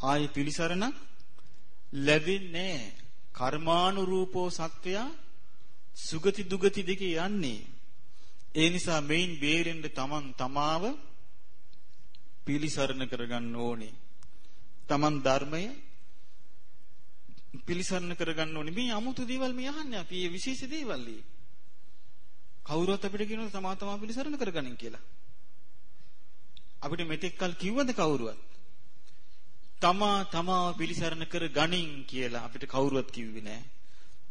ආයේ පිලිසරණක් ලැබෙන්නේ නැහැ. කර්මානුරූපෝ සත්වයා සුගති දුගති දෙකේ යන්නේ. ඒ නිසා මේන් බේරෙන්න තමන් තමාව පිලිසරණ කරගන්න ඕනේ. තමන් ධර්මය පිළිසරණ කරගන්න ඕනේ. මේ 아무තු දේවල් මේ අහන්නේ අපි මේ විශේෂ දේවල් ඊ. කවුරුත් අපිට කියනවා තමා තමා පිළිසරණ කරගනින් කියලා. අපිට මෙතෙක් කල් කිව්වද කවුරුවත්? තමා තමා පිළිසරණ කර ගනින් කියලා අපිට කවුරුවත් කිව්වේ නෑ.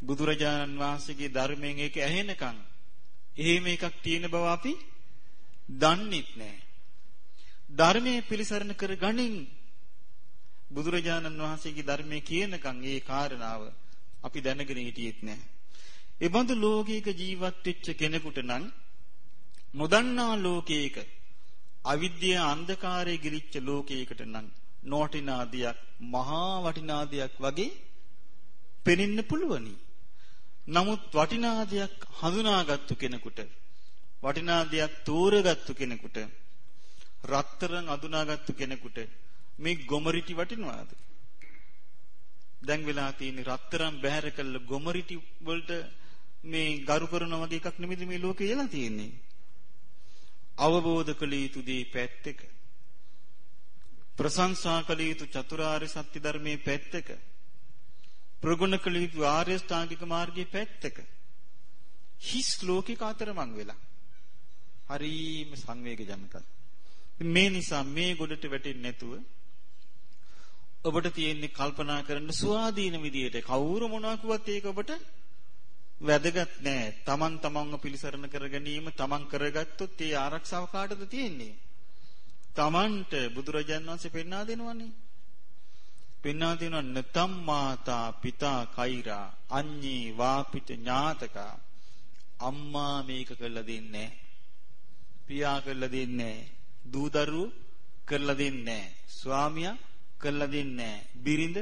බුදුරජාණන් වහන්සේගේ ධර්මයෙන් ඒක ඇහෙනකන් එහෙම එකක් තියෙන බව අපි දන්නෙත් නෑ. ධර්මයේ පිළිසරණ කර ගනින් බුදුරජාණන් වහන්සේගේ ධර්මයේ කියනකම් ඒ කාරණාව අපි දැනගෙන හිටියෙත් නෑ. ඒ බඳු ලෝකයක ජීවත් වෙච්ච කෙනෙකුට නම් නොදන්නා ලෝකයක අවිද්‍යාව අන්ධකාරයේ ගිලිච්ච ලෝකයකට නම් නොවටිනා දියක් මහා වටිනා දියක් වගේ පෙනෙන්න පුළුවනි. නමුත් වටිනා දෙයක් හඳුනාගත්තු කෙනෙකුට වටිනා දෙයක් තෝරගත්තු කෙනෙකුට රත්තරන් අඳුනාගත්තු කෙනෙකුට මේ ගොමරිටි වටිනවාද? දැන් වෙලා තියෙන රත්තරන් බැහැර කළ ගොමරිටි වලට මේ ගරු කරන වගේ එකක් නෙමෙයි මේ ලෝකේ එලා තියෙන්නේ. අවබෝධ කළ යුතු දේ පැත්තක. ප්‍රශංසා කළ යුතු චතුරාර්ය සත්‍ය ධර්මයේ පැත්තක. ප්‍රගුණ කළ යුතු ආර්ය ශ්‍රාංගික මාර්ගයේ පැත්තක. හිස් ලෝකික අතරමං වෙලා. හරීම සංවේග ජනකයි. මේ නිසා මේ ගොඩට වැටෙන්නේ නැතුව ඔබට තියෙන්නේ කල්පනා කරන්න ස්වාධීන විදියට කවුරු මොනවා කිව්වත් ඒක ඔබට වැදගත් නෑ. Taman tamanව පිළිසරණ කර ගැනීම Taman කරගත්තොත් ඒ ආරක්ෂාව කාටද තියෙන්නේ? Tamanට බුදුරජාන් වහන්සේ පෙන්වා දෙනවනේ. පෙන්වා දෙනවා නතම් මාතා පිතා කෛරා අඤ්ඤී වාපිත ඥාතකා. අම්මා මේක කළා දෙන්නේ පියා කළා දෙන්නේ දූ දරුවෝ කරලා දෙන්නේ ස්වාමියා කරලා දෙන්නේ බිරිඳ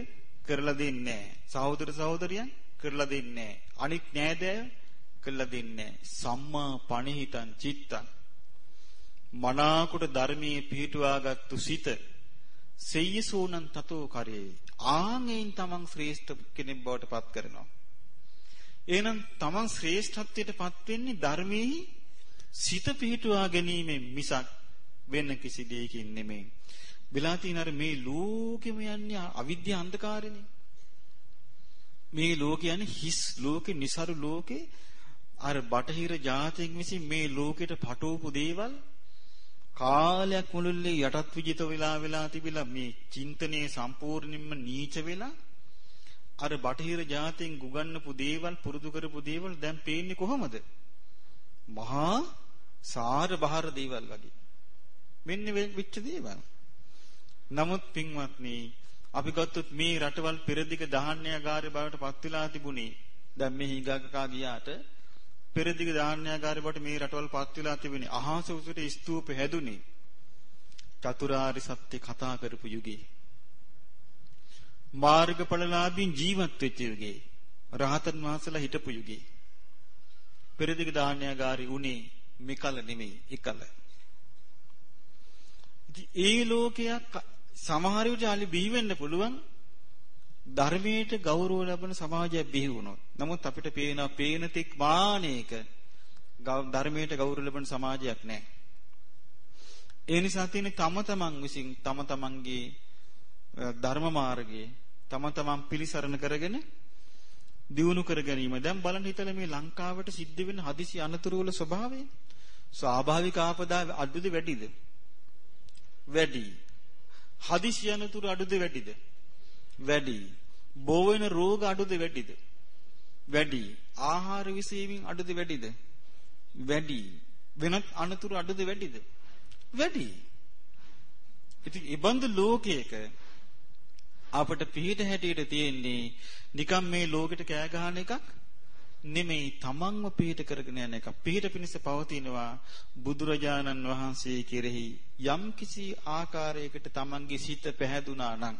කරලා දෙන්නේ සහෝදර සහෝදරියන් කරලා දෙන්නේ අනිත් නෑදෑය කරලා දෙන්නේ සම්මා පණිහිතං චිත්තං. මනාකොට ධර්මයේ පිහිටුවාගත්තු සිත සෙය්‍යසෝනං තතෝ කරේ. ආන්ගෙන් තමන් ශ්‍රේෂ්ඨ කෙනෙක් බවට පත් කරනවා. එහෙනම් තමන් ශ්‍රේෂ්ඨත්වයට පත් වෙන්නේ ධර්මයේ සිත පිහිටුවා ගැනීමෙන් මිසක් වෙන කිසි දෙයකින් නෙමෙයි. වෙලා තියෙන අර මේ ලෝකෙම යන්නේ අවිද්‍යා අන්ධකාරෙනේ. මේ ලෝකේ යන්නේ හිස් ලෝකේ, નિසරු ලෝකේ අර බටහිර ජාතෙන් විසින් මේ ලෝකෙට පටවපු දේවල් කාලයක් මුළුල්ලේ යටත් විජිත වෙලා වෙලා තිබිලා මේ චින්තනයේ සම්පූර්ණයෙන්ම නීච වෙලා අර බටහිර ජාතීන් ගුගන්නපු දේවල් පුරුදු කරපු දේවල් දැන් පේන්නේ කොහොමද? මහා සාර බහර දේවල් වගේ. මෙන්න වෙච්ච දේවල්. නමුත් පින්වත්නි අපි ගත්තොත් මේ රටවල් පෙරදිග ධාන්‍යාගාරය බවට පත් වෙලා තිබුණේ. දැන් මේ හිඟකකා ගියාට පෙරදිග ධාන්‍යාගාරය බවට මේ රටවල් පත් වෙලා තිබුණේ. අහස උසට ස්තූප හැදුනේ. චතුරාර්ය සත්‍ය කතා කරපු යුගයේ. මාර්ගඵලලාභීන් ජීවත් වෙච්ච යුගයේ. රහතන් වහන්සේලා හිටපු යුගයේ. පෙරදිග ධාන්‍යාගාරي උනේ මෙකල නෙමෙයි එකල. ඒ ලෝකයක් සමහර විට අලි බිහි වෙන්න පුළුවන් ධර්මයට ගෞරව ලබන සමාජයක් බිහි වුණොත්. නමුත් අපිට පේනවා පේන තෙක් මානයක ධර්මයට ගෞරව ලබන සමාජයක් නැහැ. ඒ නිසා තියෙන තම තමන් විසින් තම තමන්ගේ ධර්ම මාර්ගයේ තම තමන් පිළිසරණ කරගෙන දියුණු කර ගැනීම. දැන් බලන්න හිතලා මේ ලංකාවට සිද්ධ වෙන හදිසි අනතුරු වල ස්වභාවය. ස්වාභාවික ආපදා අඩුද වැඩිද? වැඩි. හදිසි අනතුරු අඩුද වැඩිද? වැඩි. බෝ වෙන රෝග අඩුද වැඩිද? වැඩි. ආහාර විසීමෙන් අඩුද වැඩිද? වැඩි. වෙනත් අනතුරු අඩුද වැඩිද? වැඩි. ඉතින් ඒ බඳු ලෝකයක අපට පිහිට හැටියට තියෙන්නේ නිකම් මේ ලෝකෙට කෑ ගහන එකක් නෙමෙයි තමන්ව පිහිට කරගෙන යන එක. පිහිට පිණිස පවතිනවා බුදුරජාණන් වහන්සේ කෙරෙහි යම්කිසි ආකාරයකට තමන්ගේ සිත පැහැදුනා නම්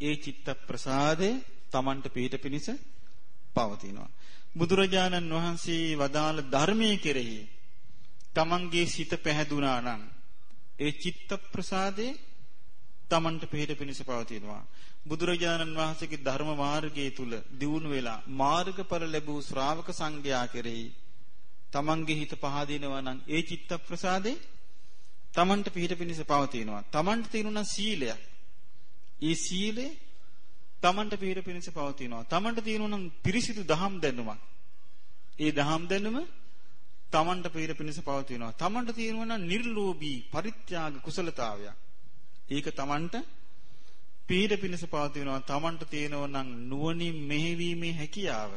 ඒ චිත්ත ප්‍රසාදේ තමන්ට පිහිට පිණිස පවතිනවා. බුදුරජාණන් වහන්සේ වදාළ ධර්මයේ කෙරෙහි තමන්ගේ සිත පැහැදුනා නම් ඒ චිත්ත ප්‍රසාදේ තමන්ට පිළිහිට පිණිස පවතිනවා. බුදුරජාණන් වහන්සේගේ ධර්ම මාර්ගයේ තුල දියුණු වෙලා මාර්ගඵල ලැබූ ශ්‍රාවක සංඝයා කෙරෙහි තමන්ගේ හිත පහදිනවා නම් ඒ චිත්ත ප්‍රසාදේ තමන්ට පිළිහිට පිණිස පවතිනවා. තමන්ට තියෙනුනා සීලයක්. ඒ සීලේ තමන්ට පිළිහිට පිණිස පවතිනවා. තමන්ට තියෙනුනම් පිරිසිදු දහම් දැනුමක්. ඒ දහම් දැනුම තමන්ට පිළිහිට පිණිස පවතිනවා. තමන්ට තියෙනවා නම් නිර්ලෝභී පරිත්‍යාග කුසලතාවයක්. ඒක Tamanට පීඩ පිණිස පවතිනවා. Tamanට තියෙනවා නම් නුවණින් මෙහෙවීමේ හැකියාව.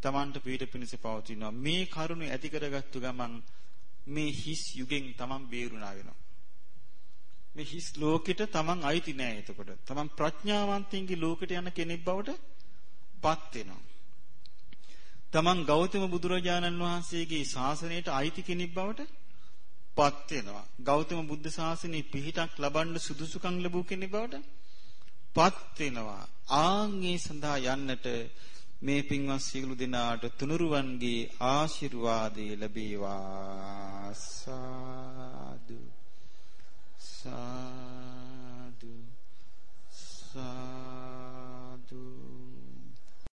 Tamanට පීඩ පිණිස පවතිනවා. මේ කරුණ ඇති කරගත්තු ගමන් මේ හිස් යුගෙන් Taman බේරුණා වෙනවා. මේ හිස් ලෝකෙට Taman අයිති නෑ එතකොට. Taman ප්‍රඥාවන්තයින්ගේ ලෝකෙට යන කෙනෙක් බවට පත් වෙනවා. තමන් ගෞතම බුදුරජාණන් වහන්සේගේ ශාසනයට අයිති කෙනෙක් බවට පත් වෙනවා. ගෞතම බුද්ධ ශාසනයේ පිහිටක් ලබන්න සුදුසුකම් ලැබූ කෙනෙක් බවට පත් වෙනවා. ආන්ගේ සඳහා යන්නට මේ පින්වත් සියලු දෙනාට තුනුරුවන්ගේ ආශිර්වාදය ලැබේවා. sadhu sadhu.